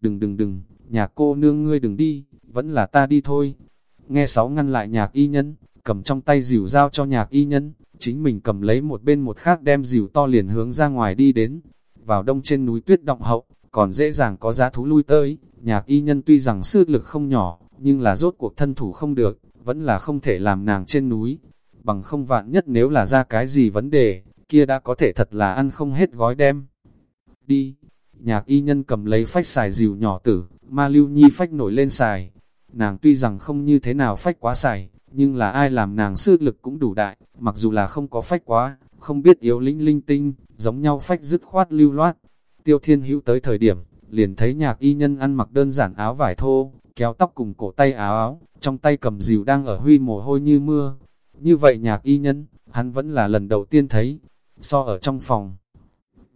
Đừng đừng đừng, nhà cô nương ngươi đừng đi, vẫn là ta đi thôi. Nghe sáu ngăn lại nhạc y nhân, cầm trong tay dìu giao cho nhạc y nhân, chính mình cầm lấy một bên một khác đem dìu to liền hướng ra ngoài đi đến. Vào đông trên núi tuyết động hậu, còn dễ dàng có giá thú lui tới, nhạc y nhân tuy rằng sức lực không nhỏ, nhưng là rốt cuộc thân thủ không được, vẫn là không thể làm nàng trên núi. Bằng không vạn nhất nếu là ra cái gì vấn đề, kia đã có thể thật là ăn không hết gói đem. Đi, nhạc y nhân cầm lấy phách xài dìu nhỏ tử, ma lưu nhi phách nổi lên xài. Nàng tuy rằng không như thế nào phách quá xài, nhưng là ai làm nàng sức lực cũng đủ đại, mặc dù là không có phách quá, không biết yếu lĩnh linh tinh, giống nhau phách dứt khoát lưu loát. Tiêu thiên hữu tới thời điểm, liền thấy nhạc y nhân ăn mặc đơn giản áo vải thô, kéo tóc cùng cổ tay áo áo, trong tay cầm dìu đang ở huy mồ hôi như mưa. Như vậy nhạc y nhân, hắn vẫn là lần đầu tiên thấy, so ở trong phòng.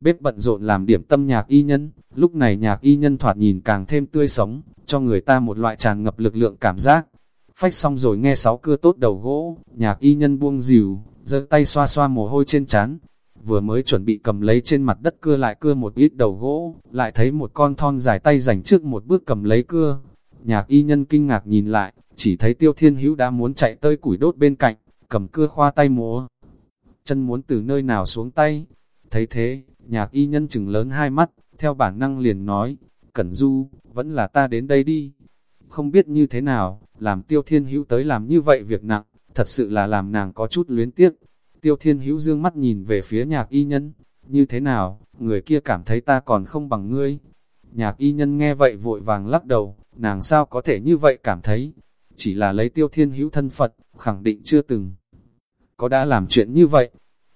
Bếp bận rộn làm điểm tâm nhạc y nhân, lúc này nhạc y nhân thoạt nhìn càng thêm tươi sống, cho người ta một loại tràn ngập lực lượng cảm giác. Phách xong rồi nghe sáu cưa tốt đầu gỗ, nhạc y nhân buông dìu, giơ tay xoa xoa mồ hôi trên trán vừa mới chuẩn bị cầm lấy trên mặt đất cưa lại cưa một ít đầu gỗ, lại thấy một con thon dài tay dành trước một bước cầm lấy cưa. Nhạc y nhân kinh ngạc nhìn lại, chỉ thấy tiêu thiên hữu đã muốn chạy tới củi đốt bên cạnh, cầm cưa khoa tay múa. Chân muốn từ nơi nào xuống tay. Thấy thế, nhạc y nhân chừng lớn hai mắt, theo bản năng liền nói, Cẩn Du, vẫn là ta đến đây đi. Không biết như thế nào, làm tiêu thiên hữu tới làm như vậy việc nặng, thật sự là làm nàng có chút luyến tiếc. Tiêu thiên hữu dương mắt nhìn về phía nhạc y nhân, như thế nào, người kia cảm thấy ta còn không bằng ngươi. Nhạc y nhân nghe vậy vội vàng lắc đầu, nàng sao có thể như vậy cảm thấy, chỉ là lấy tiêu thiên hữu thân Phật, khẳng định chưa từng. Có đã làm chuyện như vậy,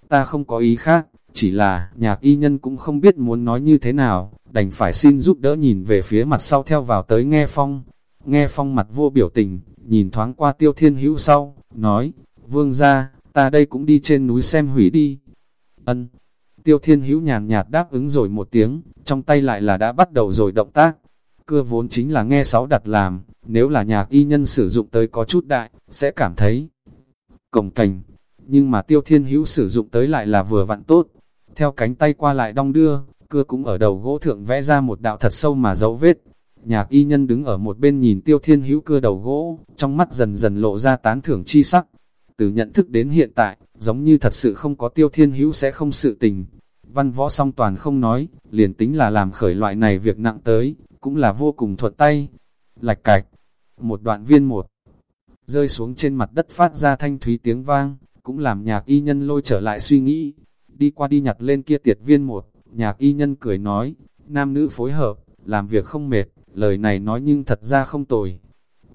ta không có ý khác, chỉ là nhạc y nhân cũng không biết muốn nói như thế nào, đành phải xin giúp đỡ nhìn về phía mặt sau theo vào tới nghe phong. Nghe phong mặt vô biểu tình, nhìn thoáng qua tiêu thiên hữu sau, nói, vương ra, ta đây cũng đi trên núi xem hủy đi. Ân. Tiêu thiên hữu nhàn nhạt đáp ứng rồi một tiếng, trong tay lại là đã bắt đầu rồi động tác. Cưa vốn chính là nghe sáu đặt làm, nếu là nhạc y nhân sử dụng tới có chút đại, sẽ cảm thấy cổng cành. Nhưng mà tiêu thiên hữu sử dụng tới lại là vừa vặn tốt. Theo cánh tay qua lại đong đưa, cưa cũng ở đầu gỗ thượng vẽ ra một đạo thật sâu mà dấu vết. Nhạc y nhân đứng ở một bên nhìn tiêu thiên hữu cưa đầu gỗ, trong mắt dần dần lộ ra tán thưởng chi sắc. Từ nhận thức đến hiện tại, giống như thật sự không có tiêu thiên hữu sẽ không sự tình. Văn võ song toàn không nói, liền tính là làm khởi loại này việc nặng tới, cũng là vô cùng thuận tay. Lạch cạch, một đoạn viên một, rơi xuống trên mặt đất phát ra thanh thúy tiếng vang, cũng làm nhạc y nhân lôi trở lại suy nghĩ. Đi qua đi nhặt lên kia tiệt viên một, nhạc y nhân cười nói, nam nữ phối hợp, làm việc không mệt, lời này nói nhưng thật ra không tồi.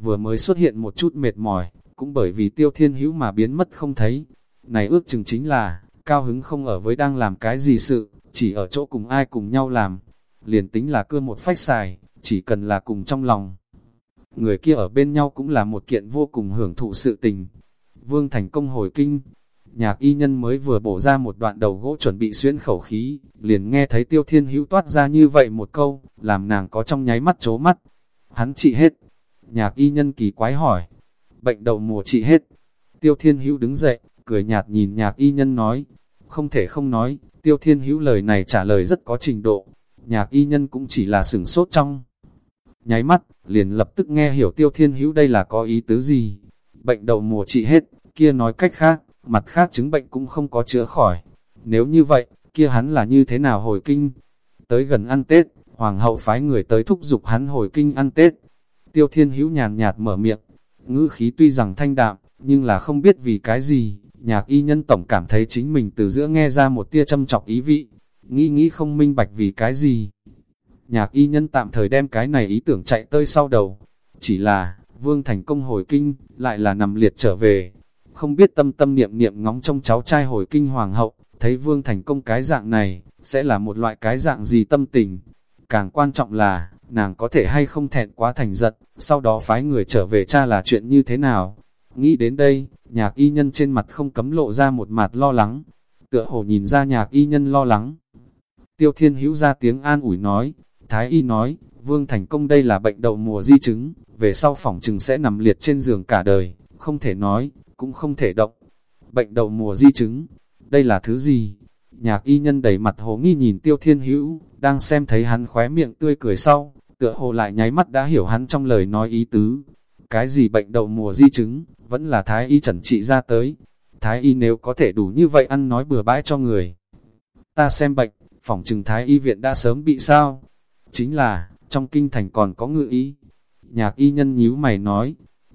Vừa mới xuất hiện một chút mệt mỏi, cũng bởi vì tiêu thiên hữu mà biến mất không thấy. Này ước chừng chính là, cao hứng không ở với đang làm cái gì sự, chỉ ở chỗ cùng ai cùng nhau làm. Liền tính là cưa một phách xài, chỉ cần là cùng trong lòng. Người kia ở bên nhau cũng là một kiện vô cùng hưởng thụ sự tình. Vương thành công hồi kinh, nhạc y nhân mới vừa bổ ra một đoạn đầu gỗ chuẩn bị xuyên khẩu khí, liền nghe thấy tiêu thiên hữu toát ra như vậy một câu, làm nàng có trong nháy mắt chố mắt. Hắn trị hết. Nhạc y nhân kỳ quái hỏi, bệnh đầu mùa trị hết. Tiêu Thiên Hữu đứng dậy, cười nhạt nhìn nhạc y nhân nói, không thể không nói, Tiêu Thiên Hữu lời này trả lời rất có trình độ, nhạc y nhân cũng chỉ là sửng sốt trong. Nháy mắt, liền lập tức nghe hiểu Tiêu Thiên Hữu đây là có ý tứ gì. Bệnh đầu mùa trị hết, kia nói cách khác, mặt khác chứng bệnh cũng không có chữa khỏi. Nếu như vậy, kia hắn là như thế nào hồi kinh? Tới gần ăn Tết, Hoàng hậu phái người tới thúc giục hắn hồi kinh ăn Tết. Tiêu Thiên Hữu nhàn nhạt mở miệng, ngữ khí tuy rằng thanh đạm, nhưng là không biết vì cái gì, nhạc y nhân tổng cảm thấy chính mình từ giữa nghe ra một tia châm chọc ý vị, nghĩ nghĩ không minh bạch vì cái gì. Nhạc y nhân tạm thời đem cái này ý tưởng chạy tơi sau đầu, chỉ là, vương thành công hồi kinh, lại là nằm liệt trở về, không biết tâm tâm niệm niệm ngóng trong cháu trai hồi kinh hoàng hậu, thấy vương thành công cái dạng này, sẽ là một loại cái dạng gì tâm tình. Càng quan trọng là, nàng có thể hay không thẹn quá thành giận, sau đó phái người trở về cha là chuyện như thế nào. Nghĩ đến đây, nhạc y nhân trên mặt không cấm lộ ra một mặt lo lắng, tựa hồ nhìn ra nhạc y nhân lo lắng. Tiêu thiên hữu ra tiếng an ủi nói, Thái y nói, vương thành công đây là bệnh đậu mùa di chứng, về sau phòng chừng sẽ nằm liệt trên giường cả đời, không thể nói, cũng không thể động. Bệnh đậu mùa di chứng, đây là thứ gì? Nhạc y nhân đầy mặt hồ nghi nhìn tiêu thiên hữu, đang xem thấy hắn khóe miệng tươi cười sau, tựa hồ lại nháy mắt đã hiểu hắn trong lời nói ý tứ. Cái gì bệnh đậu mùa di chứng, vẫn là thái y chẩn trị ra tới. Thái y nếu có thể đủ như vậy ăn nói bừa bãi cho người. Ta xem bệnh, phòng trừng thái y viện đã sớm bị sao. Chính là, trong kinh thành còn có ngự y. Nhạc y nhân nhíu mày nói,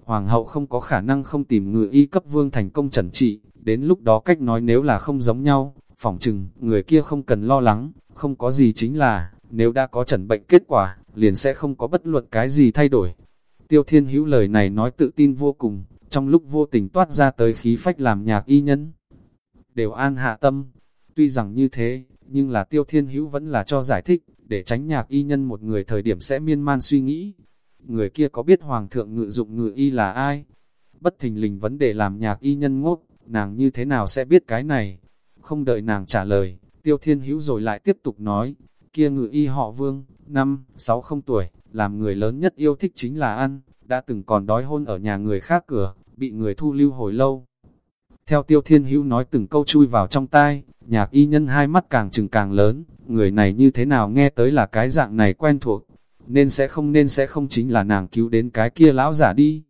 hoàng hậu không có khả năng không tìm ngự y cấp vương thành công chẩn trị, đến lúc đó cách nói nếu là không giống nhau, phỏng chừng, người kia không cần lo lắng, không có gì chính là, nếu đã có chẩn bệnh kết quả, liền sẽ không có bất luận cái gì thay đổi. Tiêu Thiên Hữu lời này nói tự tin vô cùng, trong lúc vô tình toát ra tới khí phách làm nhạc y nhân. Đều an hạ tâm, tuy rằng như thế, nhưng là Tiêu Thiên Hữu vẫn là cho giải thích, để tránh nhạc y nhân một người thời điểm sẽ miên man suy nghĩ. Người kia có biết Hoàng thượng ngự dụng ngự y là ai? Bất thình lình vấn đề làm nhạc y nhân ngốc, nàng như thế nào sẽ biết cái này? Không đợi nàng trả lời, Tiêu Thiên Hữu rồi lại tiếp tục nói, kia ngự y họ vương, năm, sáu không tuổi, làm người lớn nhất yêu thích chính là ăn, đã từng còn đói hôn ở nhà người khác cửa, bị người thu lưu hồi lâu. Theo Tiêu Thiên Hữu nói từng câu chui vào trong tai, nhạc y nhân hai mắt càng chừng càng lớn, người này như thế nào nghe tới là cái dạng này quen thuộc, nên sẽ không nên sẽ không chính là nàng cứu đến cái kia lão giả đi.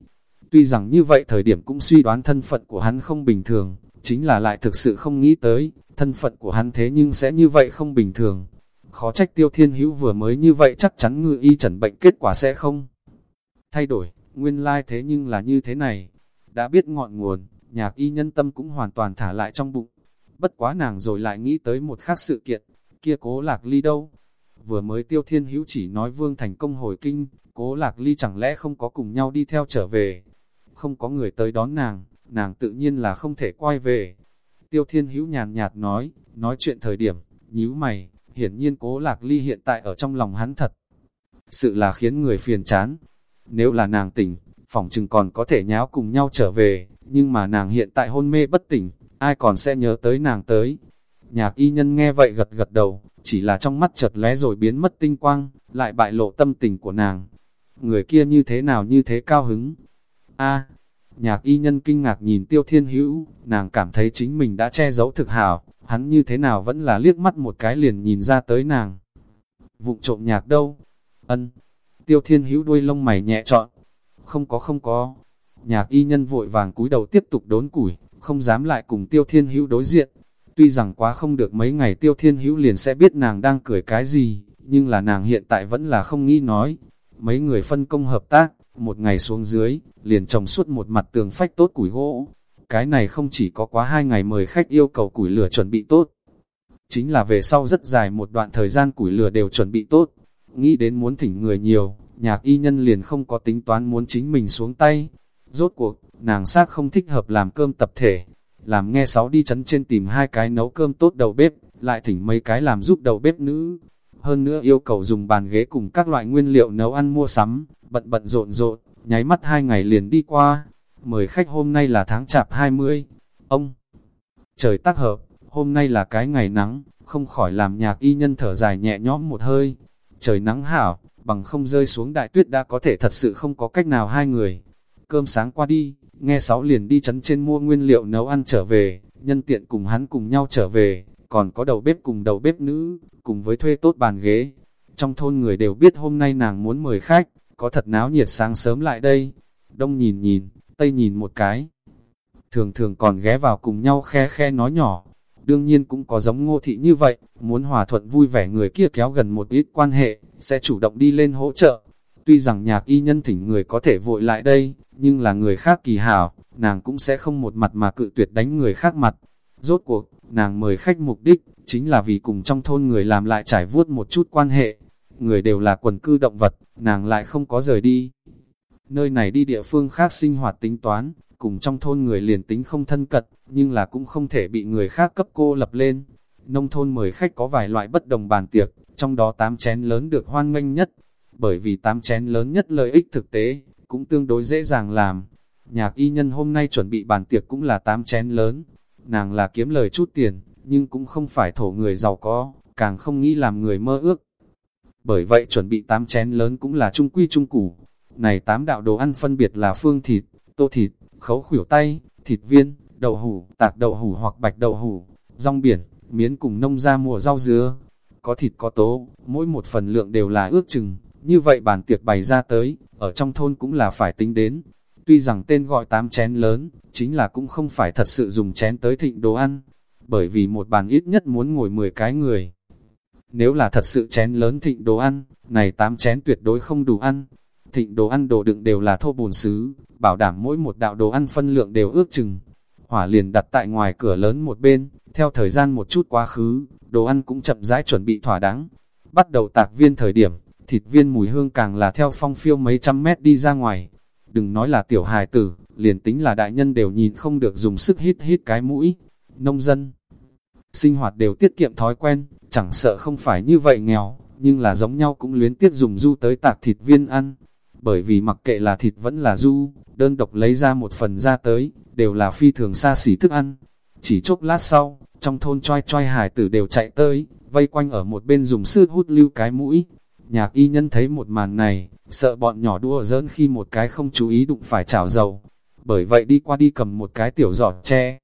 Tuy rằng như vậy thời điểm cũng suy đoán thân phận của hắn không bình thường, chính là lại thực sự không nghĩ tới, thân phận của hắn thế nhưng sẽ như vậy không bình thường. Khó trách tiêu thiên hữu vừa mới như vậy chắc chắn ngự y chẩn bệnh kết quả sẽ không thay đổi, nguyên lai thế nhưng là như thế này. Đã biết ngọn nguồn, nhạc y nhân tâm cũng hoàn toàn thả lại trong bụng. Bất quá nàng rồi lại nghĩ tới một khác sự kiện, kia cố lạc ly đâu. Vừa mới tiêu thiên hữu chỉ nói vương thành công hồi kinh, cố lạc ly chẳng lẽ không có cùng nhau đi theo trở về. Không có người tới đón nàng, nàng tự nhiên là không thể quay về. Tiêu Thiên Hữu nhàn nhạt nói, nói chuyện thời điểm, nhíu mày, hiển nhiên cố lạc ly hiện tại ở trong lòng hắn thật. Sự là khiến người phiền chán. Nếu là nàng tỉnh, phòng chừng còn có thể nháo cùng nhau trở về, nhưng mà nàng hiện tại hôn mê bất tỉnh, ai còn sẽ nhớ tới nàng tới. Nhạc y nhân nghe vậy gật gật đầu, chỉ là trong mắt chợt lé rồi biến mất tinh quang, lại bại lộ tâm tình của nàng. Người kia như thế nào như thế cao hứng. a Nhạc y nhân kinh ngạc nhìn tiêu thiên hữu, nàng cảm thấy chính mình đã che giấu thực hảo, hắn như thế nào vẫn là liếc mắt một cái liền nhìn ra tới nàng. Vụng trộm nhạc đâu? Ân. Tiêu thiên hữu đuôi lông mày nhẹ trọn. Không có không có. Nhạc y nhân vội vàng cúi đầu tiếp tục đốn củi, không dám lại cùng tiêu thiên hữu đối diện. Tuy rằng quá không được mấy ngày tiêu thiên hữu liền sẽ biết nàng đang cười cái gì, nhưng là nàng hiện tại vẫn là không nghĩ nói. Mấy người phân công hợp tác, một ngày xuống dưới, liền trồng suốt một mặt tường phách tốt củi gỗ. Cái này không chỉ có quá hai ngày mời khách yêu cầu củi lửa chuẩn bị tốt, chính là về sau rất dài một đoạn thời gian củi lửa đều chuẩn bị tốt. Nghĩ đến muốn thỉnh người nhiều, nhạc y nhân liền không có tính toán muốn chính mình xuống tay. Rốt cuộc, nàng xác không thích hợp làm cơm tập thể, làm nghe sáu đi chấn trên tìm hai cái nấu cơm tốt đầu bếp, lại thỉnh mấy cái làm giúp đầu bếp nữ. Hơn nữa yêu cầu dùng bàn ghế cùng các loại nguyên liệu nấu ăn mua sắm, bận bận rộn rộn, nháy mắt hai ngày liền đi qua. Mời khách hôm nay là tháng chạp 20. Ông, trời tác hợp, hôm nay là cái ngày nắng, không khỏi làm nhạc y nhân thở dài nhẹ nhõm một hơi. Trời nắng hảo, bằng không rơi xuống đại tuyết đã có thể thật sự không có cách nào hai người. Cơm sáng qua đi, nghe sáu liền đi chấn trên mua nguyên liệu nấu ăn trở về, nhân tiện cùng hắn cùng nhau trở về, còn có đầu bếp cùng đầu bếp nữ, cùng với thuê tốt bàn ghế. Trong thôn người đều biết hôm nay nàng muốn mời khách, có thật náo nhiệt sáng sớm lại đây. Đông nhìn nhìn, Tây nhìn một cái. Thường thường còn ghé vào cùng nhau khe khe nói nhỏ. Đương nhiên cũng có giống ngô thị như vậy, muốn hòa thuận vui vẻ người kia kéo gần một ít quan hệ, sẽ chủ động đi lên hỗ trợ. Tuy rằng nhạc y nhân thỉnh người có thể vội lại đây, nhưng là người khác kỳ hảo, nàng cũng sẽ không một mặt mà cự tuyệt đánh người khác mặt. Rốt cuộc, nàng mời khách mục đích, chính là vì cùng trong thôn người làm lại trải vuốt một chút quan hệ. Người đều là quần cư động vật, nàng lại không có rời đi. Nơi này đi địa phương khác sinh hoạt tính toán, cùng trong thôn người liền tính không thân cật, nhưng là cũng không thể bị người khác cấp cô lập lên. Nông thôn mời khách có vài loại bất đồng bàn tiệc, trong đó tám chén lớn được hoan nghênh nhất, bởi vì tám chén lớn nhất lợi ích thực tế, cũng tương đối dễ dàng làm. Nhạc y nhân hôm nay chuẩn bị bàn tiệc cũng là tám chén lớn, nàng là kiếm lời chút tiền, nhưng cũng không phải thổ người giàu có, càng không nghĩ làm người mơ ước. Bởi vậy chuẩn bị tám chén lớn cũng là trung quy trung củ. Này tám đạo đồ ăn phân biệt là phương thịt, tô thịt, khấu khuỷu tay, thịt viên, đậu hủ, tạc đậu hủ hoặc bạch đậu hủ, rong biển, miến cùng nông ra mùa rau dứa. Có thịt có tố, mỗi một phần lượng đều là ước chừng, như vậy bàn tiệc bày ra tới, ở trong thôn cũng là phải tính đến. Tuy rằng tên gọi tám chén lớn, chính là cũng không phải thật sự dùng chén tới thịnh đồ ăn, bởi vì một bàn ít nhất muốn ngồi 10 cái người. Nếu là thật sự chén lớn thịnh đồ ăn, này tám chén tuyệt đối không đủ ăn. Thịnh đồ ăn đồ đựng đều là thô bùn sứ, bảo đảm mỗi một đạo đồ ăn phân lượng đều ước chừng. Hỏa liền đặt tại ngoài cửa lớn một bên, theo thời gian một chút quá khứ, đồ ăn cũng chậm rãi chuẩn bị thỏa đáng. Bắt đầu tạc viên thời điểm, thịt viên mùi hương càng là theo phong phiêu mấy trăm mét đi ra ngoài. Đừng nói là tiểu hài tử, liền tính là đại nhân đều nhìn không được dùng sức hít hít cái mũi. Nông dân, sinh hoạt đều tiết kiệm thói quen, chẳng sợ không phải như vậy nghèo, nhưng là giống nhau cũng luyến tiếc dùng du tới tạc thịt viên ăn. Bởi vì mặc kệ là thịt vẫn là du, đơn độc lấy ra một phần ra tới, đều là phi thường xa xỉ thức ăn. Chỉ chốc lát sau, trong thôn choi choi hải tử đều chạy tới, vây quanh ở một bên dùng sư hút lưu cái mũi. Nhạc y nhân thấy một màn này, sợ bọn nhỏ đua dỡn khi một cái không chú ý đụng phải chảo dầu. Bởi vậy đi qua đi cầm một cái tiểu giọt tre.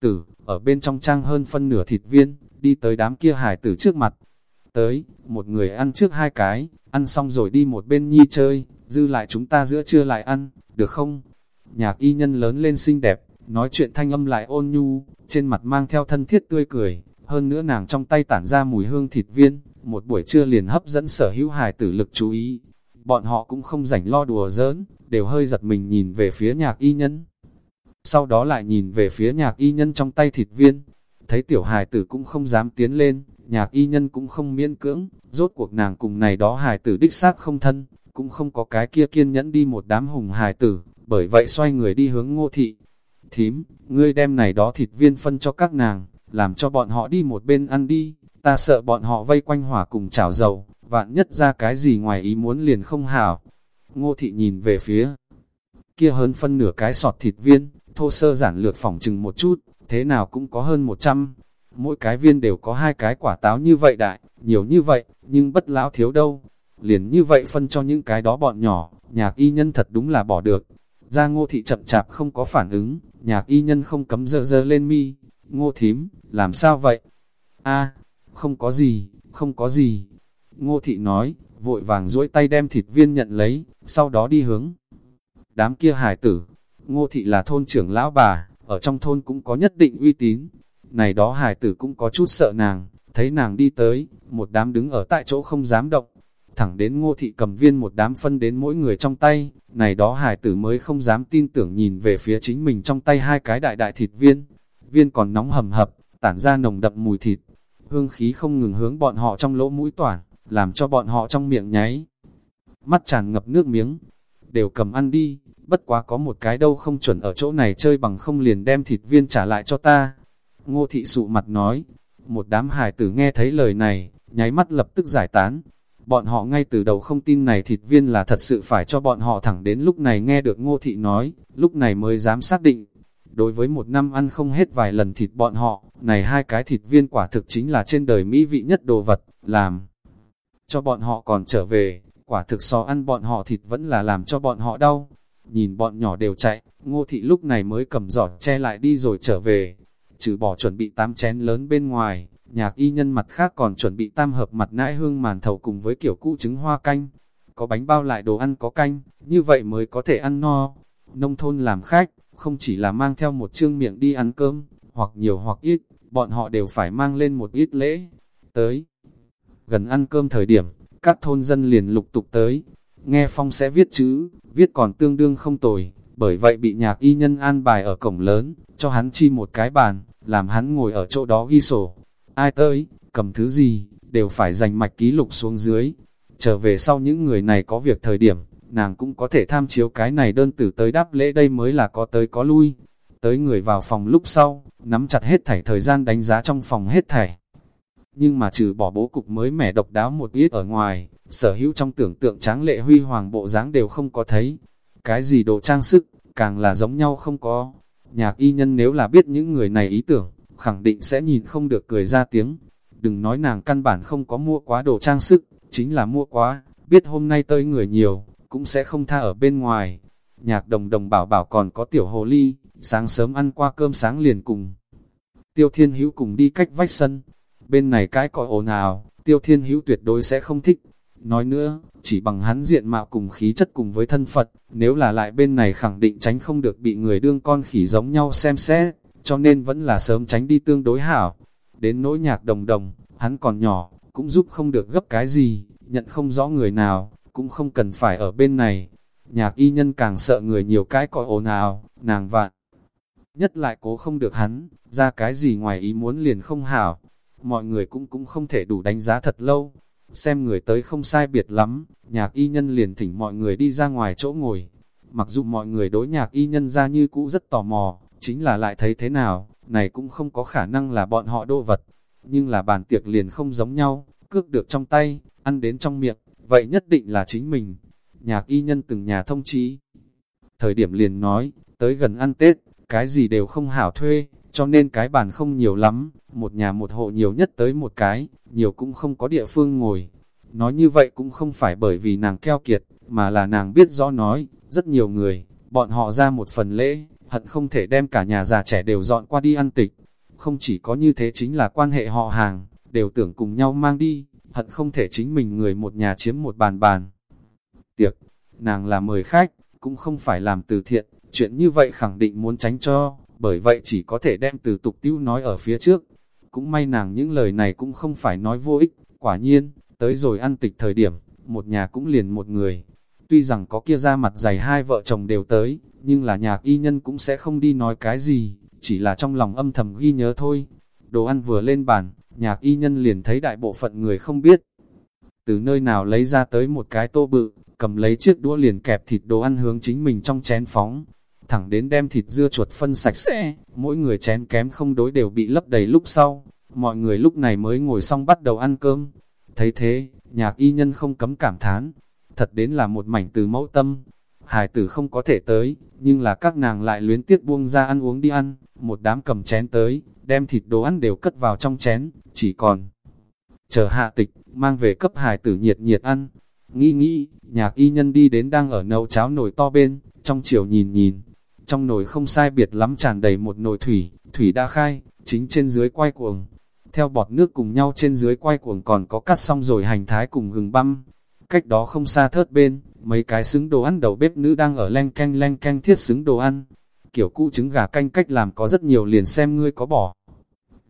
Tử, ở bên trong trang hơn phân nửa thịt viên, đi tới đám kia hải tử trước mặt. Tới, một người ăn trước hai cái, ăn xong rồi đi một bên nhi chơi, dư lại chúng ta giữa trưa lại ăn, được không? Nhạc y nhân lớn lên xinh đẹp, nói chuyện thanh âm lại ôn nhu, trên mặt mang theo thân thiết tươi cười, hơn nữa nàng trong tay tản ra mùi hương thịt viên, một buổi trưa liền hấp dẫn sở hữu hài tử lực chú ý. Bọn họ cũng không rảnh lo đùa giỡn, đều hơi giật mình nhìn về phía nhạc y nhân. Sau đó lại nhìn về phía nhạc y nhân trong tay thịt viên, thấy tiểu hài tử cũng không dám tiến lên, nhạc y nhân cũng không miễn cưỡng, rốt cuộc nàng cùng này đó hài tử đích xác không thân, cũng không có cái kia kiên nhẫn đi một đám hùng hài tử, bởi vậy xoay người đi hướng ngô thị. Thím, ngươi đem này đó thịt viên phân cho các nàng, làm cho bọn họ đi một bên ăn đi, ta sợ bọn họ vây quanh hỏa cùng chảo dầu, vạn nhất ra cái gì ngoài ý muốn liền không hảo. Ngô thị nhìn về phía kia hơn phân nửa cái sọt thịt viên, thô sơ giản lược phỏng chừng một chút, thế nào cũng có hơn 100. Mỗi cái viên đều có hai cái quả táo như vậy đại, nhiều như vậy, nhưng bất lão thiếu đâu. Liền như vậy phân cho những cái đó bọn nhỏ, nhạc y nhân thật đúng là bỏ được. Ra ngô thị chậm chạp không có phản ứng, nhạc y nhân không cấm dơ dơ lên mi. Ngô thím, làm sao vậy? a không có gì, không có gì. Ngô thị nói, vội vàng duỗi tay đem thịt viên nhận lấy, sau đó đi hướng. Đám kia hải tử, ngô thị là thôn trưởng lão bà, ở trong thôn cũng có nhất định uy tín. Này đó hải tử cũng có chút sợ nàng, thấy nàng đi tới, một đám đứng ở tại chỗ không dám động. Thẳng đến ngô thị cầm viên một đám phân đến mỗi người trong tay, này đó hải tử mới không dám tin tưởng nhìn về phía chính mình trong tay hai cái đại đại thịt viên. Viên còn nóng hầm hập, tản ra nồng đậm mùi thịt. Hương khí không ngừng hướng bọn họ trong lỗ mũi toản, làm cho bọn họ trong miệng nháy. Mắt tràn ngập nước miếng, đều cầm ăn đi, bất quá có một cái đâu không chuẩn ở chỗ này chơi bằng không liền đem thịt viên trả lại cho ta. Ngô thị sụ mặt nói, một đám hài tử nghe thấy lời này, nháy mắt lập tức giải tán. Bọn họ ngay từ đầu không tin này thịt viên là thật sự phải cho bọn họ thẳng đến lúc này nghe được ngô thị nói, lúc này mới dám xác định. Đối với một năm ăn không hết vài lần thịt bọn họ, này hai cái thịt viên quả thực chính là trên đời mỹ vị nhất đồ vật, làm. Cho bọn họ còn trở về, quả thực so ăn bọn họ thịt vẫn là làm cho bọn họ đau. Nhìn bọn nhỏ đều chạy, ngô thị lúc này mới cầm giỏ che lại đi rồi trở về. Trừ bỏ chuẩn bị tám chén lớn bên ngoài, nhạc y nhân mặt khác còn chuẩn bị tam hợp mặt nãi hương màn thầu cùng với kiểu cũ trứng hoa canh. Có bánh bao lại đồ ăn có canh, như vậy mới có thể ăn no. Nông thôn làm khách, không chỉ là mang theo một chương miệng đi ăn cơm, hoặc nhiều hoặc ít, bọn họ đều phải mang lên một ít lễ. Tới, gần ăn cơm thời điểm, các thôn dân liền lục tục tới, nghe phong sẽ viết chữ, viết còn tương đương không tồi, bởi vậy bị nhạc y nhân an bài ở cổng lớn, cho hắn chi một cái bàn, làm hắn ngồi ở chỗ đó ghi sổ. Ai tới, cầm thứ gì, đều phải dành mạch ký lục xuống dưới. Trở về sau những người này có việc thời điểm, nàng cũng có thể tham chiếu cái này đơn tử tới đáp lễ đây mới là có tới có lui. Tới người vào phòng lúc sau, nắm chặt hết thảy thời gian đánh giá trong phòng hết thảy. Nhưng mà trừ bỏ bố cục mới mẻ độc đáo một ít ở ngoài, sở hữu trong tưởng tượng tráng lệ huy hoàng bộ dáng đều không có thấy. Cái gì đồ trang sức, càng là giống nhau không có. Nhạc y nhân nếu là biết những người này ý tưởng, khẳng định sẽ nhìn không được cười ra tiếng. Đừng nói nàng căn bản không có mua quá đồ trang sức, chính là mua quá, biết hôm nay tới người nhiều, cũng sẽ không tha ở bên ngoài. Nhạc đồng đồng bảo bảo còn có tiểu hồ ly, sáng sớm ăn qua cơm sáng liền cùng. Tiêu thiên hữu cùng đi cách vách sân, bên này cái còi ồn ào, tiêu thiên hữu tuyệt đối sẽ không thích, Nói nữa, chỉ bằng hắn diện mạo cùng khí chất cùng với thân Phật, nếu là lại bên này khẳng định tránh không được bị người đương con khỉ giống nhau xem xét, cho nên vẫn là sớm tránh đi tương đối hảo. Đến nỗi nhạc đồng đồng, hắn còn nhỏ, cũng giúp không được gấp cái gì, nhận không rõ người nào, cũng không cần phải ở bên này. Nhạc y nhân càng sợ người nhiều cái còi ồn ào, nàng vạn. Nhất lại cố không được hắn, ra cái gì ngoài ý muốn liền không hảo. Mọi người cũng cũng không thể đủ đánh giá thật lâu. Xem người tới không sai biệt lắm, nhạc y nhân liền thỉnh mọi người đi ra ngoài chỗ ngồi. Mặc dù mọi người đối nhạc y nhân ra như cũ rất tò mò, chính là lại thấy thế nào, này cũng không có khả năng là bọn họ đô vật. Nhưng là bàn tiệc liền không giống nhau, cước được trong tay, ăn đến trong miệng, vậy nhất định là chính mình. Nhạc y nhân từng nhà thông chí. Thời điểm liền nói, tới gần ăn Tết, cái gì đều không hảo thuê, cho nên cái bàn không nhiều lắm, một nhà một hộ nhiều nhất tới một cái, nhiều cũng không có địa phương ngồi. Nói như vậy cũng không phải bởi vì nàng keo kiệt, mà là nàng biết rõ nói, rất nhiều người, bọn họ ra một phần lễ, hận không thể đem cả nhà già trẻ đều dọn qua đi ăn tịch. Không chỉ có như thế chính là quan hệ họ hàng, đều tưởng cùng nhau mang đi, hận không thể chính mình người một nhà chiếm một bàn bàn. Tiệc, nàng là mời khách, cũng không phải làm từ thiện, chuyện như vậy khẳng định muốn tránh cho, bởi vậy chỉ có thể đem từ tục tiêu nói ở phía trước. Cũng may nàng những lời này cũng không phải nói vô ích, quả nhiên, tới rồi ăn tịch thời điểm, một nhà cũng liền một người. Tuy rằng có kia ra mặt dày hai vợ chồng đều tới, nhưng là nhạc y nhân cũng sẽ không đi nói cái gì, chỉ là trong lòng âm thầm ghi nhớ thôi. Đồ ăn vừa lên bàn, nhạc y nhân liền thấy đại bộ phận người không biết. Từ nơi nào lấy ra tới một cái tô bự, cầm lấy chiếc đũa liền kẹp thịt đồ ăn hướng chính mình trong chén phóng. Thẳng đến đem thịt dưa chuột phân sạch sẽ, mỗi người chén kém không đối đều bị lấp đầy lúc sau. Mọi người lúc này mới ngồi xong bắt đầu ăn cơm. Thấy thế, nhạc y nhân không cấm cảm thán. Thật đến là một mảnh từ mẫu tâm. Hải tử không có thể tới, nhưng là các nàng lại luyến tiếc buông ra ăn uống đi ăn. Một đám cầm chén tới, đem thịt đồ ăn đều cất vào trong chén, chỉ còn chờ hạ tịch, mang về cấp hải tử nhiệt nhiệt ăn. Nghĩ nghĩ, nhạc y nhân đi đến đang ở nấu cháo nồi to bên, trong chiều nhìn nhìn, trong nồi không sai biệt lắm tràn đầy một nồi thủy, thủy đã khai, chính trên dưới quay cuồng. Theo bọt nước cùng nhau trên dưới quay cuồng còn có cắt xong rồi hành thái cùng gừng băm. Cách đó không xa thớt bên, mấy cái xứng đồ ăn đầu bếp nữ đang ở len canh len canh thiết xứng đồ ăn. Kiểu cũ trứng gà canh cách làm có rất nhiều liền xem ngươi có bỏ.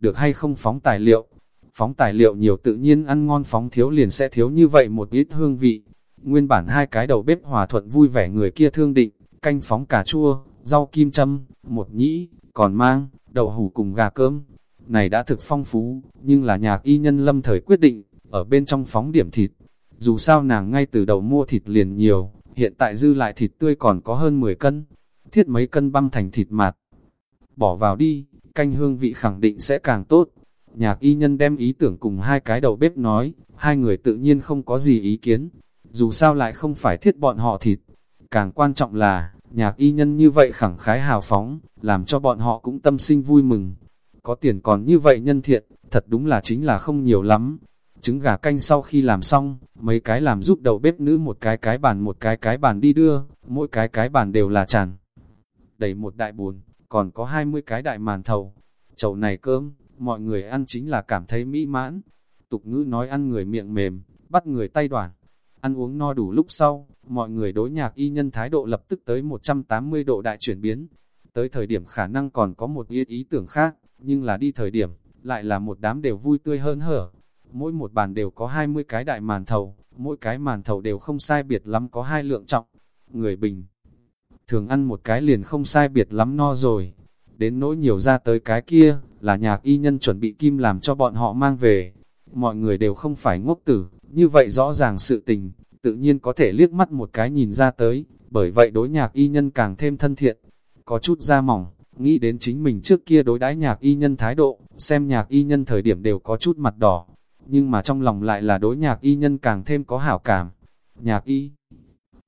Được hay không phóng tài liệu, phóng tài liệu nhiều tự nhiên ăn ngon phóng thiếu liền sẽ thiếu như vậy một ít hương vị. Nguyên bản hai cái đầu bếp hòa thuận vui vẻ người kia thương định, canh phóng cà chua, rau kim châm, một nhĩ, còn mang, đậu hủ cùng gà cơm. Này đã thực phong phú, nhưng là nhạc y nhân lâm thời quyết định, ở bên trong phóng điểm thịt. Dù sao nàng ngay từ đầu mua thịt liền nhiều, hiện tại dư lại thịt tươi còn có hơn 10 cân. Thiết mấy cân băm thành thịt mạt. Bỏ vào đi, canh hương vị khẳng định sẽ càng tốt. Nhạc y nhân đem ý tưởng cùng hai cái đầu bếp nói, hai người tự nhiên không có gì ý kiến. Dù sao lại không phải thiết bọn họ thịt. Càng quan trọng là, nhạc y nhân như vậy khẳng khái hào phóng, làm cho bọn họ cũng tâm sinh vui mừng. Có tiền còn như vậy nhân thiện, thật đúng là chính là không nhiều lắm. Trứng gà canh sau khi làm xong, mấy cái làm giúp đầu bếp nữ một cái cái bàn một cái cái bàn đi đưa, mỗi cái cái bàn đều là tràn. Đầy một đại bùn, còn có 20 cái đại màn thầu. Chầu này cơm, mọi người ăn chính là cảm thấy mỹ mãn. Tục ngữ nói ăn người miệng mềm, bắt người tay đoản Ăn uống no đủ lúc sau, mọi người đối nhạc y nhân thái độ lập tức tới 180 độ đại chuyển biến. Tới thời điểm khả năng còn có một ý, ý tưởng khác, nhưng là đi thời điểm, lại là một đám đều vui tươi hơn hở. Mỗi một bàn đều có 20 cái đại màn thầu, mỗi cái màn thầu đều không sai biệt lắm có hai lượng trọng. Người bình thường ăn một cái liền không sai biệt lắm no rồi. Đến nỗi nhiều ra tới cái kia, là nhạc y nhân chuẩn bị kim làm cho bọn họ mang về. Mọi người đều không phải ngốc tử, như vậy rõ ràng sự tình, tự nhiên có thể liếc mắt một cái nhìn ra tới, bởi vậy đối nhạc y nhân càng thêm thân thiện. Có chút da mỏng, nghĩ đến chính mình trước kia đối đãi nhạc y nhân thái độ, xem nhạc y nhân thời điểm đều có chút mặt đỏ, nhưng mà trong lòng lại là đối nhạc y nhân càng thêm có hảo cảm. Nhạc y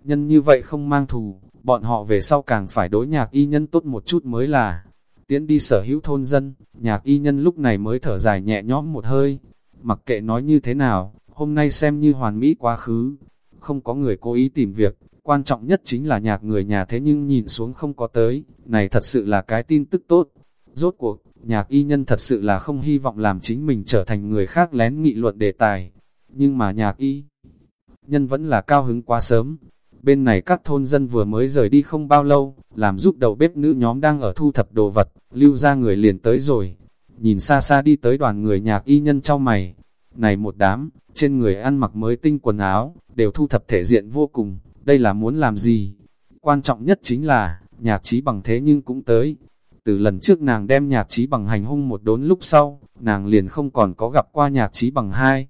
nhân như vậy không mang thù, bọn họ về sau càng phải đối nhạc y nhân tốt một chút mới là. Tiến đi sở hữu thôn dân, nhạc y nhân lúc này mới thở dài nhẹ nhõm một hơi. Mặc kệ nói như thế nào, hôm nay xem như hoàn mỹ quá khứ. Không có người cố ý tìm việc, quan trọng nhất chính là nhạc người nhà thế nhưng nhìn xuống không có tới, này thật sự là cái tin tức tốt. Rốt cuộc, nhạc y nhân thật sự là không hy vọng làm chính mình trở thành người khác lén nghị luận đề tài. Nhưng mà nhạc y nhân vẫn là cao hứng quá sớm. Bên này các thôn dân vừa mới rời đi không bao lâu, làm giúp đầu bếp nữ nhóm đang ở thu thập đồ vật, lưu ra người liền tới rồi. Nhìn xa xa đi tới đoàn người nhạc y nhân trong mày. Này một đám, trên người ăn mặc mới tinh quần áo, đều thu thập thể diện vô cùng, đây là muốn làm gì? Quan trọng nhất chính là, nhạc trí bằng thế nhưng cũng tới. Từ lần trước nàng đem nhạc trí bằng hành hung một đốn lúc sau, nàng liền không còn có gặp qua nhạc trí bằng hai.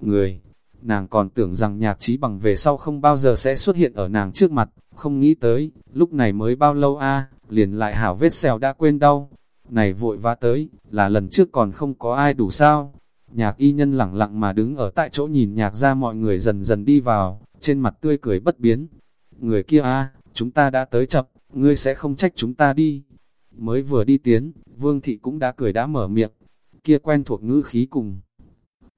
Người, nàng còn tưởng rằng nhạc trí bằng về sau không bao giờ sẽ xuất hiện ở nàng trước mặt, không nghĩ tới, lúc này mới bao lâu a liền lại hảo vết xèo đã quên đau. Này vội vã tới, là lần trước còn không có ai đủ sao. Nhạc y nhân lẳng lặng mà đứng ở tại chỗ nhìn nhạc ra mọi người dần dần đi vào, trên mặt tươi cười bất biến. Người kia a chúng ta đã tới chậm, ngươi sẽ không trách chúng ta đi. Mới vừa đi tiến, vương thị cũng đã cười đã mở miệng, kia quen thuộc ngữ khí cùng.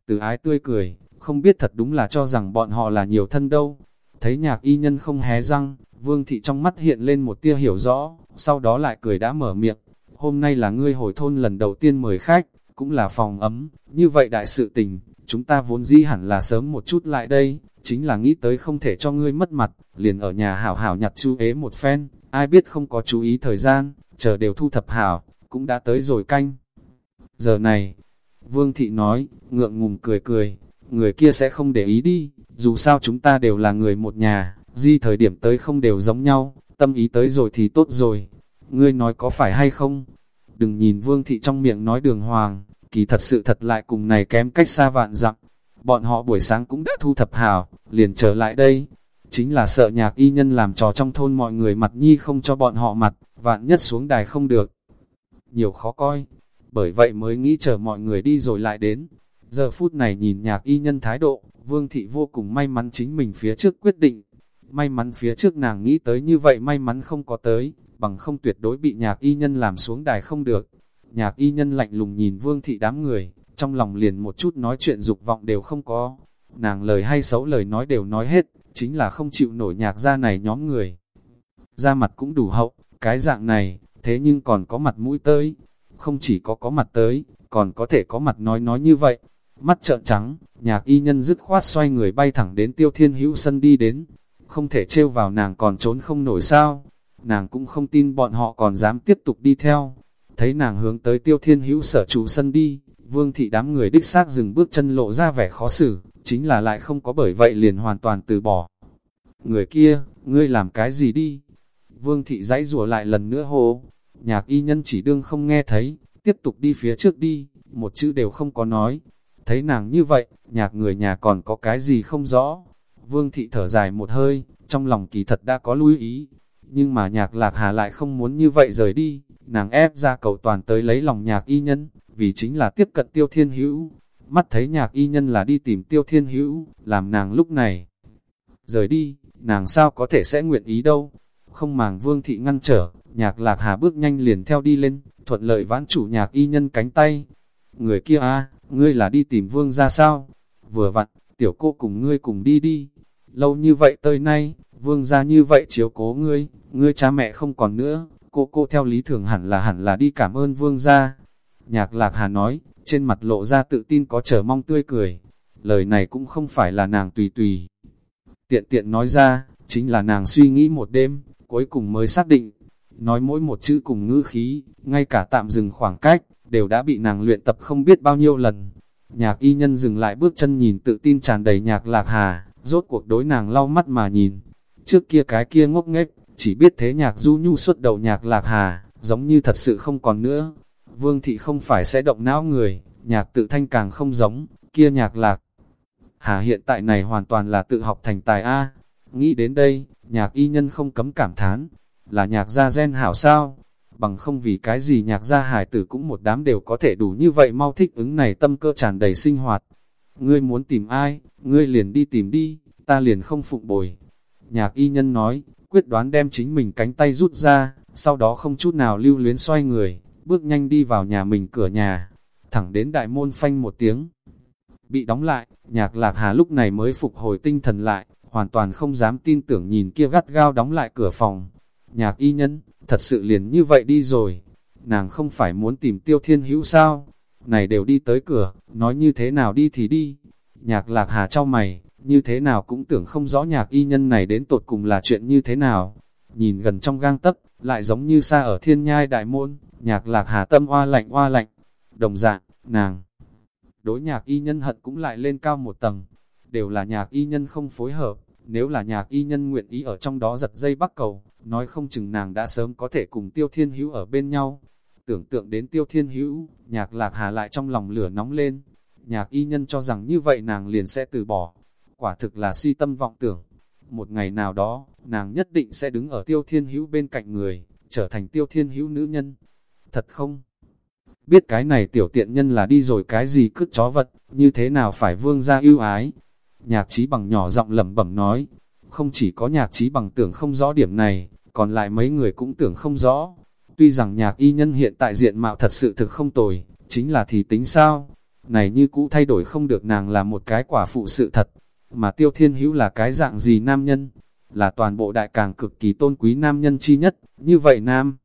Từ ái tươi cười, không biết thật đúng là cho rằng bọn họ là nhiều thân đâu. Thấy nhạc y nhân không hé răng, vương thị trong mắt hiện lên một tia hiểu rõ, sau đó lại cười đã mở miệng. Hôm nay là ngươi hồi thôn lần đầu tiên mời khách, cũng là phòng ấm, như vậy đại sự tình, chúng ta vốn dĩ hẳn là sớm một chút lại đây, chính là nghĩ tới không thể cho ngươi mất mặt, liền ở nhà hảo hảo nhặt chú ế một phen, ai biết không có chú ý thời gian, chờ đều thu thập hảo, cũng đã tới rồi canh. Giờ này, Vương Thị nói, ngượng ngùng cười cười, người kia sẽ không để ý đi, dù sao chúng ta đều là người một nhà, di thời điểm tới không đều giống nhau, tâm ý tới rồi thì tốt rồi. Ngươi nói có phải hay không? Đừng nhìn Vương Thị trong miệng nói đường hoàng, kỳ thật sự thật lại cùng này kém cách xa vạn dặm. Bọn họ buổi sáng cũng đã thu thập hảo, liền trở lại đây. Chính là sợ nhạc y nhân làm trò trong thôn mọi người mặt nhi không cho bọn họ mặt, vạn nhất xuống đài không được. Nhiều khó coi, bởi vậy mới nghĩ chờ mọi người đi rồi lại đến. Giờ phút này nhìn nhạc y nhân thái độ, vương thị vô cùng may mắn chính mình phía trước quyết định. May mắn phía trước nàng nghĩ tới như vậy may mắn không có tới, bằng không tuyệt đối bị nhạc y nhân làm xuống đài không được. Nhạc y nhân lạnh lùng nhìn vương thị đám người, trong lòng liền một chút nói chuyện dục vọng đều không có. Nàng lời hay xấu lời nói đều nói hết, chính là không chịu nổi nhạc ra này nhóm người. Ra mặt cũng đủ hậu, cái dạng này, thế nhưng còn có mặt mũi tới. Không chỉ có có mặt tới, còn có thể có mặt nói nói như vậy. Mắt trợn trắng, nhạc y nhân dứt khoát xoay người bay thẳng đến tiêu thiên hữu sân đi đến. Không thể trêu vào nàng còn trốn không nổi sao. Nàng cũng không tin bọn họ còn dám tiếp tục đi theo. Thấy nàng hướng tới tiêu thiên hữu sở chủ sân đi, vương thị đám người đích xác dừng bước chân lộ ra vẻ khó xử, chính là lại không có bởi vậy liền hoàn toàn từ bỏ. Người kia, ngươi làm cái gì đi? Vương thị dãy rủa lại lần nữa hô, nhạc y nhân chỉ đương không nghe thấy, tiếp tục đi phía trước đi, một chữ đều không có nói. Thấy nàng như vậy, nhạc người nhà còn có cái gì không rõ. Vương thị thở dài một hơi, trong lòng kỳ thật đã có lưu ý. Nhưng mà nhạc lạc hà lại không muốn như vậy rời đi, nàng ép ra cầu toàn tới lấy lòng nhạc y nhân, vì chính là tiếp cận tiêu thiên hữu. Mắt thấy nhạc y nhân là đi tìm tiêu thiên hữu, làm nàng lúc này. Rời đi, nàng sao có thể sẽ nguyện ý đâu. Không màng vương thị ngăn trở, nhạc lạc hà bước nhanh liền theo đi lên, thuận lợi vãn chủ nhạc y nhân cánh tay. Người kia a ngươi là đi tìm vương ra sao? Vừa vặn, tiểu cô cùng ngươi cùng đi đi. Lâu như vậy tới nay, vương ra như vậy chiếu cố ngươi, ngươi cha mẹ không còn nữa, cô cô theo lý thường hẳn là hẳn là đi cảm ơn vương ra. Nhạc lạc hà nói, trên mặt lộ ra tự tin có chờ mong tươi cười. Lời này cũng không phải là nàng tùy tùy. Tiện tiện nói ra, chính là nàng suy nghĩ một đêm, cuối cùng mới xác định. Nói mỗi một chữ cùng ngữ khí, ngay cả tạm dừng khoảng cách, đều đã bị nàng luyện tập không biết bao nhiêu lần. Nhạc y nhân dừng lại bước chân nhìn tự tin tràn đầy nhạc lạc hà, rốt cuộc đối nàng lau mắt mà nhìn. Trước kia cái kia ngốc nghếch, chỉ biết thế nhạc du nhu suốt đầu nhạc lạc hà, giống như thật sự không còn nữa. Vương thị không phải sẽ động não người, nhạc tự thanh càng không giống, kia nhạc lạc. Hà hiện tại này hoàn toàn là tự học thành tài A. Nghĩ đến đây, nhạc y nhân không cấm cảm thán, là nhạc gia gen hảo sao? Bằng không vì cái gì nhạc gia hải tử cũng một đám đều có thể đủ như vậy mau thích ứng này tâm cơ tràn đầy sinh hoạt. Ngươi muốn tìm ai, ngươi liền đi tìm đi, ta liền không phụng bồi. Nhạc y nhân nói, quyết đoán đem chính mình cánh tay rút ra, sau đó không chút nào lưu luyến xoay người, bước nhanh đi vào nhà mình cửa nhà, thẳng đến đại môn phanh một tiếng. Bị đóng lại, nhạc lạc hà lúc này mới phục hồi tinh thần lại, hoàn toàn không dám tin tưởng nhìn kia gắt gao đóng lại cửa phòng. Nhạc y nhân, thật sự liền như vậy đi rồi. Nàng không phải muốn tìm tiêu thiên hữu sao? Này đều đi tới cửa, nói như thế nào đi thì đi. Nhạc lạc hà trao mày, như thế nào cũng tưởng không rõ nhạc y nhân này đến tột cùng là chuyện như thế nào. Nhìn gần trong gang tấc, lại giống như xa ở thiên nhai đại môn, nhạc lạc hà tâm oa lạnh oa lạnh. Đồng dạng, nàng, đối nhạc y nhân hận cũng lại lên cao một tầng, đều là nhạc y nhân không phối hợp, nếu là nhạc y nhân nguyện ý ở trong đó giật dây bắt cầu, nói không chừng nàng đã sớm có thể cùng tiêu thiên hữu ở bên nhau. Tưởng tượng đến tiêu thiên hữu, nhạc lạc hà lại trong lòng lửa nóng lên, nhạc y nhân cho rằng như vậy nàng liền sẽ từ bỏ. Quả thực là si tâm vọng tưởng. Một ngày nào đó, nàng nhất định sẽ đứng ở tiêu thiên hữu bên cạnh người, trở thành tiêu thiên hữu nữ nhân. Thật không? Biết cái này tiểu tiện nhân là đi rồi cái gì cứt chó vật, như thế nào phải vương ra ưu ái. Nhạc trí bằng nhỏ giọng lẩm bẩm nói, không chỉ có nhạc trí bằng tưởng không rõ điểm này, còn lại mấy người cũng tưởng không rõ. Tuy rằng nhạc y nhân hiện tại diện mạo thật sự thực không tồi, chính là thì tính sao? Này như cũ thay đổi không được nàng là một cái quả phụ sự thật, mà tiêu thiên hữu là cái dạng gì nam nhân? Là toàn bộ đại càng cực kỳ tôn quý nam nhân chi nhất, như vậy nam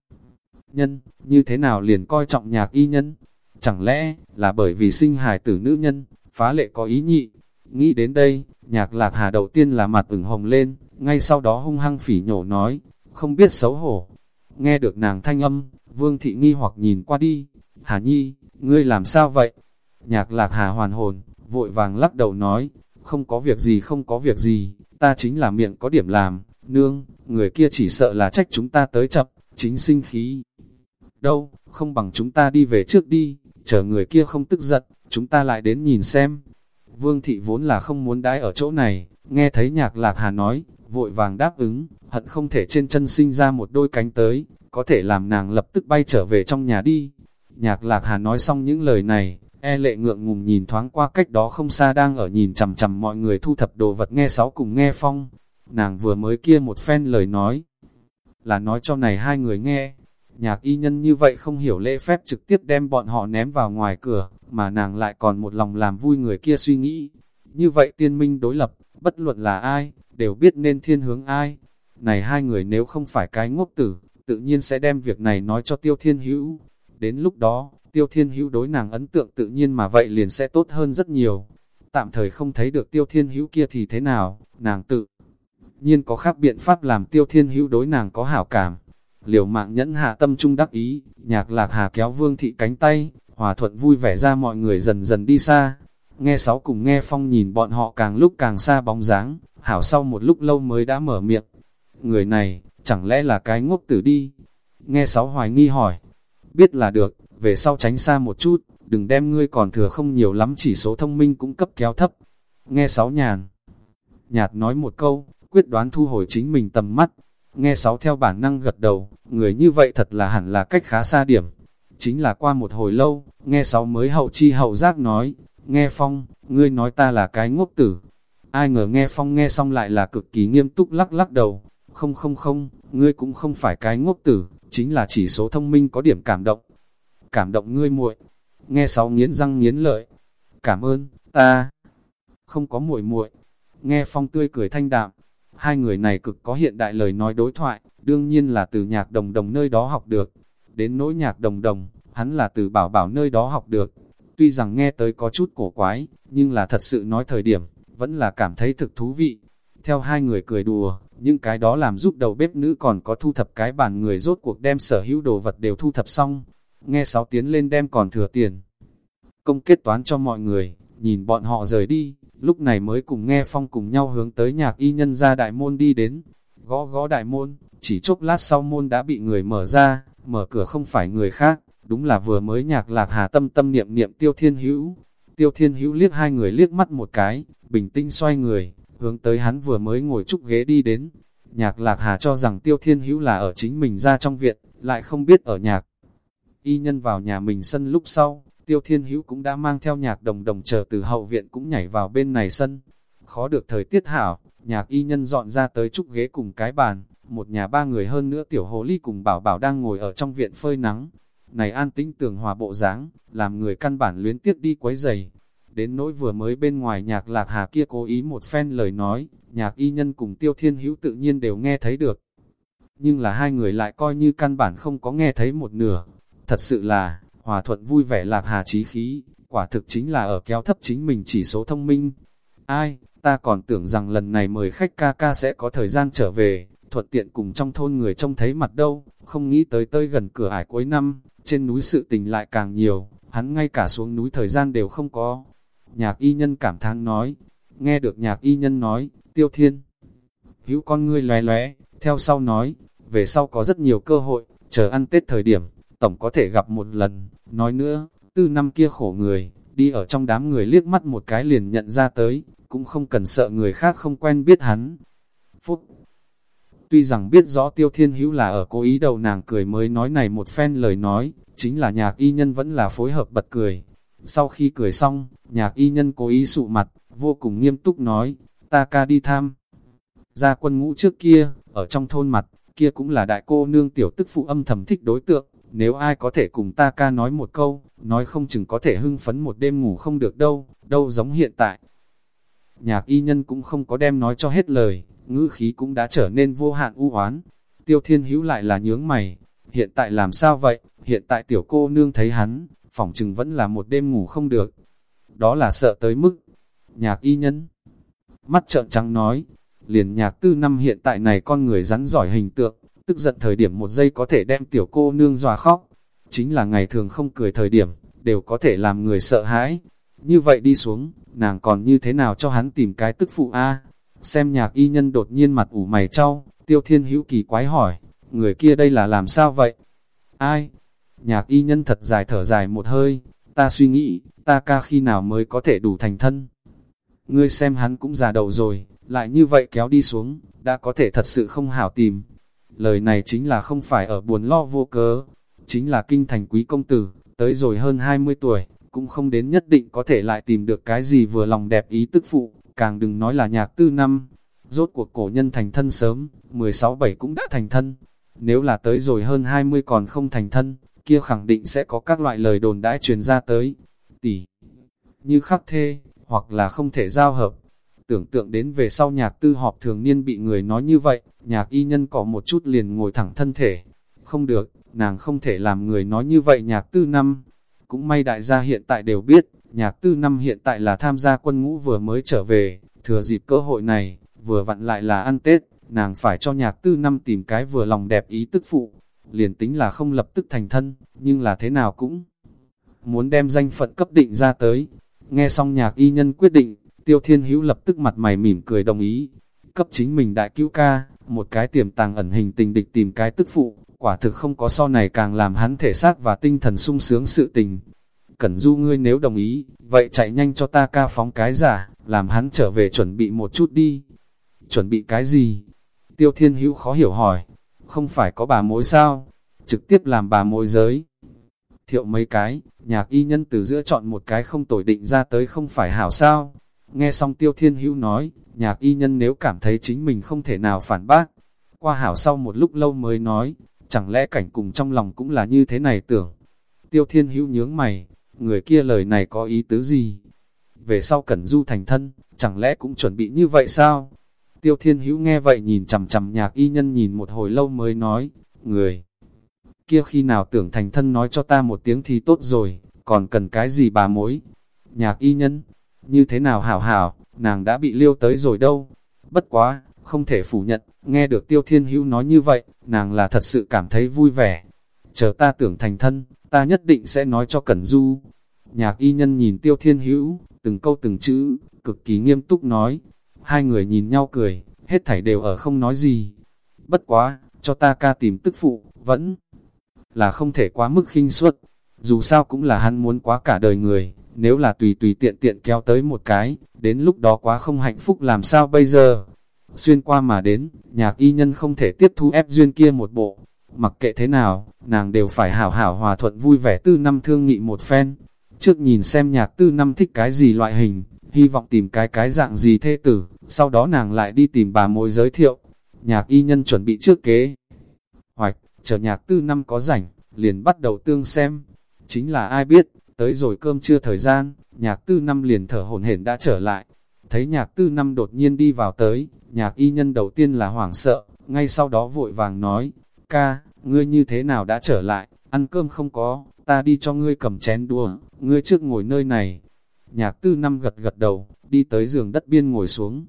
nhân, như thế nào liền coi trọng nhạc y nhân? Chẳng lẽ, là bởi vì sinh hài tử nữ nhân, phá lệ có ý nhị? Nghĩ đến đây, nhạc lạc hà đầu tiên là mặt ửng hồng lên, ngay sau đó hung hăng phỉ nhổ nói, không biết xấu hổ. Nghe được nàng thanh âm, vương thị nghi hoặc nhìn qua đi, Hà Nhi, ngươi làm sao vậy? Nhạc lạc hà hoàn hồn, vội vàng lắc đầu nói, không có việc gì không có việc gì, ta chính là miệng có điểm làm, nương, người kia chỉ sợ là trách chúng ta tới chậm, chính sinh khí. Đâu, không bằng chúng ta đi về trước đi, chờ người kia không tức giận, chúng ta lại đến nhìn xem. Vương thị vốn là không muốn đái ở chỗ này, nghe thấy nhạc lạc hà nói, vội vàng đáp ứng, hận không thể trên chân sinh ra một đôi cánh tới, có thể làm nàng lập tức bay trở về trong nhà đi. Nhạc lạc hà nói xong những lời này, e lệ ngượng ngùng nhìn thoáng qua cách đó không xa đang ở nhìn chằm chằm mọi người thu thập đồ vật nghe sáu cùng nghe phong. Nàng vừa mới kia một phen lời nói, là nói cho này hai người nghe. Nhạc y nhân như vậy không hiểu lễ phép trực tiếp đem bọn họ ném vào ngoài cửa, mà nàng lại còn một lòng làm vui người kia suy nghĩ. Như vậy tiên minh đối lập, bất luận là ai, đều biết nên thiên hướng ai. Này hai người nếu không phải cái ngốc tử, tự nhiên sẽ đem việc này nói cho tiêu thiên hữu. Đến lúc đó, tiêu thiên hữu đối nàng ấn tượng tự nhiên mà vậy liền sẽ tốt hơn rất nhiều. Tạm thời không thấy được tiêu thiên hữu kia thì thế nào, nàng tự nhiên có khác biện pháp làm tiêu thiên hữu đối nàng có hảo cảm. Liều mạng nhẫn hạ tâm trung đắc ý, nhạc lạc hà kéo vương thị cánh tay, hòa thuận vui vẻ ra mọi người dần dần đi xa. Nghe sáu cùng nghe phong nhìn bọn họ càng lúc càng xa bóng dáng, hảo sau một lúc lâu mới đã mở miệng. Người này, chẳng lẽ là cái ngốc tử đi? Nghe sáu hoài nghi hỏi. Biết là được, về sau tránh xa một chút, đừng đem ngươi còn thừa không nhiều lắm chỉ số thông minh cũng cấp kéo thấp. Nghe sáu nhàn. Nhạt nói một câu, quyết đoán thu hồi chính mình tầm mắt. Nghe sáu theo bản năng gật đầu, người như vậy thật là hẳn là cách khá xa điểm. Chính là qua một hồi lâu, nghe sáu mới hậu chi hậu giác nói, nghe phong, ngươi nói ta là cái ngốc tử. Ai ngờ nghe phong nghe xong lại là cực kỳ nghiêm túc lắc lắc đầu, không không không, ngươi cũng không phải cái ngốc tử, chính là chỉ số thông minh có điểm cảm động. Cảm động ngươi muội. Nghe sáu nghiến răng nghiến lợi. Cảm ơn, ta không có muội muội. Nghe phong tươi cười thanh đạm. Hai người này cực có hiện đại lời nói đối thoại, đương nhiên là từ nhạc đồng đồng nơi đó học được. Đến nỗi nhạc đồng đồng, hắn là từ bảo bảo nơi đó học được. Tuy rằng nghe tới có chút cổ quái, nhưng là thật sự nói thời điểm, vẫn là cảm thấy thực thú vị. Theo hai người cười đùa, những cái đó làm giúp đầu bếp nữ còn có thu thập cái bàn người rốt cuộc đem sở hữu đồ vật đều thu thập xong. Nghe sáu tiến lên đem còn thừa tiền. Công kết toán cho mọi người, nhìn bọn họ rời đi, lúc này mới cùng nghe phong cùng nhau hướng tới nhạc y nhân ra đại môn đi đến. Gõ gõ đại môn, chỉ chốc lát sau môn đã bị người mở ra, mở cửa không phải người khác, đúng là vừa mới nhạc lạc hà tâm tâm niệm niệm tiêu thiên hữu. Tiêu thiên hữu liếc hai người liếc mắt một cái, bình tĩnh xoay người, hướng tới hắn vừa mới ngồi trúc ghế đi đến. Nhạc lạc hà cho rằng tiêu thiên hữu là ở chính mình ra trong viện, lại không biết ở nhạc. Y nhân vào nhà mình sân lúc sau, tiêu thiên hữu cũng đã mang theo nhạc đồng đồng chờ từ hậu viện cũng nhảy vào bên này sân. Khó được thời tiết hảo, nhạc y nhân dọn ra tới trúc ghế cùng cái bàn, một nhà ba người hơn nữa tiểu hồ ly cùng bảo bảo đang ngồi ở trong viện phơi nắng. Này an tĩnh tường hòa bộ dáng làm người căn bản luyến tiếc đi quấy giày. Đến nỗi vừa mới bên ngoài nhạc lạc hà kia cố ý một phen lời nói, nhạc y nhân cùng tiêu thiên hữu tự nhiên đều nghe thấy được. Nhưng là hai người lại coi như căn bản không có nghe thấy một nửa. Thật sự là, hòa thuận vui vẻ lạc hà trí khí, quả thực chính là ở kéo thấp chính mình chỉ số thông minh. Ai, ta còn tưởng rằng lần này mời khách ca ca sẽ có thời gian trở về, thuận tiện cùng trong thôn người trông thấy mặt đâu, không nghĩ tới tới gần cửa ải cuối năm, trên núi sự tình lại càng nhiều, hắn ngay cả xuống núi thời gian đều không có. Nhạc y nhân cảm thán nói, nghe được nhạc y nhân nói, tiêu thiên. Hữu con ngươi lóe lóe, theo sau nói, về sau có rất nhiều cơ hội, chờ ăn Tết thời điểm, tổng có thể gặp một lần, nói nữa, tư năm kia khổ người, đi ở trong đám người liếc mắt một cái liền nhận ra tới, cũng không cần sợ người khác không quen biết hắn. Phúc Tuy rằng biết rõ tiêu thiên hữu là ở cố ý đầu nàng cười mới nói này một phen lời nói, chính là nhạc y nhân vẫn là phối hợp bật cười. Sau khi cười xong, nhạc y nhân cố ý sụ mặt, vô cùng nghiêm túc nói, ta ca đi tham. Ra quân ngũ trước kia, ở trong thôn mặt, kia cũng là đại cô nương tiểu tức phụ âm thầm thích đối tượng, nếu ai có thể cùng ta ca nói một câu, nói không chừng có thể hưng phấn một đêm ngủ không được đâu, đâu giống hiện tại. Nhạc y nhân cũng không có đem nói cho hết lời, ngữ khí cũng đã trở nên vô hạn u oán. Tiêu thiên hữu lại là nhướng mày, hiện tại làm sao vậy, hiện tại tiểu cô nương thấy hắn, phỏng chừng vẫn là một đêm ngủ không được. Đó là sợ tới mức. Nhạc y nhân, mắt trợn trắng nói, liền nhạc tư năm hiện tại này con người rắn giỏi hình tượng, tức giận thời điểm một giây có thể đem tiểu cô nương dòa khóc. Chính là ngày thường không cười thời điểm, đều có thể làm người sợ hãi. Như vậy đi xuống, nàng còn như thế nào cho hắn tìm cái tức phụ a Xem nhạc y nhân đột nhiên mặt ủ mày trao, tiêu thiên hữu kỳ quái hỏi, người kia đây là làm sao vậy? Ai? Nhạc y nhân thật dài thở dài một hơi, ta suy nghĩ, ta ca khi nào mới có thể đủ thành thân? Ngươi xem hắn cũng già đầu rồi, lại như vậy kéo đi xuống, đã có thể thật sự không hảo tìm. Lời này chính là không phải ở buồn lo vô cớ, chính là kinh thành quý công tử, tới rồi hơn 20 tuổi, cũng không đến nhất định có thể lại tìm được cái gì vừa lòng đẹp ý tức phụ, càng đừng nói là nhạc tư năm. Rốt cuộc cổ nhân thành thân sớm, 16-7 cũng đã thành thân. Nếu là tới rồi hơn 20 còn không thành thân, kia khẳng định sẽ có các loại lời đồn đãi truyền ra tới. Tỷ, như khắc thê, hoặc là không thể giao hợp. Tưởng tượng đến về sau nhạc tư họp thường niên bị người nói như vậy, nhạc y nhân có một chút liền ngồi thẳng thân thể. Không được, nàng không thể làm người nói như vậy nhạc tư năm. Cũng may đại gia hiện tại đều biết, nhạc tư năm hiện tại là tham gia quân ngũ vừa mới trở về, thừa dịp cơ hội này, vừa vặn lại là ăn Tết, nàng phải cho nhạc tư năm tìm cái vừa lòng đẹp ý tức phụ, liền tính là không lập tức thành thân, nhưng là thế nào cũng muốn đem danh phận cấp định ra tới. Nghe xong nhạc y nhân quyết định, tiêu thiên hữu lập tức mặt mày mỉm cười đồng ý, cấp chính mình đại cứu ca, một cái tiềm tàng ẩn hình tình địch tìm cái tức phụ, quả thực không có so này càng làm hắn thể xác và tinh thần sung sướng sự tình. Cẩn du ngươi nếu đồng ý, vậy chạy nhanh cho ta ca phóng cái giả, làm hắn trở về chuẩn bị một chút đi. Chuẩn bị cái gì? Tiêu thiên hữu khó hiểu hỏi, không phải có bà mối sao? Trực tiếp làm bà mối giới. Thiệu mấy cái, nhạc y nhân từ giữa chọn một cái không tồi định ra tới không phải hảo sao? Nghe xong tiêu thiên hữu nói, nhạc y nhân nếu cảm thấy chính mình không thể nào phản bác. Qua hảo sau một lúc lâu mới nói, chẳng lẽ cảnh cùng trong lòng cũng là như thế này tưởng. Tiêu thiên hữu nhướng mày, người kia lời này có ý tứ gì? Về sau Cẩn Du thành thân, chẳng lẽ cũng chuẩn bị như vậy sao? Tiêu Thiên Hữu nghe vậy nhìn chằm chằm nhạc y nhân nhìn một hồi lâu mới nói, người kia khi nào tưởng thành thân nói cho ta một tiếng thì tốt rồi, còn cần cái gì bà mối? Nhạc y nhân, như thế nào hảo hảo, nàng đã bị liêu tới rồi đâu? Bất quá, không thể phủ nhận, nghe được Tiêu Thiên Hữu nói như vậy, nàng là thật sự cảm thấy vui vẻ. Chờ ta tưởng thành thân, ta nhất định sẽ nói cho Cẩn Du. Nhạc y nhân nhìn Tiêu Thiên Hữu, từng câu từng chữ, cực kỳ nghiêm túc nói. Hai người nhìn nhau cười, hết thảy đều ở không nói gì. Bất quá, cho ta ca tìm tức phụ, vẫn là không thể quá mức khinh suất. Dù sao cũng là hắn muốn quá cả đời người, nếu là tùy tùy tiện tiện kéo tới một cái, đến lúc đó quá không hạnh phúc làm sao bây giờ. Xuyên qua mà đến, nhạc y nhân không thể tiếp thu ép duyên kia một bộ, Mặc kệ thế nào, nàng đều phải hảo hảo hòa thuận vui vẻ tư năm thương nghị một phen. Trước nhìn xem nhạc tư năm thích cái gì loại hình, hy vọng tìm cái cái dạng gì thê tử, sau đó nàng lại đi tìm bà mối giới thiệu. Nhạc y nhân chuẩn bị trước kế. Hoạch, chờ nhạc tư năm có rảnh, liền bắt đầu tương xem. Chính là ai biết, tới rồi cơm chưa thời gian, nhạc tư năm liền thở hồn hển đã trở lại. Thấy nhạc tư năm đột nhiên đi vào tới, nhạc y nhân đầu tiên là hoảng sợ, ngay sau đó vội vàng nói, ca, ngươi như thế nào đã trở lại, ăn cơm không có, ta đi cho ngươi cầm chén đùa. ngươi trước ngồi nơi này. Nhạc tư năm gật gật đầu, đi đi tới giường đất biên ngồi xuống.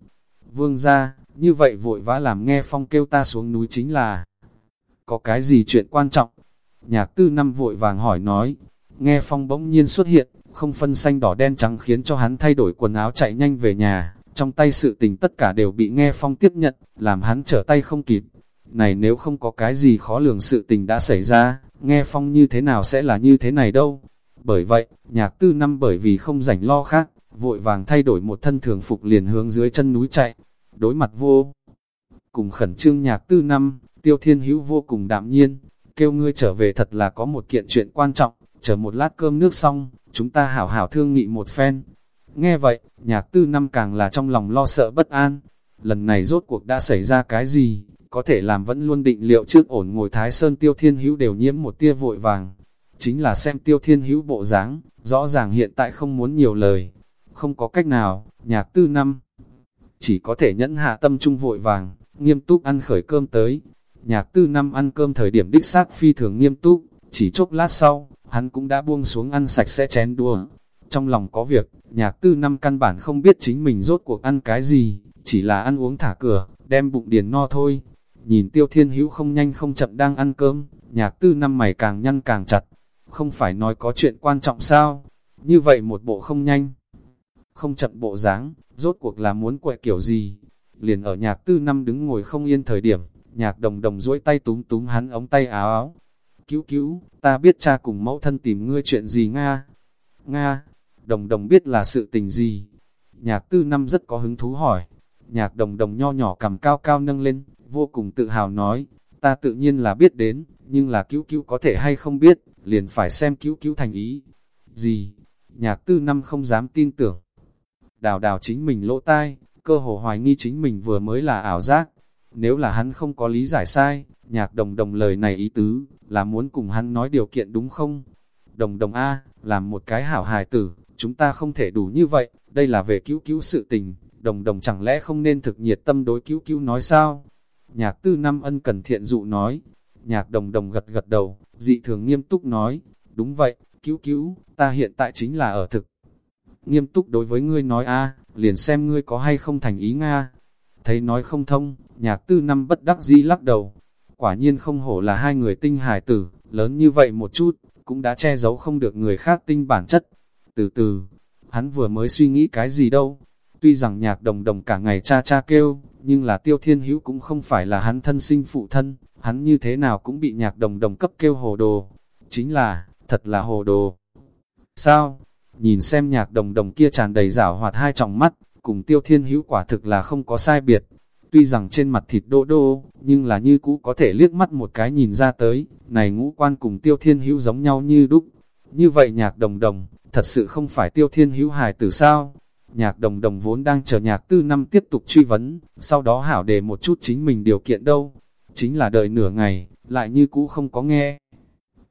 Vương ra, như vậy vội vã làm nghe phong kêu ta xuống núi chính là có cái gì chuyện quan trọng? Nhạc tư năm vội vàng hỏi nói, nghe phong bỗng nhiên xuất hiện, không phân xanh đỏ đen trắng khiến cho hắn thay đổi quần áo chạy nhanh về nhà, trong tay sự tình tất cả đều bị nghe phong tiếp nhận, làm hắn trở tay không kịp. Này nếu không có cái gì khó lường sự tình đã xảy ra, nghe phong như thế nào sẽ là như thế này đâu. Bởi vậy, nhạc tư năm bởi vì không rảnh lo khác, vội vàng thay đổi một thân thường phục liền hướng dưới chân núi chạy. Đối mặt vô, cùng khẩn trương nhạc tư năm, tiêu thiên hữu vô cùng đạm nhiên, kêu ngươi trở về thật là có một kiện chuyện quan trọng, chờ một lát cơm nước xong, chúng ta hảo hảo thương nghị một phen. Nghe vậy, nhạc tư năm càng là trong lòng lo sợ bất an. Lần này rốt cuộc đã xảy ra cái gì, có thể làm vẫn luôn định liệu trước ổn ngồi Thái Sơn Tiêu Thiên Hữu đều nhiễm một tia vội vàng. Chính là xem Tiêu Thiên Hữu bộ dáng, rõ ràng hiện tại không muốn nhiều lời. Không có cách nào, nhạc tư năm. Chỉ có thể nhẫn hạ tâm trung vội vàng, nghiêm túc ăn khởi cơm tới. Nhạc tư năm ăn cơm thời điểm đích xác phi thường nghiêm túc, chỉ chốc lát sau, hắn cũng đã buông xuống ăn sạch sẽ chén đua. Trong lòng có việc, nhạc tư năm căn bản không biết chính mình rốt cuộc ăn cái gì, chỉ là ăn uống thả cửa, đem bụng điền no thôi. Nhìn tiêu thiên hữu không nhanh không chậm đang ăn cơm, nhạc tư năm mày càng nhăn càng chặt. Không phải nói có chuyện quan trọng sao? Như vậy một bộ không nhanh, không chậm bộ dáng, rốt cuộc là muốn quậy kiểu gì? Liền ở nhạc tư năm đứng ngồi không yên thời điểm, nhạc đồng đồng duỗi tay túm túm hắn ống tay áo áo. Cứu cứu, ta biết cha cùng mẫu thân tìm ngươi chuyện gì Nga? Nga, đồng đồng biết là sự tình gì? Nhạc tư năm rất có hứng thú hỏi. Nhạc đồng đồng nho nhỏ cầm cao cao nâng lên, vô cùng tự hào nói, ta tự nhiên là biết đến, nhưng là cứu cứu có thể hay không biết, liền phải xem cứu cứu thành ý. Gì? Nhạc tư năm không dám tin tưởng. Đào đào chính mình lỗ tai, cơ hồ hoài nghi chính mình vừa mới là ảo giác. Nếu là hắn không có lý giải sai, nhạc đồng đồng lời này ý tứ, là muốn cùng hắn nói điều kiện đúng không? Đồng đồng A, làm một cái hảo hài tử, chúng ta không thể đủ như vậy, đây là về cứu cứu sự tình, đồng đồng chẳng lẽ không nên thực nhiệt tâm đối cứu cứu nói sao? Nhạc tư năm ân cần thiện dụ nói, nhạc đồng đồng gật gật đầu, dị thường nghiêm túc nói, đúng vậy, cứu cứu, ta hiện tại chính là ở thực. Nghiêm túc đối với ngươi nói a liền xem ngươi có hay không thành ý Nga. Thấy nói không thông, nhạc tư năm bất đắc dĩ lắc đầu. Quả nhiên không hổ là hai người tinh hải tử, lớn như vậy một chút, cũng đã che giấu không được người khác tinh bản chất. Từ từ, hắn vừa mới suy nghĩ cái gì đâu. Tuy rằng nhạc đồng đồng cả ngày cha cha kêu, nhưng là tiêu thiên hữu cũng không phải là hắn thân sinh phụ thân, hắn như thế nào cũng bị nhạc đồng đồng cấp kêu hồ đồ. Chính là, thật là hồ đồ. Sao? Nhìn xem nhạc đồng đồng kia tràn đầy rảo hoạt hai tròng mắt, cùng tiêu thiên hữu quả thực là không có sai biệt. Tuy rằng trên mặt thịt đô đô, nhưng là như cũ có thể liếc mắt một cái nhìn ra tới, này ngũ quan cùng tiêu thiên hữu giống nhau như đúc. Như vậy nhạc đồng đồng, thật sự không phải tiêu thiên hữu hài tử sao? Nhạc đồng đồng vốn đang chờ nhạc tư năm tiếp tục truy vấn, sau đó hảo đề một chút chính mình điều kiện đâu. Chính là đợi nửa ngày, lại như cũ không có nghe.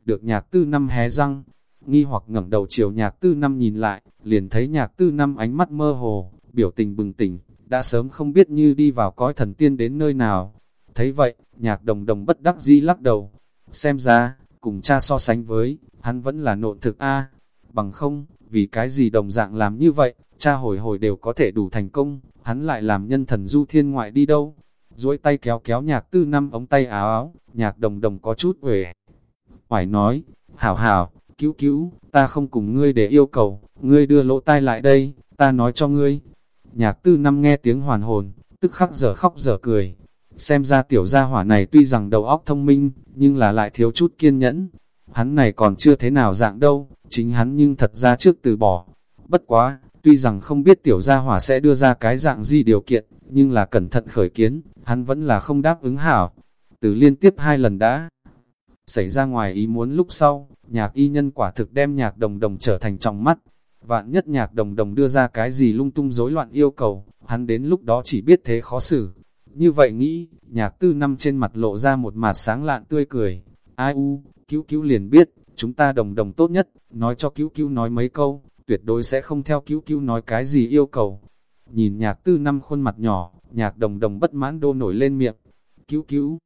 Được nhạc tư năm hé răng, nghi hoặc ngẩng đầu chiều nhạc tư năm nhìn lại, liền thấy nhạc tư năm ánh mắt mơ hồ, biểu tình bừng tỉnh, đã sớm không biết như đi vào cõi thần tiên đến nơi nào. Thấy vậy, nhạc đồng đồng bất đắc dĩ lắc đầu, xem ra, cùng cha so sánh với, hắn vẫn là nộn thực A, bằng không, vì cái gì đồng dạng làm như vậy, cha hồi hồi đều có thể đủ thành công, hắn lại làm nhân thần du thiên ngoại đi đâu. duỗi tay kéo kéo nhạc tư năm ống tay áo áo, nhạc đồng đồng có chút uể. Hoài nói, hảo hảo, cứu cứu, ta không cùng ngươi để yêu cầu, ngươi đưa lỗ tai lại đây, ta nói cho ngươi. Nhạc tư năm nghe tiếng hoàn hồn, tức khắc giờ khóc giờ cười. Xem ra tiểu gia hỏa này tuy rằng đầu óc thông minh, nhưng là lại thiếu chút kiên nhẫn. Hắn này còn chưa thế nào dạng đâu, chính hắn nhưng thật ra trước từ bỏ. Bất quá, tuy rằng không biết tiểu gia hỏa sẽ đưa ra cái dạng gì điều kiện, nhưng là cẩn thận khởi kiến, hắn vẫn là không đáp ứng hảo. Từ liên tiếp hai lần đã xảy ra ngoài ý muốn lúc sau, nhạc y nhân quả thực đem nhạc đồng đồng trở thành trong mắt. Vạn nhất nhạc đồng đồng đưa ra cái gì lung tung rối loạn yêu cầu, hắn đến lúc đó chỉ biết thế khó xử. Như vậy nghĩ, nhạc tư năm trên mặt lộ ra một mặt sáng lạn tươi cười. Ai u, cứu cứu liền biết, chúng ta đồng đồng tốt nhất, nói cho cứu cứu nói mấy câu, tuyệt đối sẽ không theo cứu cứu nói cái gì yêu cầu. Nhìn nhạc tư năm khuôn mặt nhỏ, nhạc đồng đồng bất mãn đô nổi lên miệng. Cứu cứu,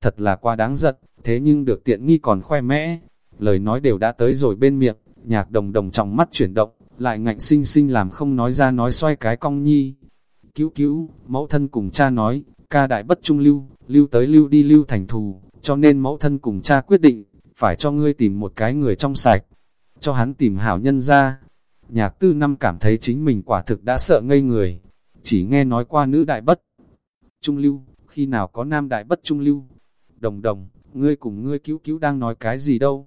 thật là quá đáng giận, thế nhưng được tiện nghi còn khoe mẽ. Lời nói đều đã tới rồi bên miệng, nhạc đồng đồng trong mắt chuyển động, lại ngạnh sinh sinh làm không nói ra nói xoay cái cong nhi. Cứu cứu, mẫu thân cùng cha nói, ca đại bất trung lưu, lưu tới lưu đi lưu thành thù, cho nên mẫu thân cùng cha quyết định, phải cho ngươi tìm một cái người trong sạch, cho hắn tìm hảo nhân ra. Nhạc tư năm cảm thấy chính mình quả thực đã sợ ngây người, chỉ nghe nói qua nữ đại bất. Trung lưu, khi nào có nam đại bất trung lưu? Đồng đồng, ngươi cùng ngươi cứu cứu đang nói cái gì đâu?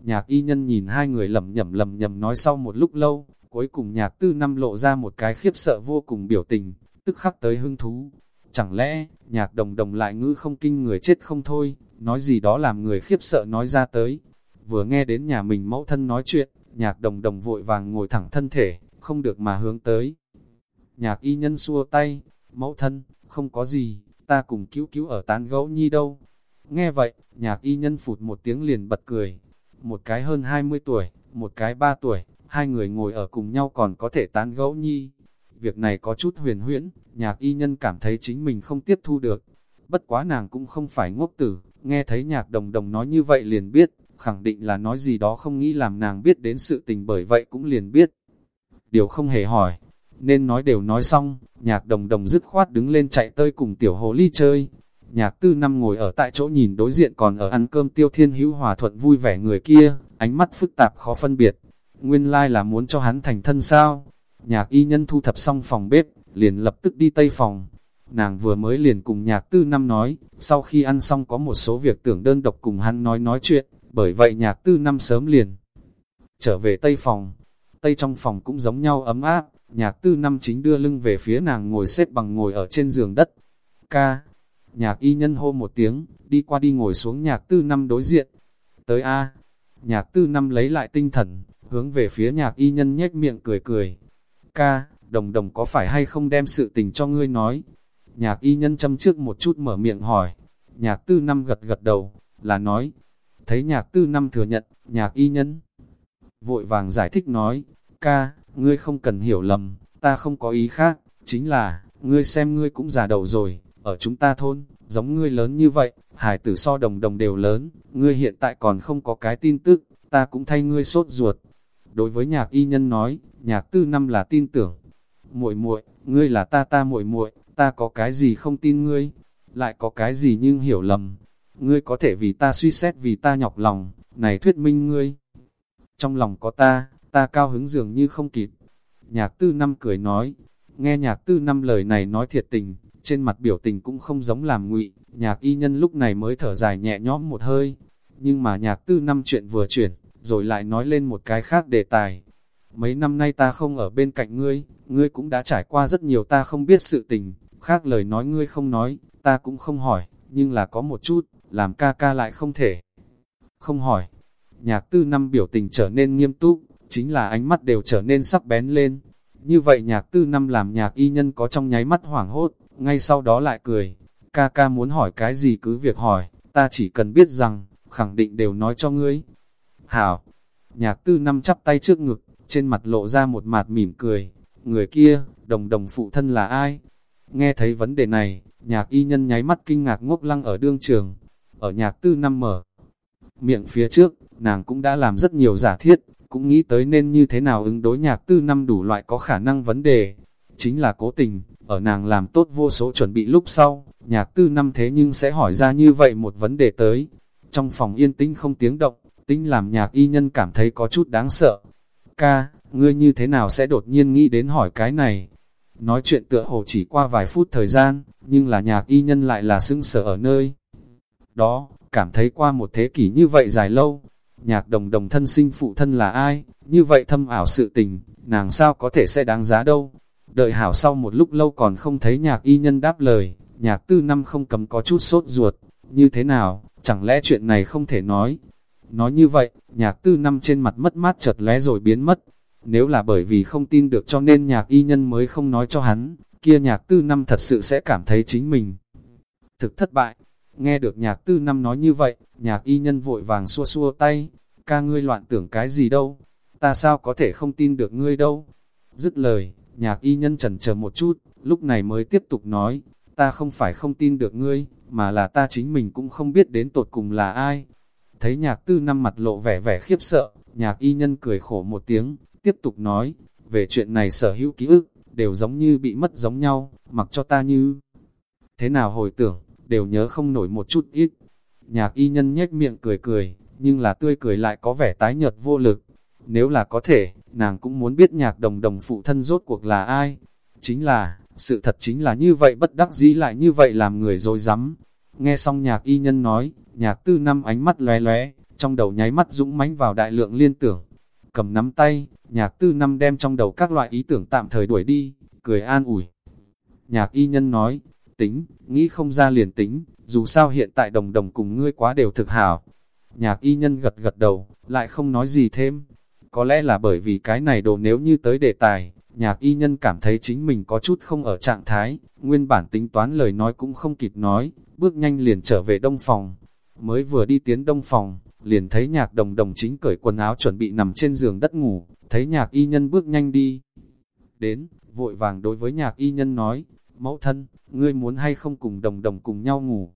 Nhạc y nhân nhìn hai người lầm nhầm lầm nhầm nói sau một lúc lâu, cuối cùng nhạc tư năm lộ ra một cái khiếp sợ vô cùng biểu tình, tức khắc tới hưng thú. Chẳng lẽ, nhạc đồng đồng lại ngữ không kinh người chết không thôi, nói gì đó làm người khiếp sợ nói ra tới. Vừa nghe đến nhà mình mẫu thân nói chuyện, nhạc đồng đồng vội vàng ngồi thẳng thân thể, không được mà hướng tới. Nhạc y nhân xua tay, mẫu thân, không có gì, ta cùng cứu cứu ở tán gẫu nhi đâu. Nghe vậy, nhạc y nhân phụt một tiếng liền bật cười. Một cái hơn 20 tuổi, một cái 3 tuổi, hai người ngồi ở cùng nhau còn có thể tán gẫu nhi. Việc này có chút huyền huyễn, nhạc y nhân cảm thấy chính mình không tiếp thu được. Bất quá nàng cũng không phải ngốc tử, nghe thấy nhạc đồng đồng nói như vậy liền biết, khẳng định là nói gì đó không nghĩ làm nàng biết đến sự tình bởi vậy cũng liền biết. Điều không hề hỏi, nên nói đều nói xong, nhạc đồng đồng dứt khoát đứng lên chạy tơi cùng tiểu hồ ly chơi. Nhạc tư năm ngồi ở tại chỗ nhìn đối diện còn ở ăn cơm tiêu thiên hữu hòa thuận vui vẻ người kia, ánh mắt phức tạp khó phân biệt. Nguyên lai like là muốn cho hắn thành thân sao? Nhạc y nhân thu thập xong phòng bếp, liền lập tức đi tây phòng. Nàng vừa mới liền cùng nhạc tư năm nói, sau khi ăn xong có một số việc tưởng đơn độc cùng hắn nói nói chuyện, bởi vậy nhạc tư năm sớm liền. Trở về tây phòng, tây trong phòng cũng giống nhau ấm áp, nhạc tư năm chính đưa lưng về phía nàng ngồi xếp bằng ngồi ở trên giường đất. Ca, nhạc y nhân hô một tiếng, đi qua đi ngồi xuống nhạc tư năm đối diện. Tới A, nhạc tư năm lấy lại tinh thần, hướng về phía nhạc y nhân nhếch miệng cười cười. Ca, đồng đồng có phải hay không đem sự tình cho ngươi nói? Nhạc y nhân châm trước một chút mở miệng hỏi. Nhạc tư năm gật gật đầu, là nói. Thấy nhạc tư năm thừa nhận, nhạc y nhân vội vàng giải thích nói, ca, ngươi không cần hiểu lầm, ta không có ý khác, chính là, ngươi xem ngươi cũng già đầu rồi, ở chúng ta thôn, giống ngươi lớn như vậy, hải tử so đồng đồng đều lớn, ngươi hiện tại còn không có cái tin tức, ta cũng thay ngươi sốt ruột. Đối với nhạc y nhân nói, nhạc tư năm là tin tưởng. muội muội ngươi là ta ta muội muội ta có cái gì không tin ngươi, lại có cái gì nhưng hiểu lầm. Ngươi có thể vì ta suy xét vì ta nhọc lòng, này thuyết minh ngươi. Trong lòng có ta, ta cao hứng dường như không kịp. Nhạc tư năm cười nói, nghe nhạc tư năm lời này nói thiệt tình, trên mặt biểu tình cũng không giống làm ngụy nhạc y nhân lúc này mới thở dài nhẹ nhõm một hơi. Nhưng mà nhạc tư năm chuyện vừa chuyển, rồi lại nói lên một cái khác đề tài. Mấy năm nay ta không ở bên cạnh ngươi, ngươi cũng đã trải qua rất nhiều ta không biết sự tình, khác lời nói ngươi không nói, ta cũng không hỏi, nhưng là có một chút, làm ca ca lại không thể. Không hỏi, nhạc tư năm biểu tình trở nên nghiêm túc, chính là ánh mắt đều trở nên sắc bén lên. Như vậy nhạc tư năm làm nhạc y nhân có trong nháy mắt hoảng hốt, ngay sau đó lại cười. Ca ca muốn hỏi cái gì cứ việc hỏi, ta chỉ cần biết rằng, khẳng định đều nói cho ngươi. Hảo, nhạc tư năm chắp tay trước ngực, trên mặt lộ ra một mạt mỉm cười. Người kia, đồng đồng phụ thân là ai? Nghe thấy vấn đề này, nhạc y nhân nháy mắt kinh ngạc ngốc lăng ở đương trường. Ở nhạc tư năm mở miệng phía trước, nàng cũng đã làm rất nhiều giả thiết, cũng nghĩ tới nên như thế nào ứng đối nhạc tư năm đủ loại có khả năng vấn đề. Chính là cố tình, ở nàng làm tốt vô số chuẩn bị lúc sau, nhạc tư năm thế nhưng sẽ hỏi ra như vậy một vấn đề tới. Trong phòng yên tĩnh không tiếng động, tính làm nhạc y nhân cảm thấy có chút đáng sợ. Ca, ngươi như thế nào sẽ đột nhiên nghĩ đến hỏi cái này? Nói chuyện tựa hồ chỉ qua vài phút thời gian, nhưng là nhạc y nhân lại là sưng sở ở nơi. Đó, cảm thấy qua một thế kỷ như vậy dài lâu, nhạc đồng đồng thân sinh phụ thân là ai, như vậy thâm ảo sự tình, nàng sao có thể sẽ đáng giá đâu. Đợi hảo sau một lúc lâu còn không thấy nhạc y nhân đáp lời, nhạc tư năm không cầm có chút sốt ruột, như thế nào, chẳng lẽ chuyện này không thể nói. Nói như vậy, nhạc tư năm trên mặt mất mát chợt lé rồi biến mất. Nếu là bởi vì không tin được cho nên nhạc y nhân mới không nói cho hắn, kia nhạc tư năm thật sự sẽ cảm thấy chính mình thực thất bại. Nghe được nhạc tư năm nói như vậy, nhạc y nhân vội vàng xua xua tay, ca ngươi loạn tưởng cái gì đâu, ta sao có thể không tin được ngươi đâu. Dứt lời, nhạc y nhân chần chờ một chút, lúc này mới tiếp tục nói, ta không phải không tin được ngươi, mà là ta chính mình cũng không biết đến tột cùng là ai. Thấy nhạc tư năm mặt lộ vẻ vẻ khiếp sợ, nhạc y nhân cười khổ một tiếng, tiếp tục nói, về chuyện này sở hữu ký ức, đều giống như bị mất giống nhau, mặc cho ta như thế nào hồi tưởng, đều nhớ không nổi một chút ít. Nhạc y nhân nhếch miệng cười cười, nhưng là tươi cười lại có vẻ tái nhợt vô lực. Nếu là có thể, nàng cũng muốn biết nhạc đồng đồng phụ thân rốt cuộc là ai. Chính là, sự thật chính là như vậy bất đắc dĩ lại như vậy làm người dối rắm Nghe xong nhạc y nhân nói, nhạc tư năm ánh mắt lóe lóe, trong đầu nháy mắt dũng mãnh vào đại lượng liên tưởng. Cầm nắm tay, nhạc tư năm đem trong đầu các loại ý tưởng tạm thời đuổi đi, cười an ủi. Nhạc y nhân nói, tính, nghĩ không ra liền tính, dù sao hiện tại đồng đồng cùng ngươi quá đều thực hảo. Nhạc y nhân gật gật đầu, lại không nói gì thêm. Có lẽ là bởi vì cái này đồ nếu như tới đề tài, nhạc y nhân cảm thấy chính mình có chút không ở trạng thái, nguyên bản tính toán lời nói cũng không kịp nói, bước nhanh liền trở về đông phòng. Mới vừa đi tiến đông phòng, liền thấy nhạc đồng đồng chính cởi quần áo chuẩn bị nằm trên giường đất ngủ, thấy nhạc y nhân bước nhanh đi. Đến, vội vàng đối với nhạc y nhân nói, mẫu thân, ngươi muốn hay không cùng đồng đồng cùng nhau ngủ.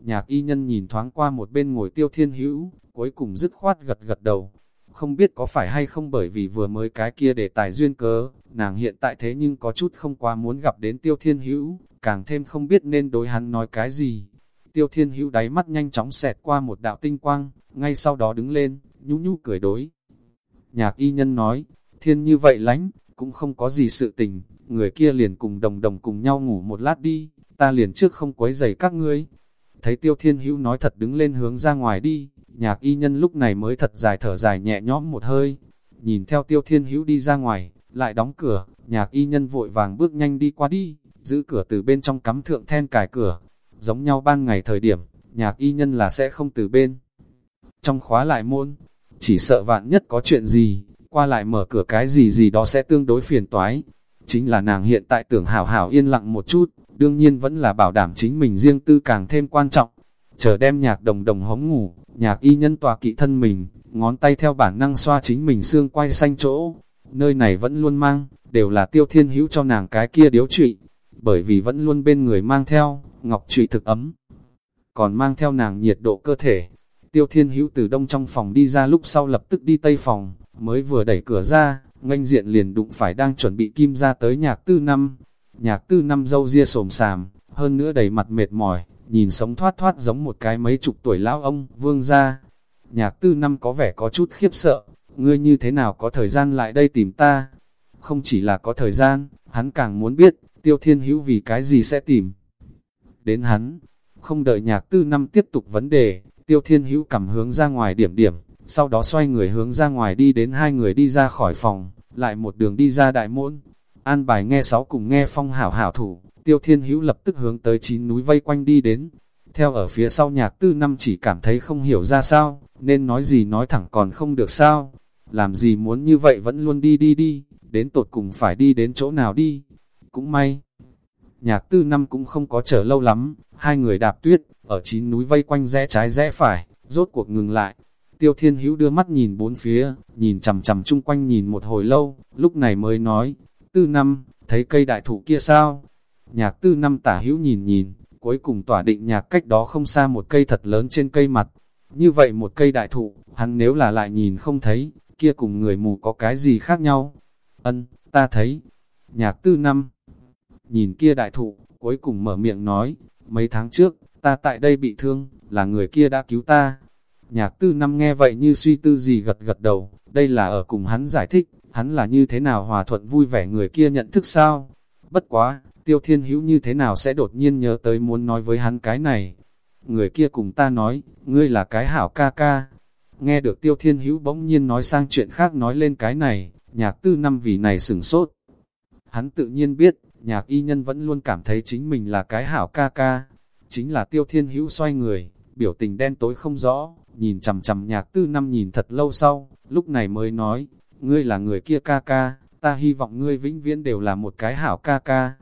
Nhạc y nhân nhìn thoáng qua một bên ngồi tiêu thiên hữu, cuối cùng dứt khoát gật gật đầu. Không biết có phải hay không bởi vì vừa mới cái kia để tài duyên cớ, nàng hiện tại thế nhưng có chút không quá muốn gặp đến tiêu thiên hữu, càng thêm không biết nên đối hắn nói cái gì. Tiêu thiên hữu đáy mắt nhanh chóng xẹt qua một đạo tinh quang, ngay sau đó đứng lên, nhũ nhũ cười đối. Nhạc y nhân nói, thiên như vậy lánh, cũng không có gì sự tình, người kia liền cùng đồng đồng cùng nhau ngủ một lát đi, ta liền trước không quấy giày các ngươi. Thấy tiêu thiên hữu nói thật đứng lên hướng ra ngoài đi, nhạc y nhân lúc này mới thật dài thở dài nhẹ nhõm một hơi. Nhìn theo tiêu thiên hữu đi ra ngoài, lại đóng cửa, nhạc y nhân vội vàng bước nhanh đi qua đi, giữ cửa từ bên trong cắm thượng then cài cửa. Giống nhau ban ngày thời điểm, nhạc y nhân là sẽ không từ bên. Trong khóa lại môn, chỉ sợ vạn nhất có chuyện gì, qua lại mở cửa cái gì gì đó sẽ tương đối phiền toái. Chính là nàng hiện tại tưởng hảo hảo yên lặng một chút, đương nhiên vẫn là bảo đảm chính mình riêng tư càng thêm quan trọng. Chờ đem nhạc đồng đồng hống ngủ, nhạc y nhân tòa kỵ thân mình, ngón tay theo bản năng xoa chính mình xương quay xanh chỗ. Nơi này vẫn luôn mang, đều là tiêu thiên hữu cho nàng cái kia điếu trụy, bởi vì vẫn luôn bên người mang theo, ngọc trụy thực ấm. Còn mang theo nàng nhiệt độ cơ thể. Tiêu thiên hữu từ đông trong phòng đi ra lúc sau lập tức đi tây phòng, mới vừa đẩy cửa ra, nganh diện liền đụng phải đang chuẩn bị kim ra tới nhạc tư năm. Nhạc tư năm dâu ria sồm sàm, hơn nữa đầy mặt mệt mỏi, nhìn sống thoát thoát giống một cái mấy chục tuổi lão ông, vương gia. Nhạc tư năm có vẻ có chút khiếp sợ, ngươi như thế nào có thời gian lại đây tìm ta? Không chỉ là có thời gian, hắn càng muốn biết, tiêu thiên hữu vì cái gì sẽ tìm. Đến hắn, không đợi nhạc tư năm tiếp tục vấn đề, tiêu thiên hữu cầm hướng ra ngoài điểm điểm, sau đó xoay người hướng ra ngoài đi đến hai người đi ra khỏi phòng, lại một đường đi ra đại môn. An bài nghe sáu cùng nghe phong hảo hảo thủ, tiêu thiên hữu lập tức hướng tới chín núi vây quanh đi đến. Theo ở phía sau nhạc tư năm chỉ cảm thấy không hiểu ra sao, nên nói gì nói thẳng còn không được sao. Làm gì muốn như vậy vẫn luôn đi đi đi, đến tột cùng phải đi đến chỗ nào đi. Cũng may, nhạc tư năm cũng không có chờ lâu lắm, hai người đạp tuyết, ở chín núi vây quanh rẽ trái rẽ phải, rốt cuộc ngừng lại, Tiêu Thiên Hữu đưa mắt nhìn bốn phía, nhìn chằm chằm chung quanh nhìn một hồi lâu, lúc này mới nói, tư năm, thấy cây đại thụ kia sao? Nhạc tư năm tả hữu nhìn nhìn, cuối cùng tỏa định nhạc cách đó không xa một cây thật lớn trên cây mặt. Như vậy một cây đại thụ, hắn nếu là lại nhìn không thấy, kia cùng người mù có cái gì khác nhau? Ân, ta thấy. Nhạc tư năm, nhìn kia đại thụ, cuối cùng mở miệng nói, mấy tháng trước, ta tại đây bị thương, là người kia đã cứu ta, Nhạc tư năm nghe vậy như suy tư gì gật gật đầu, đây là ở cùng hắn giải thích, hắn là như thế nào hòa thuận vui vẻ người kia nhận thức sao? Bất quá, tiêu thiên hữu như thế nào sẽ đột nhiên nhớ tới muốn nói với hắn cái này? Người kia cùng ta nói, ngươi là cái hảo ca ca. Nghe được tiêu thiên hữu bỗng nhiên nói sang chuyện khác nói lên cái này, nhạc tư năm vì này sửng sốt. Hắn tự nhiên biết, nhạc y nhân vẫn luôn cảm thấy chính mình là cái hảo ca ca. Chính là tiêu thiên hữu xoay người, biểu tình đen tối không rõ, nhìn chằm chằm nhạc tư năm nhìn thật lâu sau, lúc này mới nói, ngươi là người kia ca ca, ta hy vọng ngươi vĩnh viễn đều là một cái hảo ca ca.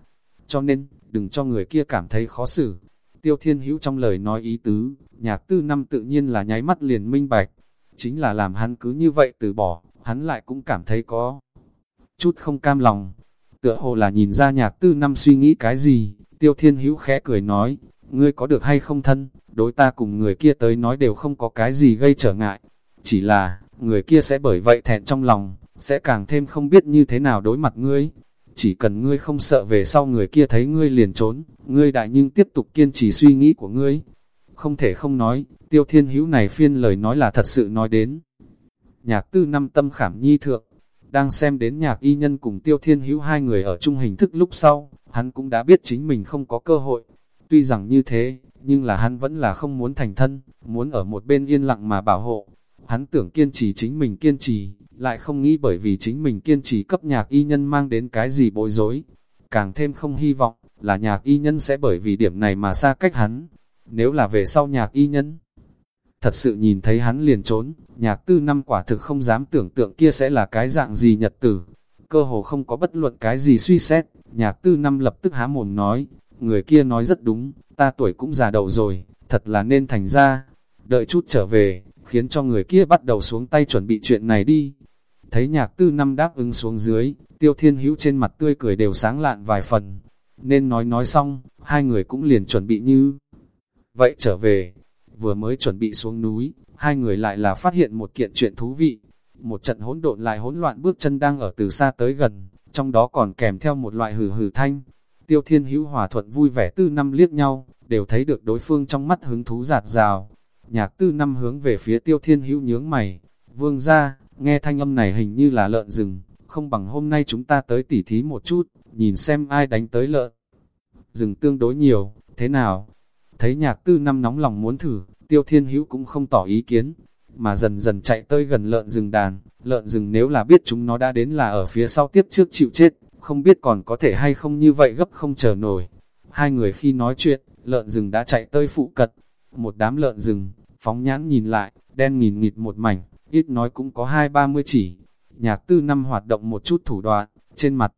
Cho nên, đừng cho người kia cảm thấy khó xử. Tiêu thiên hữu trong lời nói ý tứ, nhạc tư năm tự nhiên là nháy mắt liền minh bạch. Chính là làm hắn cứ như vậy từ bỏ, hắn lại cũng cảm thấy có chút không cam lòng. Tựa hồ là nhìn ra nhạc tư năm suy nghĩ cái gì, tiêu thiên hữu khẽ cười nói, ngươi có được hay không thân, đối ta cùng người kia tới nói đều không có cái gì gây trở ngại. Chỉ là, người kia sẽ bởi vậy thẹn trong lòng, sẽ càng thêm không biết như thế nào đối mặt ngươi. Chỉ cần ngươi không sợ về sau người kia thấy ngươi liền trốn, ngươi đại nhưng tiếp tục kiên trì suy nghĩ của ngươi. Không thể không nói, tiêu thiên hữu này phiên lời nói là thật sự nói đến. Nhạc tư năm tâm khảm nhi thượng, đang xem đến nhạc y nhân cùng tiêu thiên hữu hai người ở chung hình thức lúc sau, hắn cũng đã biết chính mình không có cơ hội. Tuy rằng như thế, nhưng là hắn vẫn là không muốn thành thân, muốn ở một bên yên lặng mà bảo hộ. Hắn tưởng kiên trì chính mình kiên trì, lại không nghĩ bởi vì chính mình kiên trì cấp nhạc y nhân mang đến cái gì bối rối. Càng thêm không hy vọng, là nhạc y nhân sẽ bởi vì điểm này mà xa cách hắn. Nếu là về sau nhạc y nhân, thật sự nhìn thấy hắn liền trốn, nhạc tư năm quả thực không dám tưởng tượng kia sẽ là cái dạng gì nhật tử. Cơ hồ không có bất luận cái gì suy xét, nhạc tư năm lập tức há mồm nói, người kia nói rất đúng, ta tuổi cũng già đầu rồi, thật là nên thành ra. Đợi chút trở về, khiến cho người kia bắt đầu xuống tay chuẩn bị chuyện này đi. Thấy nhạc tư năm đáp ứng xuống dưới, tiêu thiên hữu trên mặt tươi cười đều sáng lạn vài phần. Nên nói nói xong, hai người cũng liền chuẩn bị như. Vậy trở về, vừa mới chuẩn bị xuống núi, hai người lại là phát hiện một kiện chuyện thú vị. Một trận hỗn độn lại hỗn loạn bước chân đang ở từ xa tới gần, trong đó còn kèm theo một loại hừ hừ thanh. Tiêu thiên hữu hòa thuận vui vẻ tư năm liếc nhau, đều thấy được đối phương trong mắt hứng thú giạt rào. Nhạc tư năm hướng về phía tiêu thiên hữu nhướng mày, vương ra, nghe thanh âm này hình như là lợn rừng, không bằng hôm nay chúng ta tới tỉ thí một chút, nhìn xem ai đánh tới lợn. Rừng tương đối nhiều, thế nào? Thấy nhạc tư năm nóng lòng muốn thử, tiêu thiên hữu cũng không tỏ ý kiến, mà dần dần chạy tới gần lợn rừng đàn, lợn rừng nếu là biết chúng nó đã đến là ở phía sau tiếp trước chịu chết, không biết còn có thể hay không như vậy gấp không chờ nổi. Hai người khi nói chuyện, lợn rừng đã chạy tới phụ cận, một đám lợn rừng, phóng nhãn nhìn lại, đen nghìn nghịt một mảnh, ít nói cũng có hai ba mươi chỉ. Nhạc tư năm hoạt động một chút thủ đoạn, trên mặt,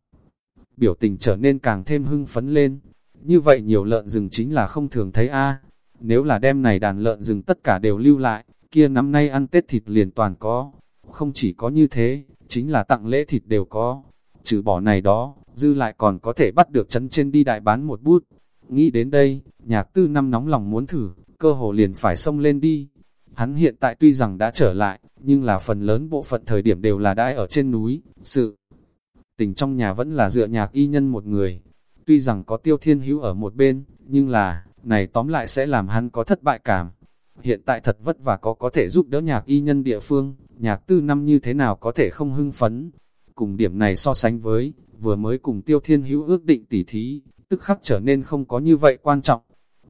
biểu tình trở nên càng thêm hưng phấn lên. Như vậy nhiều lợn rừng chính là không thường thấy a Nếu là đem này đàn lợn rừng tất cả đều lưu lại, kia năm nay ăn Tết thịt liền toàn có. Không chỉ có như thế, chính là tặng lễ thịt đều có. Trừ bỏ này đó, dư lại còn có thể bắt được chấn trên đi đại bán một bút. Nghĩ đến đây, nhạc tư năm nóng lòng muốn thử, cơ hồ liền phải xông lên đi. Hắn hiện tại tuy rằng đã trở lại, nhưng là phần lớn bộ phận thời điểm đều là đãi ở trên núi, sự tình trong nhà vẫn là dựa nhạc y nhân một người. Tuy rằng có tiêu thiên hữu ở một bên, nhưng là, này tóm lại sẽ làm hắn có thất bại cảm. Hiện tại thật vất vả có có thể giúp đỡ nhạc y nhân địa phương, nhạc tư năm như thế nào có thể không hưng phấn. Cùng điểm này so sánh với, vừa mới cùng tiêu thiên hữu ước định tỉ thí, tức khắc trở nên không có như vậy quan trọng.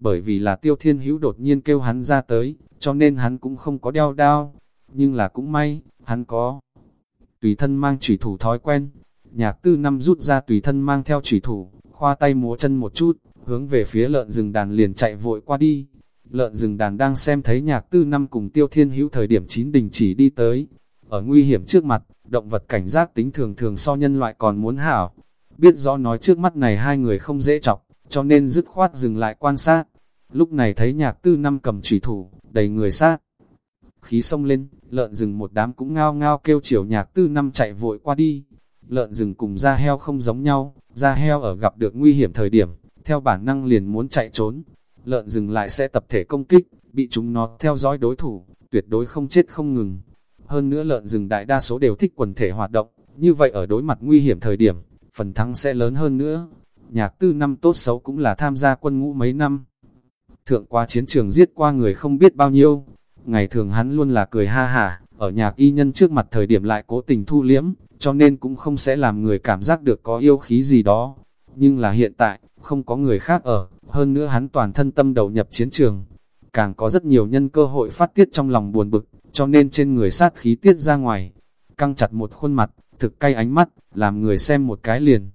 Bởi vì là tiêu thiên hữu đột nhiên kêu hắn ra tới, cho nên hắn cũng không có đeo đao. Nhưng là cũng may, hắn có tùy thân mang chủy thủ thói quen. Nhạc tư năm rút ra tùy thân mang theo chủy thủ, khoa tay múa chân một chút, hướng về phía lợn rừng đàn liền chạy vội qua đi. Lợn rừng đàn đang xem thấy nhạc tư năm cùng tiêu thiên hữu thời điểm chín đình chỉ đi tới. Ở nguy hiểm trước mặt, động vật cảnh giác tính thường thường so nhân loại còn muốn hảo. Biết rõ nói trước mắt này hai người không dễ chọc, cho nên dứt khoát dừng lại quan sát. Lúc này thấy nhạc tư năm cầm trùy thủ, đầy người sát. Khí sông lên, lợn rừng một đám cũng ngao ngao kêu chiều nhạc tư năm chạy vội qua đi. Lợn rừng cùng da heo không giống nhau, da heo ở gặp được nguy hiểm thời điểm, theo bản năng liền muốn chạy trốn. Lợn rừng lại sẽ tập thể công kích, bị chúng nó theo dõi đối thủ, tuyệt đối không chết không ngừng. Hơn nữa lợn rừng đại đa số đều thích quần thể hoạt động, như vậy ở đối mặt nguy hiểm thời điểm, phần thắng sẽ lớn hơn nữa. Nhạc tư năm tốt xấu cũng là tham gia quân ngũ mấy năm. Thượng qua chiến trường giết qua người không biết bao nhiêu. Ngày thường hắn luôn là cười ha hả, ở nhạc y nhân trước mặt thời điểm lại cố tình thu liễm, cho nên cũng không sẽ làm người cảm giác được có yêu khí gì đó. Nhưng là hiện tại, không có người khác ở, hơn nữa hắn toàn thân tâm đầu nhập chiến trường. Càng có rất nhiều nhân cơ hội phát tiết trong lòng buồn bực, cho nên trên người sát khí tiết ra ngoài. Căng chặt một khuôn mặt, thực cay ánh mắt, làm người xem một cái liền.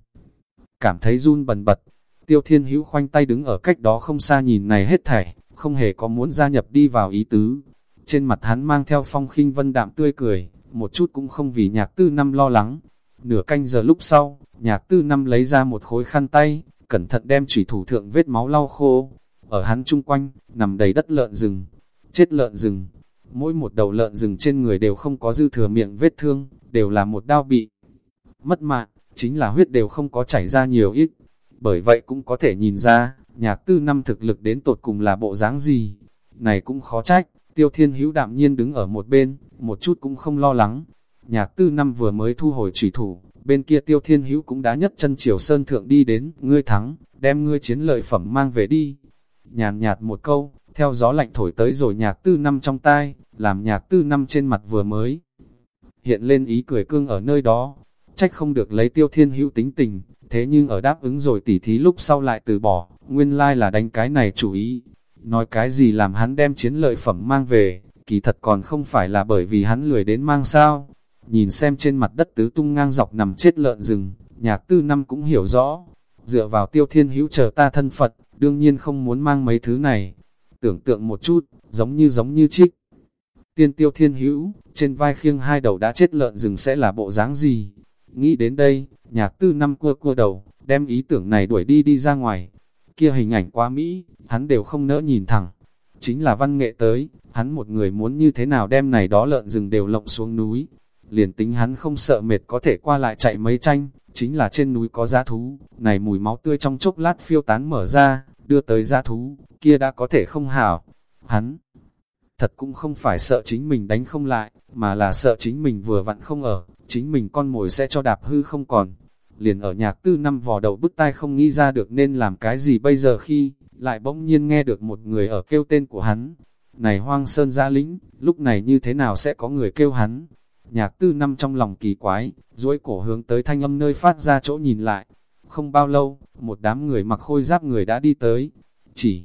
Cảm thấy run bần bật, tiêu thiên hữu khoanh tay đứng ở cách đó không xa nhìn này hết thảy, không hề có muốn gia nhập đi vào ý tứ. Trên mặt hắn mang theo phong khinh vân đạm tươi cười, một chút cũng không vì nhạc tư năm lo lắng. Nửa canh giờ lúc sau, nhạc tư năm lấy ra một khối khăn tay, cẩn thận đem chủy thủ thượng vết máu lau khô. Ở hắn chung quanh, nằm đầy đất lợn rừng. Chết lợn rừng. Mỗi một đầu lợn rừng trên người đều không có dư thừa miệng vết thương, đều là một đao bị mất mạng, chính là huyết đều không có chảy ra nhiều ít. Bởi vậy cũng có thể nhìn ra, nhạc tư năm thực lực đến tột cùng là bộ dáng gì. Này cũng khó trách, tiêu thiên hữu đạm nhiên đứng ở một bên, một chút cũng không lo lắng. nhạc tư năm vừa mới thu hồi trùy thủ, bên kia tiêu thiên hữu cũng đã nhất chân chiều sơn thượng đi đến, ngươi thắng, đem ngươi chiến lợi phẩm mang về đi. Nhàn nhạt một câu, theo gió lạnh thổi tới rồi nhạc tư năm trong tai, làm nhạc tư năm trên mặt vừa mới. Hiện lên ý cười cương ở nơi đó, trách không được lấy tiêu thiên hữu tính tình, thế nhưng ở đáp ứng rồi tỉ thí lúc sau lại từ bỏ, nguyên lai là đánh cái này chủ ý. Nói cái gì làm hắn đem chiến lợi phẩm mang về, kỳ thật còn không phải là bởi vì hắn lười đến mang sao. Nhìn xem trên mặt đất tứ tung ngang dọc nằm chết lợn rừng, nhạc tư năm cũng hiểu rõ. Dựa vào tiêu thiên hữu chờ ta thân Phật, đương nhiên không muốn mang mấy thứ này. Tưởng tượng một chút, giống như giống như trích. Tiên tiêu thiên hữu, trên vai khiêng hai đầu đã chết lợn rừng sẽ là bộ dáng gì? Nghĩ đến đây, nhạc tư năm cua cua đầu, đem ý tưởng này đuổi đi đi ra ngoài. Kia hình ảnh quá Mỹ, hắn đều không nỡ nhìn thẳng. Chính là văn nghệ tới, hắn một người muốn như thế nào đem này đó lợn rừng đều lộng xuống núi. Liền tính hắn không sợ mệt có thể qua lại chạy mấy tranh, chính là trên núi có giá thú, này mùi máu tươi trong chốc lát phiêu tán mở ra, đưa tới giá thú, kia đã có thể không hảo. Hắn thật cũng không phải sợ chính mình đánh không lại, mà là sợ chính mình vừa vặn không ở, chính mình con mồi sẽ cho đạp hư không còn. Liền ở nhạc tư năm vò đầu bức tai không nghĩ ra được nên làm cái gì bây giờ khi, lại bỗng nhiên nghe được một người ở kêu tên của hắn. Này hoang sơn gia lĩnh, lúc này như thế nào sẽ có người kêu hắn? Nhạc tư năm trong lòng kỳ quái, duỗi cổ hướng tới thanh âm nơi phát ra chỗ nhìn lại. Không bao lâu, một đám người mặc khôi giáp người đã đi tới. Chỉ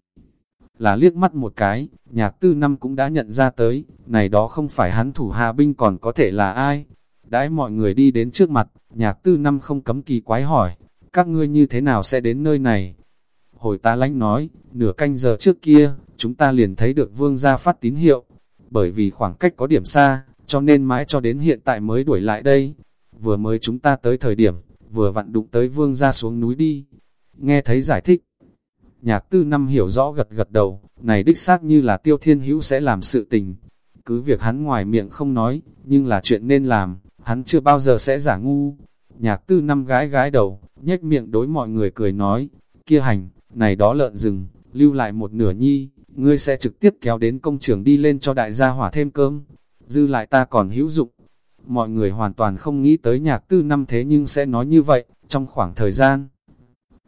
là liếc mắt một cái, nhạc tư năm cũng đã nhận ra tới, này đó không phải hắn thủ hà binh còn có thể là ai. Đãi mọi người đi đến trước mặt, nhạc tư năm không cấm kỳ quái hỏi, các ngươi như thế nào sẽ đến nơi này? Hồi ta lánh nói, nửa canh giờ trước kia, chúng ta liền thấy được vương gia phát tín hiệu, bởi vì khoảng cách có điểm xa, cho nên mãi cho đến hiện tại mới đuổi lại đây. Vừa mới chúng ta tới thời điểm, vừa vặn đụng tới vương gia xuống núi đi. Nghe thấy giải thích, nhạc tư năm hiểu rõ gật gật đầu, này đích xác như là tiêu thiên hữu sẽ làm sự tình. Cứ việc hắn ngoài miệng không nói, nhưng là chuyện nên làm, hắn chưa bao giờ sẽ giả ngu. Nhạc tư năm gái gái đầu, nhếch miệng đối mọi người cười nói, kia hành, này đó lợn rừng, lưu lại một nửa nhi, ngươi sẽ trực tiếp kéo đến công trường đi lên cho đại gia hỏa thêm cơm, dư lại ta còn hữu dụng. Mọi người hoàn toàn không nghĩ tới nhạc tư năm thế nhưng sẽ nói như vậy, trong khoảng thời gian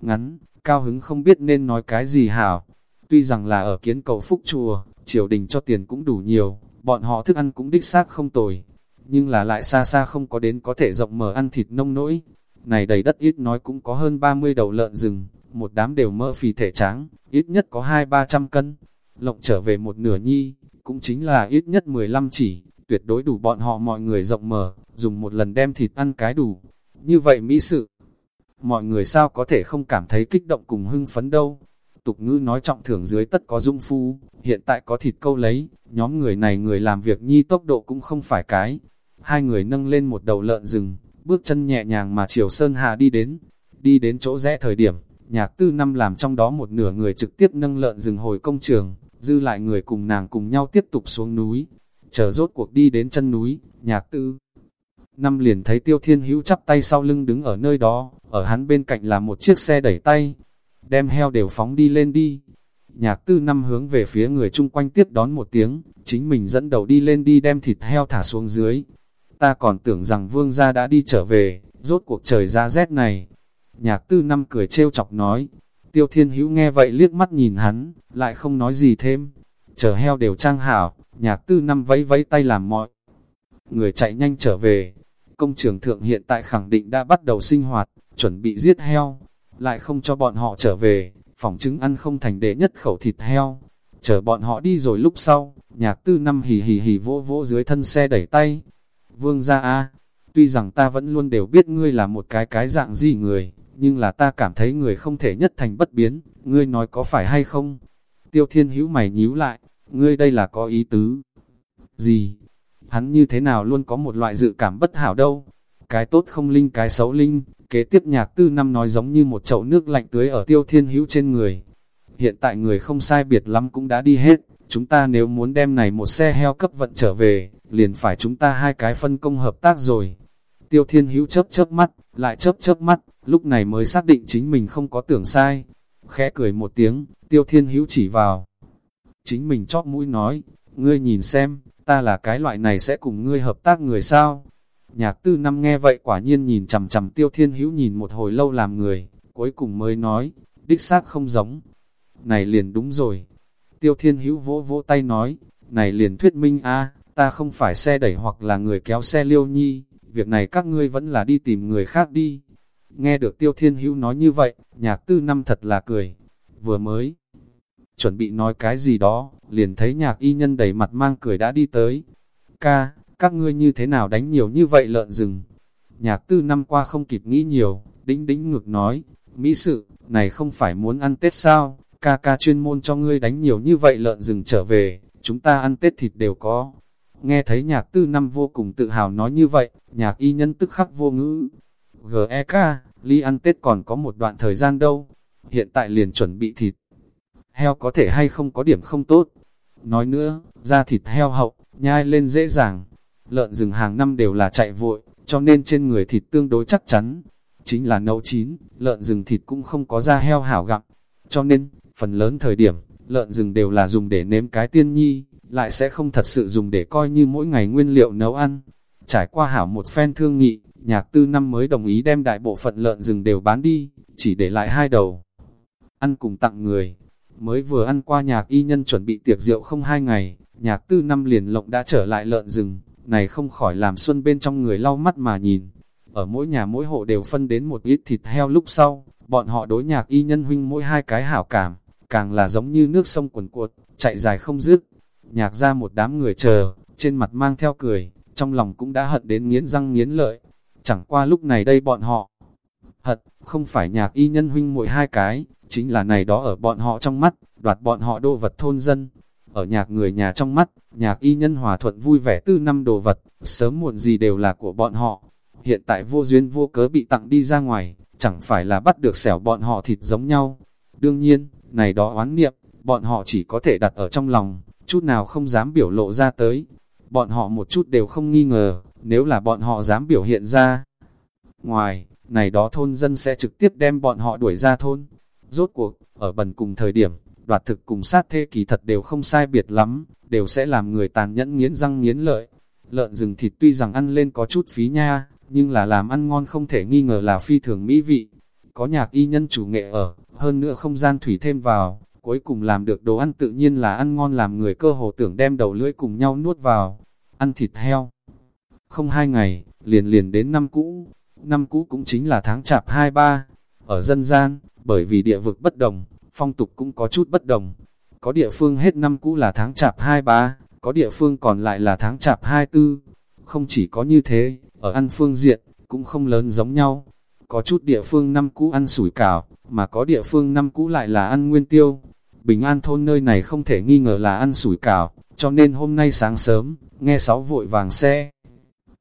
ngắn, cao hứng không biết nên nói cái gì hảo. Tuy rằng là ở kiến cầu phúc chùa, triều đình cho tiền cũng đủ nhiều, bọn họ thức ăn cũng đích xác không tồi, nhưng là lại xa xa không có đến có thể rộng mở ăn thịt nông nỗi. Này đầy đất ít nói cũng có hơn 30 đầu lợn rừng, một đám đều mỡ phì thể trắng, ít nhất có hai ba trăm cân. Lộng trở về một nửa nhi, cũng chính là ít nhất 15 chỉ, tuyệt đối đủ bọn họ mọi người rộng mở, dùng một lần đem thịt ăn cái đủ. Như vậy mỹ sự, mọi người sao có thể không cảm thấy kích động cùng hưng phấn đâu. Tục ngữ nói trọng thưởng dưới tất có dung phu, hiện tại có thịt câu lấy, nhóm người này người làm việc nhi tốc độ cũng không phải cái. Hai người nâng lên một đầu lợn rừng, bước chân nhẹ nhàng mà chiều Sơn Hà đi đến. Đi đến chỗ rẽ thời điểm, nhạc tư năm làm trong đó một nửa người trực tiếp nâng lợn rừng hồi công trường, dư lại người cùng nàng cùng nhau tiếp tục xuống núi. Chờ rốt cuộc đi đến chân núi, nhạc tư năm liền thấy tiêu thiên hữu chắp tay sau lưng đứng ở nơi đó, ở hắn bên cạnh là một chiếc xe đẩy tay, đem heo đều phóng đi lên đi. Nhạc tư năm hướng về phía người chung quanh tiếp đón một tiếng, chính mình dẫn đầu đi lên đi đem thịt heo thả xuống dưới. Ta còn tưởng rằng vương gia đã đi trở về, rốt cuộc trời ra rét này. Nhạc tư năm cười trêu chọc nói, tiêu thiên hữu nghe vậy liếc mắt nhìn hắn, lại không nói gì thêm. Chờ heo đều trang hảo, nhạc tư năm vẫy vẫy tay làm mọi. Người chạy nhanh trở về, công trường thượng hiện tại khẳng định đã bắt đầu sinh hoạt, chuẩn bị giết heo, lại không cho bọn họ trở về, phòng chứng ăn không thành để nhất khẩu thịt heo. Chờ bọn họ đi rồi lúc sau, nhạc tư năm hì hì hì vỗ vỗ dưới thân xe đẩy tay. Vương gia a tuy rằng ta vẫn luôn đều biết ngươi là một cái cái dạng gì người, nhưng là ta cảm thấy người không thể nhất thành bất biến, ngươi nói có phải hay không? Tiêu thiên hữu mày nhíu lại, ngươi đây là có ý tứ. Gì? Hắn như thế nào luôn có một loại dự cảm bất hảo đâu? Cái tốt không linh cái xấu linh, Kế tiếp nhạc tư năm nói giống như một chậu nước lạnh tưới ở tiêu thiên hữu trên người. Hiện tại người không sai biệt lắm cũng đã đi hết, chúng ta nếu muốn đem này một xe heo cấp vận trở về, liền phải chúng ta hai cái phân công hợp tác rồi. Tiêu thiên hữu chớp chớp mắt, lại chớp chớp mắt, lúc này mới xác định chính mình không có tưởng sai. Khẽ cười một tiếng, tiêu thiên hữu chỉ vào. Chính mình chóp mũi nói, ngươi nhìn xem, ta là cái loại này sẽ cùng ngươi hợp tác người sao? Nhạc tư năm nghe vậy quả nhiên nhìn chằm chằm tiêu thiên hữu nhìn một hồi lâu làm người, cuối cùng mới nói, đích xác không giống. Này liền đúng rồi. Tiêu thiên hữu vỗ vỗ tay nói, này liền thuyết minh a ta không phải xe đẩy hoặc là người kéo xe liêu nhi, việc này các ngươi vẫn là đi tìm người khác đi. Nghe được tiêu thiên hữu nói như vậy, nhạc tư năm thật là cười, vừa mới chuẩn bị nói cái gì đó, liền thấy nhạc y nhân đầy mặt mang cười đã đi tới. Ca, các ngươi như thế nào đánh nhiều như vậy lợn rừng? Nhạc tư năm qua không kịp nghĩ nhiều, đĩnh đĩnh ngực nói, Mỹ sự, này không phải muốn ăn Tết sao, ca ca chuyên môn cho ngươi đánh nhiều như vậy lợn rừng trở về, chúng ta ăn Tết thịt đều có. Nghe thấy nhạc tư năm vô cùng tự hào nói như vậy, nhạc y nhân tức khắc vô ngữ. G.E.K. ly ăn Tết còn có một đoạn thời gian đâu, hiện tại liền chuẩn bị thịt. Heo có thể hay không có điểm không tốt. Nói nữa, da thịt heo hậu, nhai lên dễ dàng. Lợn rừng hàng năm đều là chạy vội, cho nên trên người thịt tương đối chắc chắn. Chính là nấu chín, lợn rừng thịt cũng không có da heo hảo gặm. Cho nên, phần lớn thời điểm, lợn rừng đều là dùng để nếm cái tiên nhi, lại sẽ không thật sự dùng để coi như mỗi ngày nguyên liệu nấu ăn. Trải qua hảo một phen thương nghị, nhạc tư năm mới đồng ý đem đại bộ phận lợn rừng đều bán đi, chỉ để lại hai đầu. Ăn cùng tặng người, mới vừa ăn qua nhạc y nhân chuẩn bị tiệc rượu không hai ngày, nhạc tư năm liền lộng đã trở lại lợn rừng, này không khỏi làm xuân bên trong người lau mắt mà nhìn. Ở mỗi nhà mỗi hộ đều phân đến một ít thịt heo lúc sau, bọn họ đối nhạc y nhân huynh mỗi hai cái hảo cảm, càng là giống như nước sông quần cuột, chạy dài không dứt. Nhạc ra một đám người chờ, trên mặt mang theo cười, trong lòng cũng đã hận đến nghiến răng nghiến lợi. Chẳng qua lúc này đây bọn họ hận, không phải nhạc y nhân huynh mỗi hai cái, chính là này đó ở bọn họ trong mắt, đoạt bọn họ đô vật thôn dân. Ở nhạc người nhà trong mắt, nhạc y nhân hòa thuận vui vẻ tư năm đồ vật, sớm muộn gì đều là của bọn họ. Hiện tại vô duyên vô cớ bị tặng đi ra ngoài, chẳng phải là bắt được xẻo bọn họ thịt giống nhau. Đương nhiên, này đó oán niệm, bọn họ chỉ có thể đặt ở trong lòng, chút nào không dám biểu lộ ra tới. Bọn họ một chút đều không nghi ngờ, nếu là bọn họ dám biểu hiện ra. Ngoài, này đó thôn dân sẽ trực tiếp đem bọn họ đuổi ra thôn. Rốt cuộc, ở bần cùng thời điểm, đoạt thực cùng sát thê kỳ thật đều không sai biệt lắm, đều sẽ làm người tàn nhẫn nghiến răng nghiến lợi. Lợn rừng thịt tuy rằng ăn lên có chút phí nha, nhưng là làm ăn ngon không thể nghi ngờ là phi thường mỹ vị. Có nhạc y nhân chủ nghệ ở, hơn nữa không gian thủy thêm vào, cuối cùng làm được đồ ăn tự nhiên là ăn ngon làm người cơ hồ tưởng đem đầu lưỡi cùng nhau nuốt vào, ăn thịt heo. Không hai ngày, liền liền đến năm cũ, năm cũ cũng chính là tháng chạp 23. Ở dân gian, bởi vì địa vực bất đồng, phong tục cũng có chút bất đồng. Có địa phương hết năm cũ là tháng chạp 23, có địa phương còn lại là tháng chạp 24. Không chỉ có như thế, ở ăn phương diện, cũng không lớn giống nhau. Có chút địa phương năm cũ ăn sủi cảo, mà có địa phương năm cũ lại là ăn nguyên tiêu. Bình an thôn nơi này không thể nghi ngờ là ăn sủi cảo, cho nên hôm nay sáng sớm, nghe sáu vội vàng xe.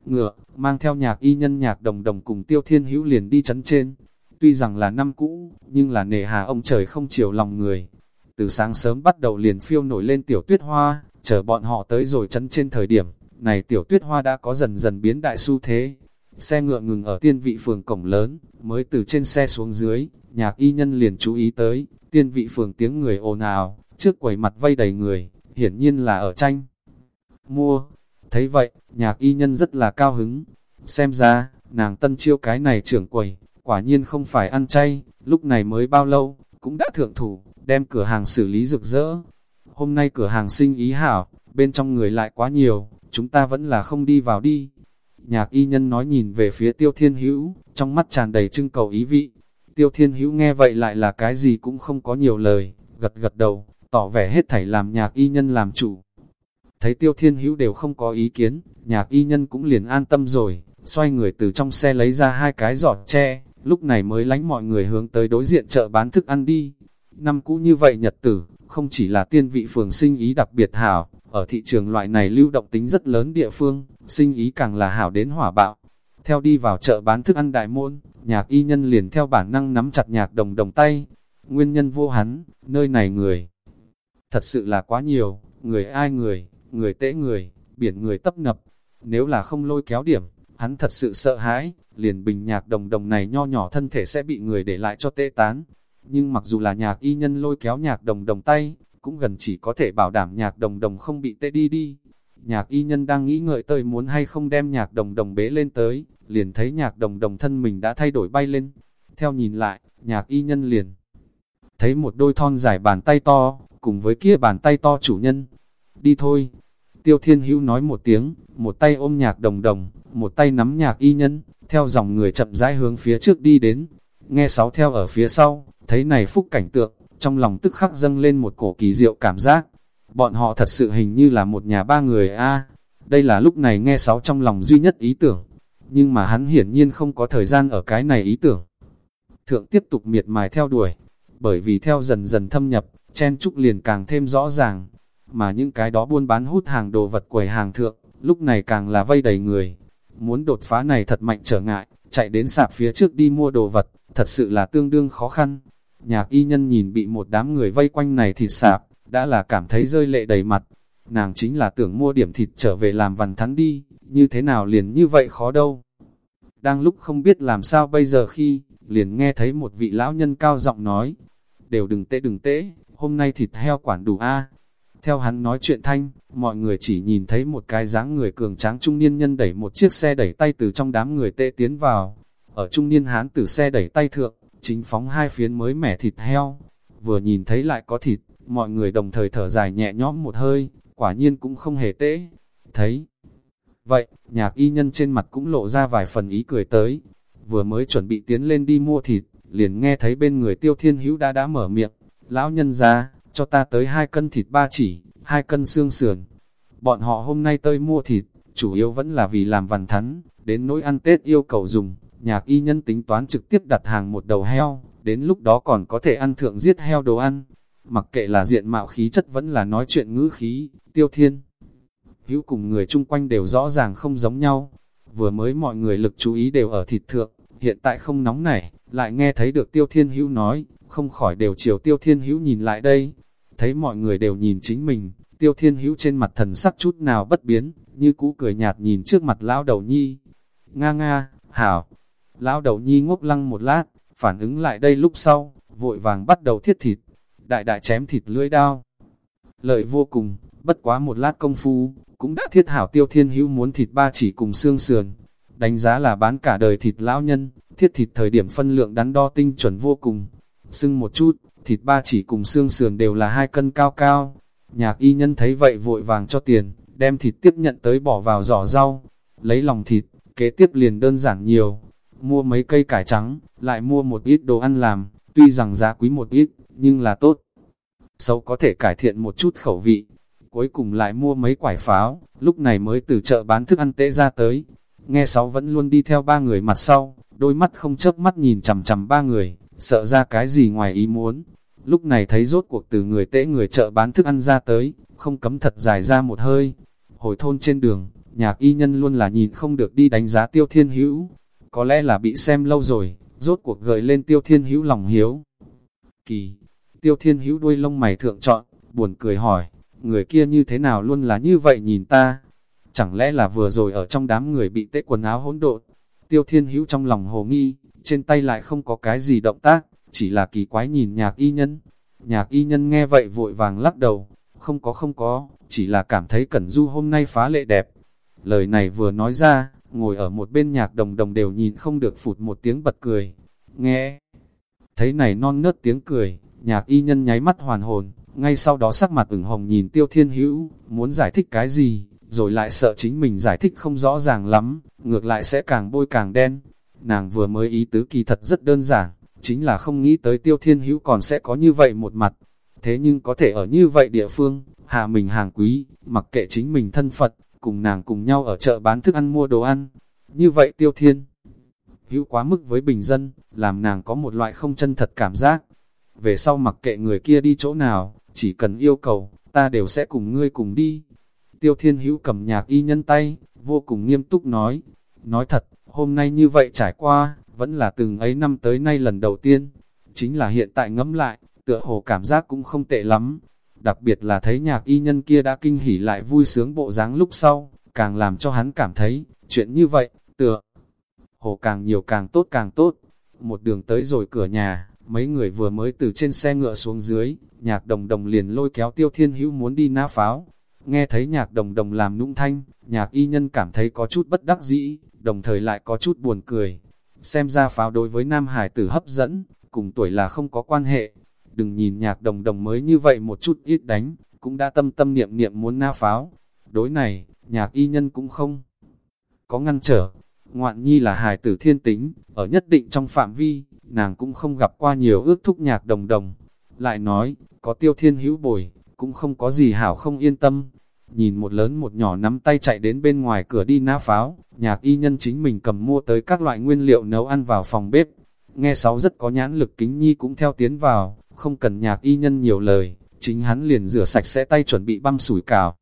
Ngựa, mang theo nhạc y nhân nhạc đồng đồng cùng tiêu thiên hữu liền đi chấn trên. Tuy rằng là năm cũ, nhưng là nề hà ông trời không chiều lòng người. Từ sáng sớm bắt đầu liền phiêu nổi lên tiểu tuyết hoa, chờ bọn họ tới rồi chấn trên thời điểm, này tiểu tuyết hoa đã có dần dần biến đại xu thế. Xe ngựa ngừng ở tiên vị phường cổng lớn, mới từ trên xe xuống dưới, nhạc y nhân liền chú ý tới, tiên vị phường tiếng người ồn ào, trước quầy mặt vây đầy người, hiển nhiên là ở tranh. Mua, thấy vậy, nhạc y nhân rất là cao hứng, xem ra, nàng tân chiêu cái này trưởng quầy, quả nhiên không phải ăn chay, lúc này mới bao lâu, cũng đã thượng thủ, đem cửa hàng xử lý rực rỡ. Hôm nay cửa hàng sinh ý hảo, bên trong người lại quá nhiều, chúng ta vẫn là không đi vào đi. Nhạc y nhân nói nhìn về phía tiêu thiên hữu, trong mắt tràn đầy trưng cầu ý vị. Tiêu thiên hữu nghe vậy lại là cái gì cũng không có nhiều lời, gật gật đầu, tỏ vẻ hết thảy làm nhạc y nhân làm chủ. Thấy tiêu thiên hữu đều không có ý kiến, nhạc y nhân cũng liền an tâm rồi, xoay người từ trong xe lấy ra hai cái giọt tre, lúc này mới lánh mọi người hướng tới đối diện chợ bán thức ăn đi. Năm cũ như vậy nhật tử, không chỉ là tiên vị phường sinh ý đặc biệt hảo, ở thị trường loại này lưu động tính rất lớn địa phương, sinh ý càng là hảo đến hỏa bạo. Theo đi vào chợ bán thức ăn đại môn, nhạc y nhân liền theo bản năng nắm chặt nhạc đồng đồng tay. Nguyên nhân vô hắn, nơi này người. Thật sự là quá nhiều, người ai người, người tễ người, biển người tấp nập. Nếu là không lôi kéo điểm, hắn thật sự sợ hãi, liền bình nhạc đồng đồng này nho nhỏ thân thể sẽ bị người để lại cho tê tán. Nhưng mặc dù là nhạc y nhân lôi kéo nhạc đồng đồng tay, cũng gần chỉ có thể bảo đảm nhạc đồng đồng không bị tê đi đi nhạc y nhân đang nghĩ ngợi tới muốn hay không đem nhạc đồng đồng bế lên tới, liền thấy nhạc đồng đồng thân mình đã thay đổi bay lên. Theo nhìn lại, nhạc y nhân liền thấy một đôi thon dài bàn tay to, cùng với kia bàn tay to chủ nhân. Đi thôi. Tiêu Thiên Hữu nói một tiếng, một tay ôm nhạc đồng đồng, một tay nắm nhạc y nhân, theo dòng người chậm rãi hướng phía trước đi đến. Nghe sáu theo ở phía sau, thấy này phúc cảnh tượng, trong lòng tức khắc dâng lên một cổ kỳ diệu cảm giác. Bọn họ thật sự hình như là một nhà ba người a Đây là lúc này nghe sáu trong lòng duy nhất ý tưởng. Nhưng mà hắn hiển nhiên không có thời gian ở cái này ý tưởng. Thượng tiếp tục miệt mài theo đuổi. Bởi vì theo dần dần thâm nhập, chen trúc liền càng thêm rõ ràng. Mà những cái đó buôn bán hút hàng đồ vật quầy hàng thượng, lúc này càng là vây đầy người. Muốn đột phá này thật mạnh trở ngại, chạy đến sạp phía trước đi mua đồ vật, thật sự là tương đương khó khăn. Nhạc y nhân nhìn bị một đám người vây quanh này thịt sạp, đã là cảm thấy rơi lệ đầy mặt. Nàng chính là tưởng mua điểm thịt trở về làm vằn thắn đi, như thế nào liền như vậy khó đâu. Đang lúc không biết làm sao bây giờ khi, liền nghe thấy một vị lão nhân cao giọng nói, đều đừng tễ đừng tễ, hôm nay thịt heo quản đủ a. Theo hắn nói chuyện thanh, mọi người chỉ nhìn thấy một cái dáng người cường tráng trung niên nhân đẩy một chiếc xe đẩy tay từ trong đám người tệ tiến vào. Ở trung niên hán từ xe đẩy tay thượng, chính phóng hai phiến mới mẻ thịt heo. Vừa nhìn thấy lại có thịt, mọi người đồng thời thở dài nhẹ nhõm một hơi, quả nhiên cũng không hề tễ. Thấy vậy, nhạc y nhân trên mặt cũng lộ ra vài phần ý cười tới. Vừa mới chuẩn bị tiến lên đi mua thịt, liền nghe thấy bên người tiêu thiên hữu đã đã mở miệng. Lão nhân ra, cho ta tới hai cân thịt ba chỉ, hai cân xương sườn. Bọn họ hôm nay tới mua thịt, chủ yếu vẫn là vì làm vằn thắn, đến nỗi ăn Tết yêu cầu dùng, nhạc y nhân tính toán trực tiếp đặt hàng một đầu heo, đến lúc đó còn có thể ăn thượng giết heo đồ ăn. Mặc kệ là diện mạo khí chất vẫn là nói chuyện ngữ khí, tiêu thiên. Hữu cùng người chung quanh đều rõ ràng không giống nhau, vừa mới mọi người lực chú ý đều ở thịt thượng, hiện tại không nóng này, lại nghe thấy được tiêu thiên hữu nói, không khỏi đều chiều tiêu thiên hữu nhìn lại đây, thấy mọi người đều nhìn chính mình, tiêu thiên hữu trên mặt thần sắc chút nào bất biến, như cũ cười nhạt nhìn trước mặt lão đầu nhi. Nga nga, hảo, lão đầu nhi ngốc lăng một lát, phản ứng lại đây lúc sau, vội vàng bắt đầu thiết thịt, đại đại chém thịt lưỡi đao. Lợi vô cùng, bất quá một lát công phu, cũng đã thiết hảo tiêu thiên hữu muốn thịt ba chỉ cùng xương sườn, đánh giá là bán cả đời thịt lão nhân, thiết thịt thời điểm phân lượng đắn đo tinh chuẩn vô cùng. Sưng một chút, thịt ba chỉ cùng xương sườn đều là hai cân cao cao. Nhạc y nhân thấy vậy vội vàng cho tiền, đem thịt tiếp nhận tới bỏ vào giỏ rau, lấy lòng thịt, kế tiếp liền đơn giản nhiều. Mua mấy cây cải trắng, lại mua một ít đồ ăn làm, tuy rằng giá quý một ít, nhưng là tốt. Xấu có thể cải thiện một chút khẩu vị. Cuối cùng lại mua mấy quải pháo, lúc này mới từ chợ bán thức ăn tễ ra tới, Nghe sáu vẫn luôn đi theo ba người mặt sau, đôi mắt không chớp mắt nhìn chằm chằm ba người, sợ ra cái gì ngoài ý muốn. Lúc này thấy rốt cuộc từ người tễ người chợ bán thức ăn ra tới, không cấm thật dài ra một hơi. Hồi thôn trên đường, nhạc y nhân luôn là nhìn không được đi đánh giá tiêu thiên hữu. Có lẽ là bị xem lâu rồi, rốt cuộc gợi lên tiêu thiên hữu lòng hiếu. Kỳ, tiêu thiên hữu đuôi lông mày thượng chọn, buồn cười hỏi, người kia như thế nào luôn là như vậy nhìn ta, Chẳng lẽ là vừa rồi ở trong đám người bị tết quần áo hỗn độn? Tiêu Thiên Hữu trong lòng hồ nghi, trên tay lại không có cái gì động tác, chỉ là kỳ quái nhìn nhạc y nhân. Nhạc y nhân nghe vậy vội vàng lắc đầu, không có không có, chỉ là cảm thấy Cẩn Du hôm nay phá lệ đẹp. Lời này vừa nói ra, ngồi ở một bên nhạc đồng đồng đều nhìn không được phụt một tiếng bật cười. Nghe, thấy này non nớt tiếng cười, nhạc y nhân nháy mắt hoàn hồn, ngay sau đó sắc mặt ửng hồng nhìn tiêu thiên hữu, muốn giải thích cái gì, rồi lại sợ chính mình giải thích không rõ ràng lắm, ngược lại sẽ càng bôi càng đen. Nàng vừa mới ý tứ kỳ thật rất đơn giản, chính là không nghĩ tới tiêu thiên hữu còn sẽ có như vậy một mặt. Thế nhưng có thể ở như vậy địa phương, hạ mình hàng quý, mặc kệ chính mình thân Phật, cùng nàng cùng nhau ở chợ bán thức ăn mua đồ ăn. Như vậy tiêu thiên hữu quá mức với bình dân, làm nàng có một loại không chân thật cảm giác. Về sau mặc kệ người kia đi chỗ nào, chỉ cần yêu cầu, ta đều sẽ cùng ngươi cùng đi. Tiêu Thiên Hữu cầm nhạc y nhân tay, vô cùng nghiêm túc nói. Nói thật, hôm nay như vậy trải qua, vẫn là từng ấy năm tới nay lần đầu tiên. Chính là hiện tại ngẫm lại, tựa hồ cảm giác cũng không tệ lắm. Đặc biệt là thấy nhạc y nhân kia đã kinh hỉ lại vui sướng bộ dáng lúc sau, càng làm cho hắn cảm thấy, chuyện như vậy, tựa hồ càng nhiều càng tốt càng tốt. Một đường tới rồi cửa nhà, mấy người vừa mới từ trên xe ngựa xuống dưới, nhạc đồng đồng liền lôi kéo tiêu thiên hữu muốn đi ná pháo, Nghe thấy nhạc đồng đồng làm nũng thanh, nhạc y nhân cảm thấy có chút bất đắc dĩ, đồng thời lại có chút buồn cười. Xem ra pháo đối với nam hải tử hấp dẫn, cùng tuổi là không có quan hệ. Đừng nhìn nhạc đồng đồng mới như vậy một chút ít đánh, cũng đã tâm tâm niệm niệm muốn na pháo. Đối này, nhạc y nhân cũng không có ngăn trở. Ngoạn nhi là hài tử thiên tính, ở nhất định trong phạm vi, nàng cũng không gặp qua nhiều ước thúc nhạc đồng đồng. Lại nói, có tiêu thiên hữu bồi, cũng không có gì hảo không yên tâm. Nhìn một lớn một nhỏ nắm tay chạy đến bên ngoài cửa đi ná pháo, nhạc y nhân chính mình cầm mua tới các loại nguyên liệu nấu ăn vào phòng bếp. Nghe sáu rất có nhãn lực kính nhi cũng theo tiến vào, không cần nhạc y nhân nhiều lời, chính hắn liền rửa sạch sẽ tay chuẩn bị băm sủi cảo.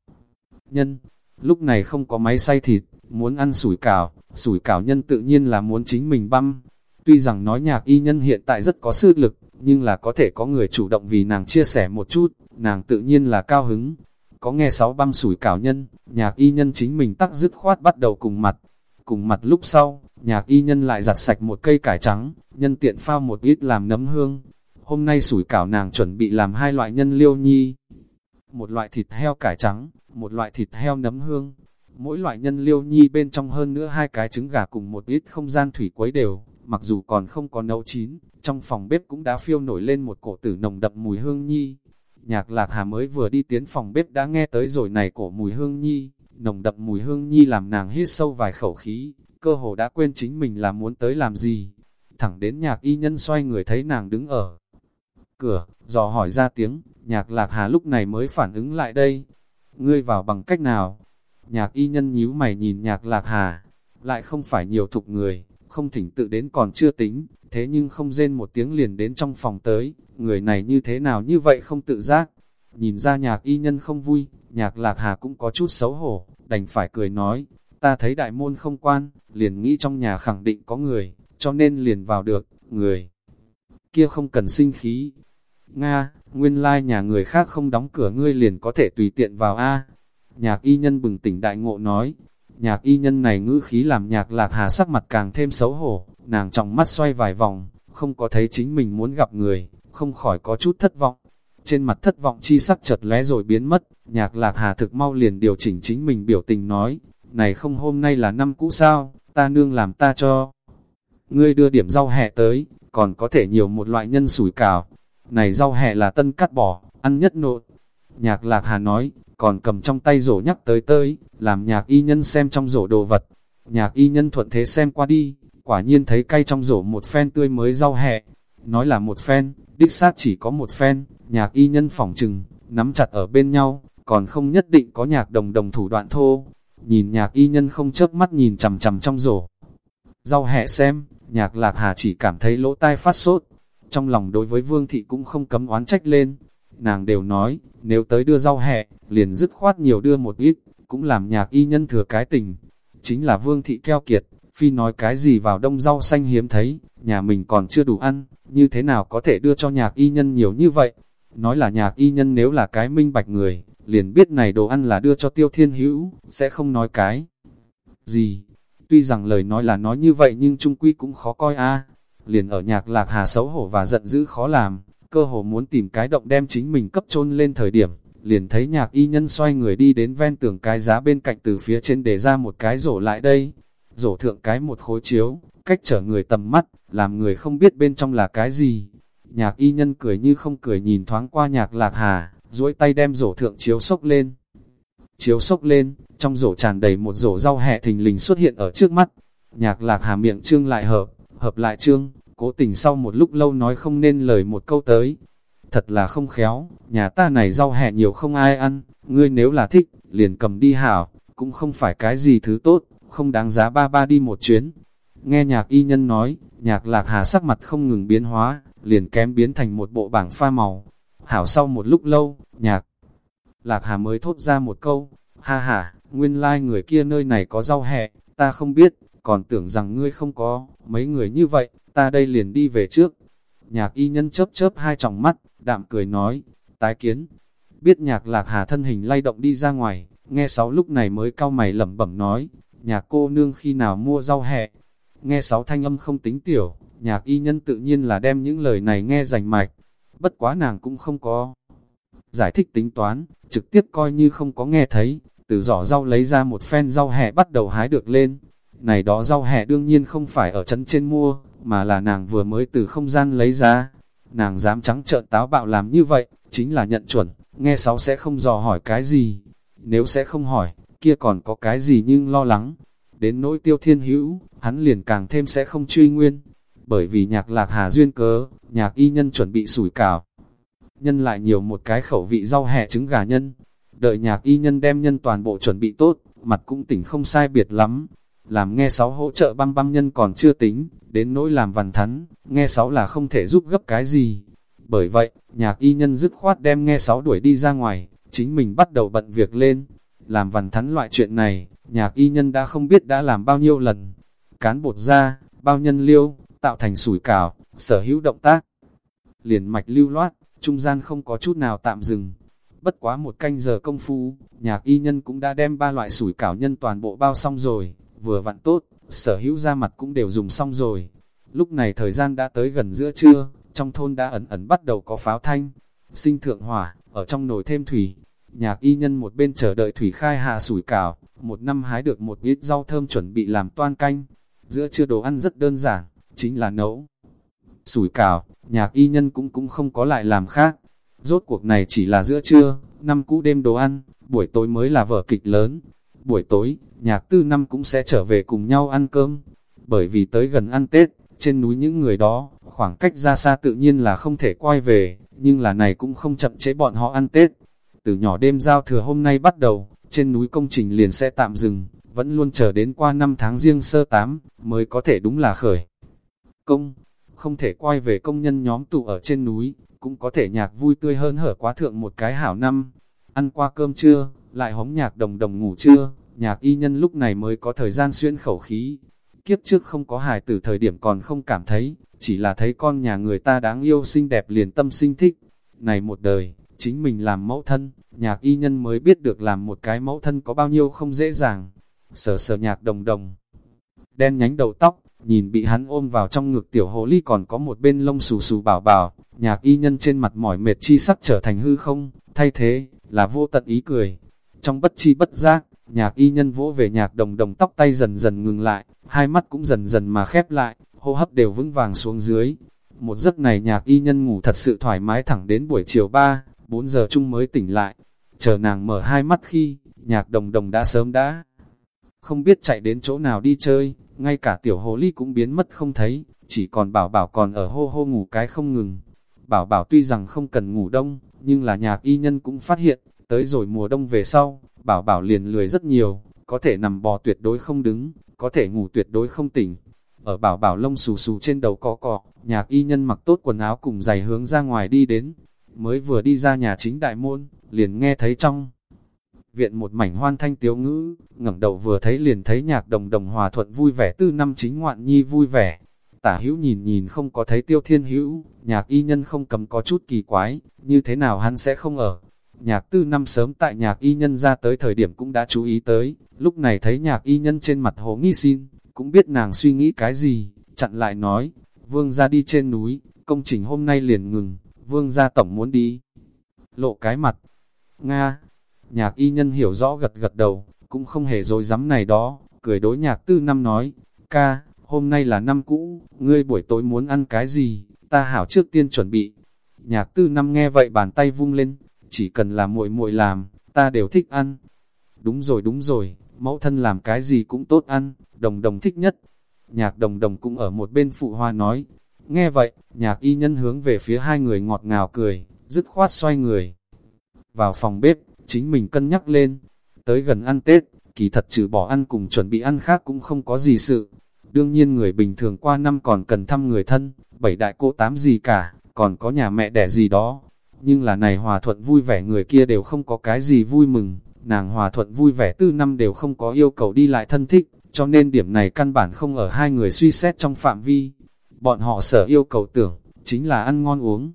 Nhân, lúc này không có máy xay thịt, muốn ăn sủi cảo, sủi cảo nhân tự nhiên là muốn chính mình băm. Tuy rằng nói nhạc y nhân hiện tại rất có sức lực, nhưng là có thể có người chủ động vì nàng chia sẻ một chút, nàng tự nhiên là cao hứng. Có nghe sáu băm sủi cảo nhân, nhạc y nhân chính mình tắc dứt khoát bắt đầu cùng mặt. Cùng mặt lúc sau, nhạc y nhân lại giặt sạch một cây cải trắng, nhân tiện phao một ít làm nấm hương. Hôm nay sủi cảo nàng chuẩn bị làm hai loại nhân liêu nhi. Một loại thịt heo cải trắng, một loại thịt heo nấm hương. Mỗi loại nhân liêu nhi bên trong hơn nữa hai cái trứng gà cùng một ít không gian thủy quấy đều, mặc dù còn không có nấu chín, trong phòng bếp cũng đã phiêu nổi lên một cổ tử nồng đậm mùi hương nhi. Nhạc lạc hà mới vừa đi tiến phòng bếp đã nghe tới rồi này cổ mùi hương nhi, nồng đậm mùi hương nhi làm nàng hít sâu vài khẩu khí, cơ hồ đã quên chính mình là muốn tới làm gì. Thẳng đến nhạc y nhân xoay người thấy nàng đứng ở cửa, dò hỏi ra tiếng, nhạc lạc hà lúc này mới phản ứng lại đây. Ngươi vào bằng cách nào? Nhạc y nhân nhíu mày nhìn nhạc lạc hà, lại không phải nhiều thục người, không thỉnh tự đến còn chưa tính, thế nhưng không rên một tiếng liền đến trong phòng tới, người này như thế nào như vậy không tự giác. Nhìn ra nhạc y nhân không vui, nhạc lạc hà cũng có chút xấu hổ, đành phải cười nói, ta thấy đại môn không quan, liền nghĩ trong nhà khẳng định có người, cho nên liền vào được, người kia không cần sinh khí. Nga, nguyên lai nhà người khác không đóng cửa ngươi liền có thể tùy tiện vào A. Nhạc y nhân bừng tỉnh đại ngộ nói, nhạc y nhân này ngữ khí làm nhạc lạc hà sắc mặt càng thêm xấu hổ, nàng trong mắt xoay vài vòng, không có thấy chính mình muốn gặp người, không khỏi có chút thất vọng. Trên mặt thất vọng chi sắc chợt lé rồi biến mất, nhạc lạc hà thực mau liền điều chỉnh chính mình biểu tình nói, này không hôm nay là năm cũ sao, ta nương làm ta cho. Ngươi đưa điểm rau hẹ tới, còn có thể nhiều một loại nhân sủi cảo. Này rau hẹ là tân cắt bỏ, ăn nhất nộn. Nhạc lạc hà nói, còn cầm trong tay rổ nhắc tới tới, làm nhạc y nhân xem trong rổ đồ vật. Nhạc y nhân thuận thế xem qua đi, quả nhiên thấy cay trong rổ một phen tươi mới rau hẹ. Nói là một phen, đích xác chỉ có một phen, nhạc y nhân phỏng trừng, nắm chặt ở bên nhau, còn không nhất định có nhạc đồng đồng thủ đoạn thô. Nhìn nhạc y nhân không chớp mắt nhìn chầm chầm trong rổ. Rau hẹ xem, nhạc lạc hà chỉ cảm thấy lỗ tai phát sốt. Trong lòng đối với vương thị cũng không cấm oán trách lên. Nàng đều nói, nếu tới đưa rau hẹ, liền dứt khoát nhiều đưa một ít, cũng làm nhạc y nhân thừa cái tình. Chính là vương thị keo kiệt, phi nói cái gì vào đông rau xanh hiếm thấy, nhà mình còn chưa đủ ăn, như thế nào có thể đưa cho nhạc y nhân nhiều như vậy. Nói là nhạc y nhân nếu là cái minh bạch người, liền biết này đồ ăn là đưa cho tiêu thiên hữu, sẽ không nói cái gì. Tuy rằng lời nói là nói như vậy nhưng trung quy cũng khó coi a Liền ở nhạc lạc hà xấu hổ và giận dữ khó làm, cơ hồ muốn tìm cái động đem chính mình cấp chôn lên thời điểm, liền thấy nhạc y nhân xoay người đi đến ven tường cái giá bên cạnh từ phía trên để ra một cái rổ lại đây. Rổ thượng cái một khối chiếu, cách trở người tầm mắt, làm người không biết bên trong là cái gì. Nhạc y nhân cười như không cười nhìn thoáng qua nhạc lạc hà, duỗi tay đem rổ thượng chiếu sốc lên. Chiếu sốc lên, trong rổ tràn đầy một rổ rau hẹ thình lình xuất hiện ở trước mắt. Nhạc lạc hà miệng trương lại hợp, hợp lại trương, cố tình sau một lúc lâu nói không nên lời một câu tới. Thật là không khéo, nhà ta này rau hẹ nhiều không ai ăn, ngươi nếu là thích, liền cầm đi hảo, cũng không phải cái gì thứ tốt, không đáng giá ba ba đi một chuyến. Nghe nhạc y nhân nói, nhạc lạc hà sắc mặt không ngừng biến hóa, liền kém biến thành một bộ bảng pha màu. Hảo sau một lúc lâu, nhạc lạc hà mới thốt ra một câu, ha ha, nguyên lai like người kia nơi này có rau hẹ, ta không biết, còn tưởng rằng ngươi không có, mấy người như vậy, ta đây liền đi về trước. Nhạc y nhân chớp chớp hai tròng mắt, đạm cười nói, tái kiến. Biết nhạc lạc hà thân hình lay động đi ra ngoài, nghe sáu lúc này mới cao mày lẩm bẩm nói, nhạc cô nương khi nào mua rau hẹ. Nghe sáu thanh âm không tính tiểu, nhạc y nhân tự nhiên là đem những lời này nghe rành mạch, bất quá nàng cũng không có. giải thích tính toán, trực tiếp coi như không có nghe thấy, từ giỏ rau lấy ra một phen rau hẹ bắt đầu hái được lên. Này đó rau hẹ đương nhiên không phải ở trấn trên mua, mà là nàng vừa mới từ không gian lấy ra. Nàng dám trắng trợn táo bạo làm như vậy, chính là nhận chuẩn, nghe sáu sẽ không dò hỏi cái gì. Nếu sẽ không hỏi, kia còn có cái gì nhưng lo lắng. Đến nỗi tiêu thiên hữu, hắn liền càng thêm sẽ không truy nguyên. Bởi vì nhạc lạc hà duyên cớ, nhạc y nhân chuẩn bị sủi cảo. Nhân lại nhiều một cái khẩu vị rau hẹ trứng gà nhân. Đợi nhạc y nhân đem nhân toàn bộ chuẩn bị tốt, mặt cũng tỉnh không sai biệt lắm. Làm nghe sáu hỗ trợ băm băm nhân còn chưa tính, đến nỗi làm vằn thắn, nghe sáu là không thể giúp gấp cái gì. Bởi vậy, nhạc y nhân dứt khoát đem nghe sáu đuổi đi ra ngoài, chính mình bắt đầu bận việc lên. Làm vằn thắn loại chuyện này, nhạc y nhân đã không biết đã làm bao nhiêu lần. Cán bột ra, bao nhân liêu, tạo thành sủi cảo, sở hữu động tác. Liền mạch lưu loát, trung gian không có chút nào tạm dừng. Bất quá một canh giờ công phu, nhạc y nhân cũng đã đem ba loại sủi cảo nhân toàn bộ bao xong rồi, vừa vặn tốt, sở hữu ra mặt cũng đều dùng xong rồi. Lúc này thời gian đã tới gần giữa trưa, trong thôn đã ẩn ẩn bắt đầu có pháo thanh. Sinh thượng hỏa, ở trong nồi thêm thủy. Nhạc y nhân một bên chờ đợi thủy khai hạ sủi cảo, một năm hái được một ít rau thơm chuẩn bị làm toan canh. Giữa trưa đồ ăn rất đơn giản, chính là nấu. Sủi cảo, nhạc y nhân cũng cũng không có lại làm khác. Rốt cuộc này chỉ là giữa trưa, năm cũ đêm đồ ăn, buổi tối mới là vở kịch lớn. Buổi tối, nhạc tư năm cũng sẽ trở về cùng nhau ăn cơm. Bởi vì tới gần ăn Tết, trên núi những người đó, khoảng cách ra xa tự nhiên là không thể quay về, nhưng là này cũng không chậm chế bọn họ ăn Tết. Từ nhỏ đêm giao thừa hôm nay bắt đầu, trên núi công trình liền sẽ tạm dừng, vẫn luôn chờ đến qua năm tháng riêng sơ tám, mới có thể đúng là khởi. Công, không thể quay về công nhân nhóm tụ ở trên núi, cũng có thể nhạc vui tươi hơn hở quá thượng một cái hảo năm. Ăn qua cơm trưa, lại hống nhạc đồng đồng ngủ trưa, nhạc y nhân lúc này mới có thời gian xuyên khẩu khí. Kiếp trước không có hài tử thời điểm còn không cảm thấy, chỉ là thấy con nhà người ta đáng yêu xinh đẹp liền tâm sinh thích. Này một đời, chính mình làm mẫu thân, nhạc y nhân mới biết được làm một cái mẫu thân có bao nhiêu không dễ dàng. Sờ sờ nhạc đồng đồng, đen nhánh đầu tóc, nhìn bị hắn ôm vào trong ngực tiểu hồ ly còn có một bên lông xù xù bảo bảo, nhạc y nhân trên mặt mỏi mệt chi sắc trở thành hư không, thay thế, là vô tận ý cười. Trong bất chi bất giác, nhạc y nhân vỗ về nhạc đồng đồng tóc tay dần dần ngừng lại, hai mắt cũng dần dần mà khép lại, hô hấp đều vững vàng xuống dưới. Một giấc này nhạc y nhân ngủ thật sự thoải mái thẳng đến buổi chiều 3, 4 giờ chung mới tỉnh lại. Chờ nàng mở hai mắt khi, nhạc đồng đồng đã sớm đã. Không biết chạy đến chỗ nào đi chơi, ngay cả tiểu hồ ly cũng biến mất không thấy, chỉ còn bảo bảo còn ở hô hô ngủ cái không ngừng. Bảo bảo tuy rằng không cần ngủ đông, nhưng là nhạc y nhân cũng phát hiện, tới rồi mùa đông về sau, bảo bảo liền lười rất nhiều, có thể nằm bò tuyệt đối không đứng, có thể ngủ tuyệt đối không tỉnh. Ở bảo bảo lông xù xù trên đầu có cọ, nhạc y nhân mặc tốt quần áo cùng giày hướng ra ngoài đi đến, mới vừa đi ra nhà chính đại môn, liền nghe thấy trong viện một mảnh hoan thanh tiếu ngữ, ngẩng đầu vừa thấy liền thấy nhạc đồng đồng hòa thuận vui vẻ tư năm chính ngoạn nhi vui vẻ. Tả hữu nhìn nhìn không có thấy tiêu thiên hữu, nhạc y nhân không cầm có chút kỳ quái, như thế nào hắn sẽ không ở. Nhạc tư năm sớm tại nhạc y nhân ra tới thời điểm cũng đã chú ý tới, lúc này thấy nhạc y nhân trên mặt hồ nghi xin, cũng biết nàng suy nghĩ cái gì, chặn lại nói, vương ra đi trên núi, công trình hôm nay liền ngừng, vương gia tổng muốn đi. Lộ cái mặt, Nga, nhạc y nhân hiểu rõ gật gật đầu, cũng không hề dối dám này đó, cười đối nhạc tư năm nói, ca, hôm nay là năm cũ, ngươi buổi tối muốn ăn cái gì, ta hảo trước tiên chuẩn bị. Nhạc tư năm nghe vậy bàn tay vung lên, chỉ cần là muội muội làm, ta đều thích ăn. Đúng rồi đúng rồi, mẫu thân làm cái gì cũng tốt ăn, đồng đồng thích nhất. Nhạc đồng đồng cũng ở một bên phụ hoa nói. Nghe vậy, nhạc y nhân hướng về phía hai người ngọt ngào cười, dứt khoát xoay người. Vào phòng bếp, chính mình cân nhắc lên. Tới gần ăn Tết, kỳ thật trừ bỏ ăn cùng chuẩn bị ăn khác cũng không có gì sự. Đương nhiên người bình thường qua năm còn cần thăm người thân, bảy đại cô tám gì cả, còn có nhà mẹ đẻ gì đó. Nhưng là này hòa thuận vui vẻ người kia đều không có cái gì vui mừng, nàng hòa thuận vui vẻ tư năm đều không có yêu cầu đi lại thân thích, cho nên điểm này căn bản không ở hai người suy xét trong phạm vi. Bọn họ sở yêu cầu tưởng, chính là ăn ngon uống.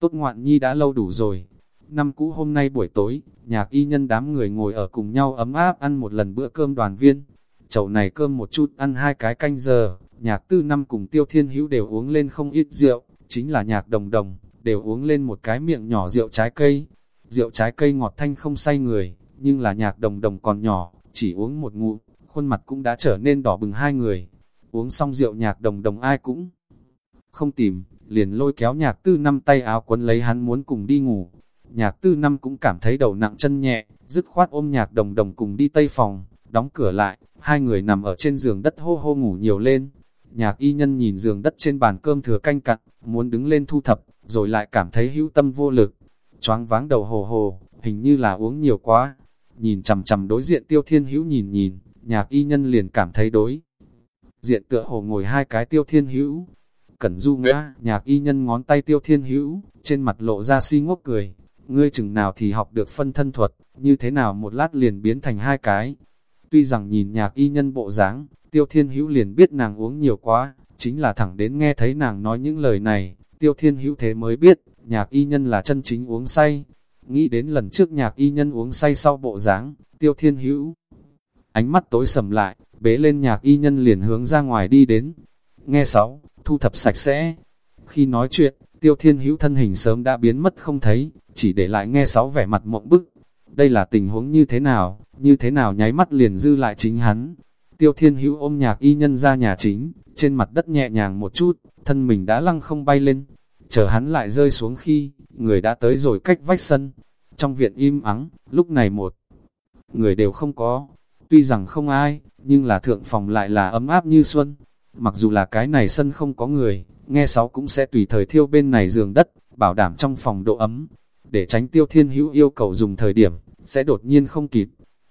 Tốt ngoạn nhi đã lâu đủ rồi, Năm cũ hôm nay buổi tối, nhạc y nhân đám người ngồi ở cùng nhau ấm áp ăn một lần bữa cơm đoàn viên. Chậu này cơm một chút ăn hai cái canh giờ, nhạc tư năm cùng tiêu thiên hữu đều uống lên không ít rượu, chính là nhạc đồng đồng, đều uống lên một cái miệng nhỏ rượu trái cây. rượu trái cây ngọt thanh không say người, nhưng là nhạc đồng đồng còn nhỏ, chỉ uống một ngụm, khuôn mặt cũng đã trở nên đỏ bừng hai người. Uống xong rượu nhạc đồng đồng ai cũng không tìm, liền lôi kéo nhạc tư năm tay áo quấn lấy hắn muốn cùng đi ngủ. Nhạc tư năm cũng cảm thấy đầu nặng chân nhẹ, dứt khoát ôm nhạc đồng đồng cùng đi tây phòng, đóng cửa lại, hai người nằm ở trên giường đất hô hô ngủ nhiều lên. Nhạc y nhân nhìn giường đất trên bàn cơm thừa canh cặn, muốn đứng lên thu thập, rồi lại cảm thấy hữu tâm vô lực. Choáng váng đầu hồ hồ, hình như là uống nhiều quá. Nhìn chằm chằm đối diện tiêu thiên hữu nhìn nhìn, nhạc y nhân liền cảm thấy đối. Diện tựa hồ ngồi hai cái tiêu thiên hữu. Cẩn du ngã, nhạc y nhân ngón tay tiêu thiên hữu, trên mặt lộ ra si ngốc cười. Ngươi chừng nào thì học được phân thân thuật, như thế nào một lát liền biến thành hai cái. Tuy rằng nhìn nhạc y nhân bộ dáng, tiêu thiên hữu liền biết nàng uống nhiều quá, chính là thẳng đến nghe thấy nàng nói những lời này, tiêu thiên hữu thế mới biết, nhạc y nhân là chân chính uống say. Nghĩ đến lần trước nhạc y nhân uống say sau bộ dáng, tiêu thiên hữu. Ánh mắt tối sầm lại, bế lên nhạc y nhân liền hướng ra ngoài đi đến. Nghe sáu, thu thập sạch sẽ. Khi nói chuyện, tiêu thiên hữu thân hình sớm đã biến mất không thấy, chỉ để lại nghe sáu vẻ mặt mộng bức. Đây là tình huống như thế nào, như thế nào nháy mắt liền dư lại chính hắn. Tiêu thiên hữu ôm nhạc y nhân ra nhà chính, trên mặt đất nhẹ nhàng một chút, thân mình đã lăng không bay lên. Chờ hắn lại rơi xuống khi, người đã tới rồi cách vách sân. Trong viện im ắng, lúc này một người đều không có. Tuy rằng không ai, nhưng là thượng phòng lại là ấm áp như xuân. Mặc dù là cái này sân không có người, nghe sáu cũng sẽ tùy thời thiêu bên này giường đất, bảo đảm trong phòng độ ấm. Để tránh tiêu thiên hữu yêu cầu dùng thời điểm, sẽ đột nhiên không kịp.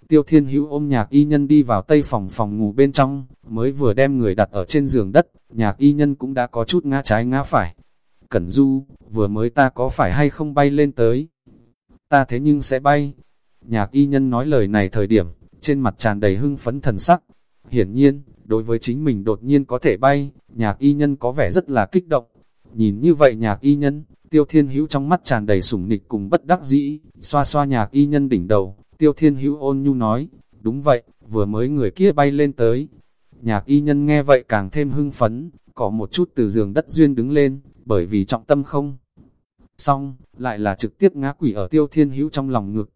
Tiêu thiên hữu ôm nhạc y nhân đi vào tây phòng phòng ngủ bên trong, mới vừa đem người đặt ở trên giường đất, nhạc y nhân cũng đã có chút ngã trái ngã phải. Cẩn du, vừa mới ta có phải hay không bay lên tới? Ta thế nhưng sẽ bay. Nhạc y nhân nói lời này thời điểm, trên mặt tràn đầy hưng phấn thần sắc. Hiển nhiên, đối với chính mình đột nhiên có thể bay, nhạc y nhân có vẻ rất là kích động. Nhìn như vậy nhạc y nhân, tiêu thiên hữu trong mắt tràn đầy sủng nịch cùng bất đắc dĩ, xoa xoa nhạc y nhân đỉnh đầu, tiêu thiên hữu ôn nhu nói, đúng vậy, vừa mới người kia bay lên tới. Nhạc y nhân nghe vậy càng thêm hưng phấn, có một chút từ giường đất duyên đứng lên, bởi vì trọng tâm không. Xong, lại là trực tiếp ngã quỷ ở tiêu thiên hữu trong lòng ngực.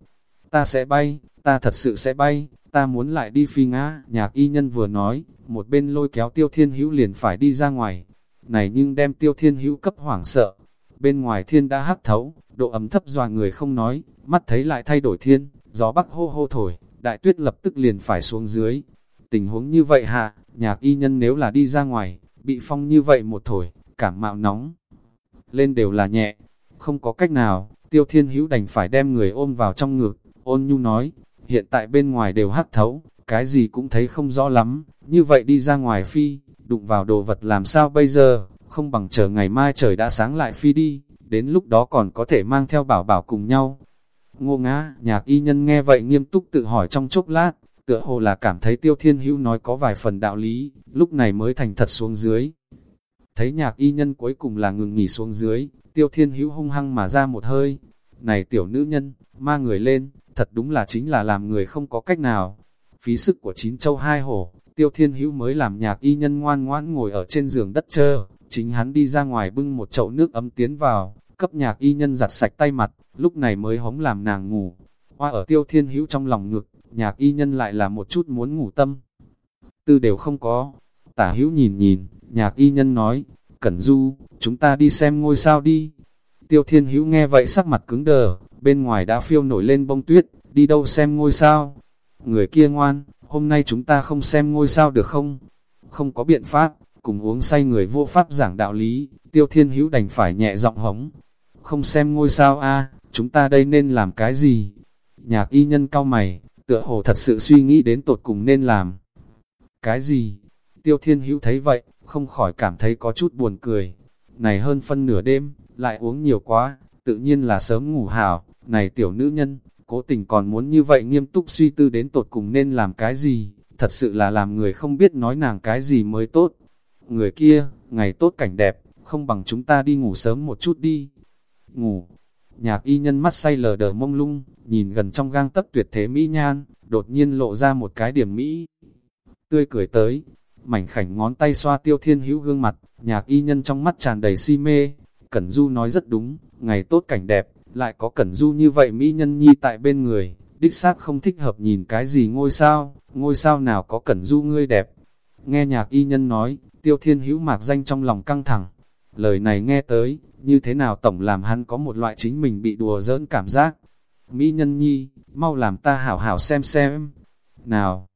Ta sẽ bay, ta thật sự sẽ bay, ta muốn lại đi phi ngã. Nhạc y nhân vừa nói, một bên lôi kéo tiêu thiên hữu liền phải đi ra ngoài. Này nhưng đem tiêu thiên hữu cấp hoảng sợ. Bên ngoài thiên đã hắc thấu, độ ấm thấp dòa người không nói, mắt thấy lại thay đổi thiên, gió bắc hô hô thổi, đại tuyết lập tức liền phải xuống dưới. Tình huống như vậy hạ, nhạc y nhân nếu là đi ra ngoài, bị phong như vậy một thổi, cảm mạo nóng. Lên đều là nhẹ, không có cách nào, tiêu thiên hữu đành phải đem người ôm vào trong ngực, ôn nhu nói, hiện tại bên ngoài đều hắc thấu, cái gì cũng thấy không rõ lắm, như vậy đi ra ngoài phi, đụng vào đồ vật làm sao bây giờ, không bằng chờ ngày mai trời đã sáng lại phi đi, đến lúc đó còn có thể mang theo bảo bảo cùng nhau. Ngô ngã, nhạc y nhân nghe vậy nghiêm túc tự hỏi trong chốc lát, tựa hồ là cảm thấy tiêu thiên hữu nói có vài phần đạo lý, lúc này mới thành thật xuống dưới. Thấy nhạc y nhân cuối cùng là ngừng nghỉ xuống dưới, tiêu thiên hữu hung hăng mà ra một hơi. Này tiểu nữ nhân, ma người lên, thật đúng là chính là làm người không có cách nào. Phí sức của chín châu hai hổ, tiêu thiên hữu mới làm nhạc y nhân ngoan ngoãn ngồi ở trên giường đất chờ chính hắn đi ra ngoài bưng một chậu nước ấm tiến vào, cấp nhạc y nhân giặt sạch tay mặt, lúc này mới hống làm nàng ngủ. Hoa ở tiêu thiên hữu trong lòng ngực, nhạc y nhân lại là một chút muốn ngủ tâm. Tư đều không có. Tả hữu nhìn nhìn, nhạc y nhân nói, Cẩn Du, chúng ta đi xem ngôi sao đi. Tiêu thiên hữu nghe vậy sắc mặt cứng đờ, bên ngoài đã phiêu nổi lên bông tuyết, đi đâu xem ngôi sao. Người kia ngoan, hôm nay chúng ta không xem ngôi sao được không? Không có biện pháp, cùng uống say người vô pháp giảng đạo lý, tiêu thiên hữu đành phải nhẹ giọng hống. Không xem ngôi sao a chúng ta đây nên làm cái gì? Nhạc y nhân cao mày, tựa hồ thật sự suy nghĩ đến tột cùng nên làm. Cái gì? Tiêu thiên hữu thấy vậy, không khỏi cảm thấy có chút buồn cười. Này hơn phân nửa đêm, lại uống nhiều quá, tự nhiên là sớm ngủ hảo. Này tiểu nữ nhân, cố tình còn muốn như vậy nghiêm túc suy tư đến tột cùng nên làm cái gì, thật sự là làm người không biết nói nàng cái gì mới tốt. Người kia, ngày tốt cảnh đẹp, không bằng chúng ta đi ngủ sớm một chút đi. Ngủ, nhạc y nhân mắt say lờ đờ mông lung, nhìn gần trong gang tấc tuyệt thế mỹ nhan, đột nhiên lộ ra một cái điểm mỹ. Tươi cười tới, mảnh khảnh ngón tay xoa tiêu thiên hữu gương mặt, nhạc y nhân trong mắt tràn đầy si mê. Cẩn Du nói rất đúng, ngày tốt cảnh đẹp, lại có cẩn du như vậy Mỹ nhân nhi tại bên người, đích xác không thích hợp nhìn cái gì ngôi sao, ngôi sao nào có cẩn du ngươi đẹp. Nghe nhạc y nhân nói, tiêu thiên hữu mạc danh trong lòng căng thẳng. Lời này nghe tới, như thế nào tổng làm hắn có một loại chính mình bị đùa giỡn cảm giác. Mỹ nhân nhi, mau làm ta hảo hảo xem xem. Nào,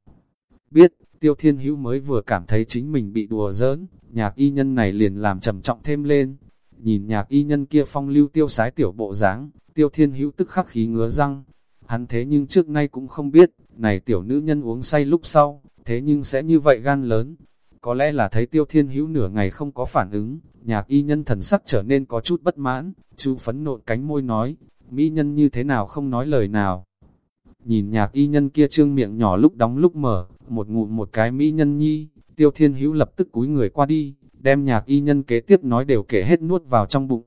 biết, tiêu thiên hữu mới vừa cảm thấy chính mình bị đùa giỡn, nhạc y nhân này liền làm trầm trọng thêm lên. Nhìn nhạc y nhân kia phong lưu tiêu sái tiểu bộ dáng, tiêu thiên hữu tức khắc khí ngứa răng. Hắn thế nhưng trước nay cũng không biết, này tiểu nữ nhân uống say lúc sau, thế nhưng sẽ như vậy gan lớn. Có lẽ là thấy tiêu thiên hữu nửa ngày không có phản ứng, nhạc y nhân thần sắc trở nên có chút bất mãn, chú phấn nộn cánh môi nói, mỹ nhân như thế nào không nói lời nào. Nhìn nhạc y nhân kia trương miệng nhỏ lúc đóng lúc mở, một ngụm một cái mỹ nhân nhi, tiêu thiên hữu lập tức cúi người qua đi, đem nhạc y nhân kế tiếp nói đều kể hết nuốt vào trong bụng.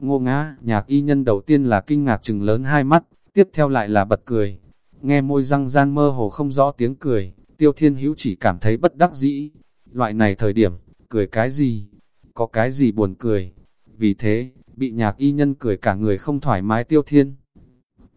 Ngô ngã, nhạc y nhân đầu tiên là kinh ngạc chừng lớn hai mắt, tiếp theo lại là bật cười. Nghe môi răng gian mơ hồ không rõ tiếng cười, tiêu thiên hữu chỉ cảm thấy bất đắc dĩ. Loại này thời điểm, cười cái gì? Có cái gì buồn cười? Vì thế, bị nhạc y nhân cười cả người không thoải mái tiêu thiên.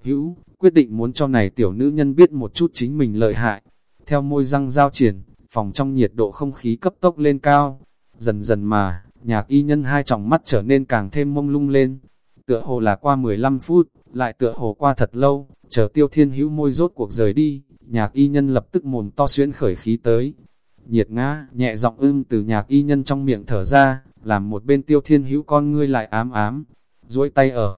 Hữu, quyết định muốn cho này tiểu nữ nhân biết một chút chính mình lợi hại. Theo môi răng giao triển, phòng trong nhiệt độ không khí cấp tốc lên cao. Dần dần mà, nhạc y nhân hai tròng mắt trở nên càng thêm mông lung lên. Tựa hồ là qua 15 phút, lại tựa hồ qua thật lâu, chờ tiêu thiên hữu môi rốt cuộc rời đi, nhạc y nhân lập tức mồm to xuyến khởi khí tới. Nhiệt ngã, nhẹ giọng ưm từ nhạc y nhân trong miệng thở ra, làm một bên tiêu thiên hữu con ngươi lại ám ám, duỗi tay ở.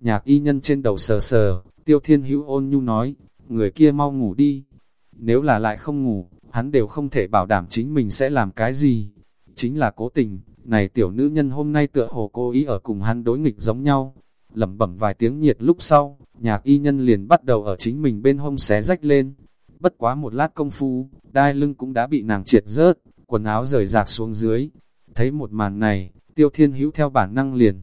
Nhạc y nhân trên đầu sờ sờ, tiêu thiên hữu ôn nhu nói, người kia mau ngủ đi. Nếu là lại không ngủ, hắn đều không thể bảo đảm chính mình sẽ làm cái gì. Chính là cố tình, này tiểu nữ nhân hôm nay tựa hồ cố ý ở cùng hắn đối nghịch giống nhau. lẩm bẩm vài tiếng nhiệt lúc sau, nhạc y nhân liền bắt đầu ở chính mình bên hông xé rách lên. Bất quá một lát công phu, đai lưng cũng đã bị nàng triệt rớt, quần áo rời rạc xuống dưới. Thấy một màn này, tiêu thiên hữu theo bản năng liền.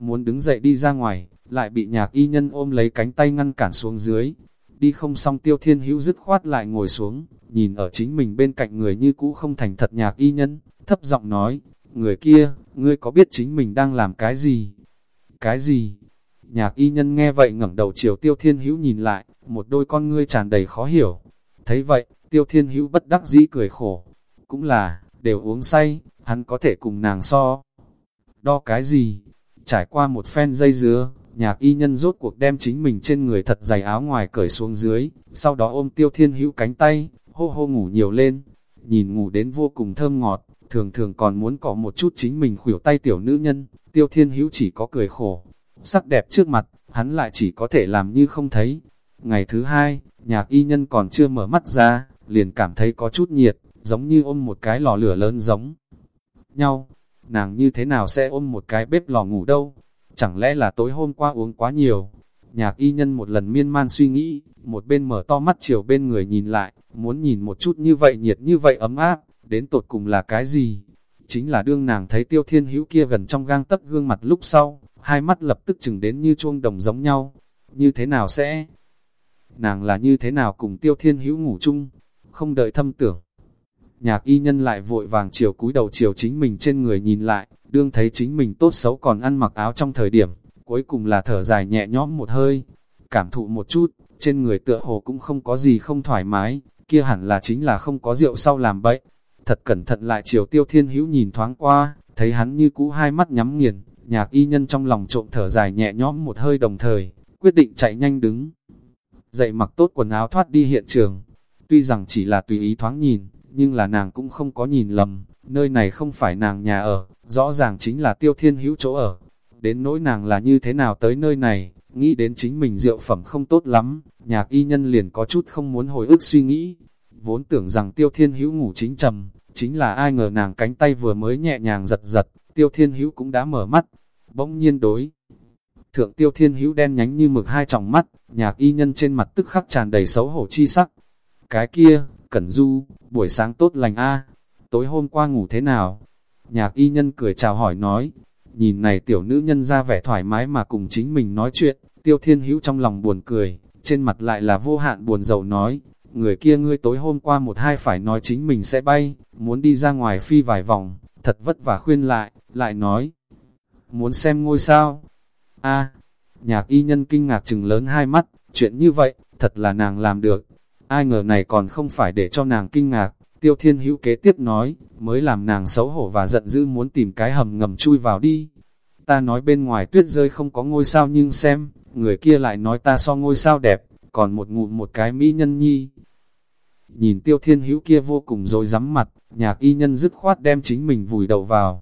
Muốn đứng dậy đi ra ngoài, lại bị nhạc y nhân ôm lấy cánh tay ngăn cản xuống dưới. Đi không xong tiêu thiên hữu dứt khoát lại ngồi xuống, nhìn ở chính mình bên cạnh người như cũ không thành thật nhạc y nhân, thấp giọng nói, người kia, ngươi có biết chính mình đang làm cái gì? Cái gì? Nhạc y nhân nghe vậy ngẩng đầu chiều tiêu thiên hữu nhìn lại, một đôi con ngươi tràn đầy khó hiểu. Thấy vậy, tiêu thiên hữu bất đắc dĩ cười khổ. Cũng là, đều uống say, hắn có thể cùng nàng so. Đo cái gì? Trải qua một phen dây dứa, nhạc y nhân rốt cuộc đem chính mình trên người thật dày áo ngoài cởi xuống dưới, sau đó ôm tiêu thiên hữu cánh tay, hô hô ngủ nhiều lên. Nhìn ngủ đến vô cùng thơm ngọt, thường thường còn muốn có một chút chính mình khuỷu tay tiểu nữ nhân, tiêu thiên hữu chỉ có cười khổ. Sắc đẹp trước mặt, hắn lại chỉ có thể làm như không thấy. Ngày thứ hai, nhạc y nhân còn chưa mở mắt ra, liền cảm thấy có chút nhiệt, giống như ôm một cái lò lửa lớn giống nhau. Nàng như thế nào sẽ ôm một cái bếp lò ngủ đâu? Chẳng lẽ là tối hôm qua uống quá nhiều? Nhạc y nhân một lần miên man suy nghĩ, một bên mở to mắt chiều bên người nhìn lại, muốn nhìn một chút như vậy nhiệt như vậy ấm áp, đến tột cùng là cái gì? Chính là đương nàng thấy tiêu thiên hữu kia gần trong gang tấc gương mặt lúc sau, hai mắt lập tức chừng đến như chuông đồng giống nhau. Như thế nào sẽ? Nàng là như thế nào cùng tiêu thiên hữu ngủ chung? Không đợi thâm tưởng. Nhạc y nhân lại vội vàng chiều cúi đầu chiều chính mình trên người nhìn lại, đương thấy chính mình tốt xấu còn ăn mặc áo trong thời điểm, cuối cùng là thở dài nhẹ nhõm một hơi, cảm thụ một chút, trên người tựa hồ cũng không có gì không thoải mái, kia hẳn là chính là không có rượu sau làm bậy. Thật cẩn thận lại chiều tiêu thiên hữu nhìn thoáng qua, thấy hắn như cũ hai mắt nhắm nghiền, nhạc y nhân trong lòng trộm thở dài nhẹ nhõm một hơi đồng thời, quyết định chạy nhanh đứng. Dậy mặc tốt quần áo thoát đi hiện trường, tuy rằng chỉ là tùy ý thoáng nhìn, nhưng là nàng cũng không có nhìn lầm, nơi này không phải nàng nhà ở, rõ ràng chính là tiêu thiên hữu chỗ ở. Đến nỗi nàng là như thế nào tới nơi này, nghĩ đến chính mình rượu phẩm không tốt lắm, nhạc y nhân liền có chút không muốn hồi ức suy nghĩ. Vốn tưởng rằng tiêu thiên hữu ngủ chính trầm, chính là ai ngờ nàng cánh tay vừa mới nhẹ nhàng giật giật, tiêu thiên hữu cũng đã mở mắt, bỗng nhiên đối. Thượng tiêu thiên hữu đen nhánh như mực hai tròng mắt, nhạc y nhân trên mặt tức khắc tràn đầy xấu hổ chi sắc. Cái kia, Cẩn Du, buổi sáng tốt lành a tối hôm qua ngủ thế nào? Nhạc y nhân cười chào hỏi nói, nhìn này tiểu nữ nhân ra vẻ thoải mái mà cùng chính mình nói chuyện, tiêu thiên hữu trong lòng buồn cười, trên mặt lại là vô hạn buồn rầu nói, người kia ngươi tối hôm qua một hai phải nói chính mình sẽ bay, muốn đi ra ngoài phi vài vòng, thật vất vả khuyên lại, lại nói, muốn xem ngôi sao? A Nhạc y nhân kinh ngạc chừng lớn hai mắt, chuyện như vậy, thật là nàng làm được. Ai ngờ này còn không phải để cho nàng kinh ngạc, tiêu thiên hữu kế tiếp nói, mới làm nàng xấu hổ và giận dữ muốn tìm cái hầm ngầm chui vào đi. Ta nói bên ngoài tuyết rơi không có ngôi sao nhưng xem, người kia lại nói ta so ngôi sao đẹp, còn một ngụm một cái mỹ nhân nhi. Nhìn tiêu thiên hữu kia vô cùng rồi rắm mặt, nhạc y nhân dứt khoát đem chính mình vùi đầu vào.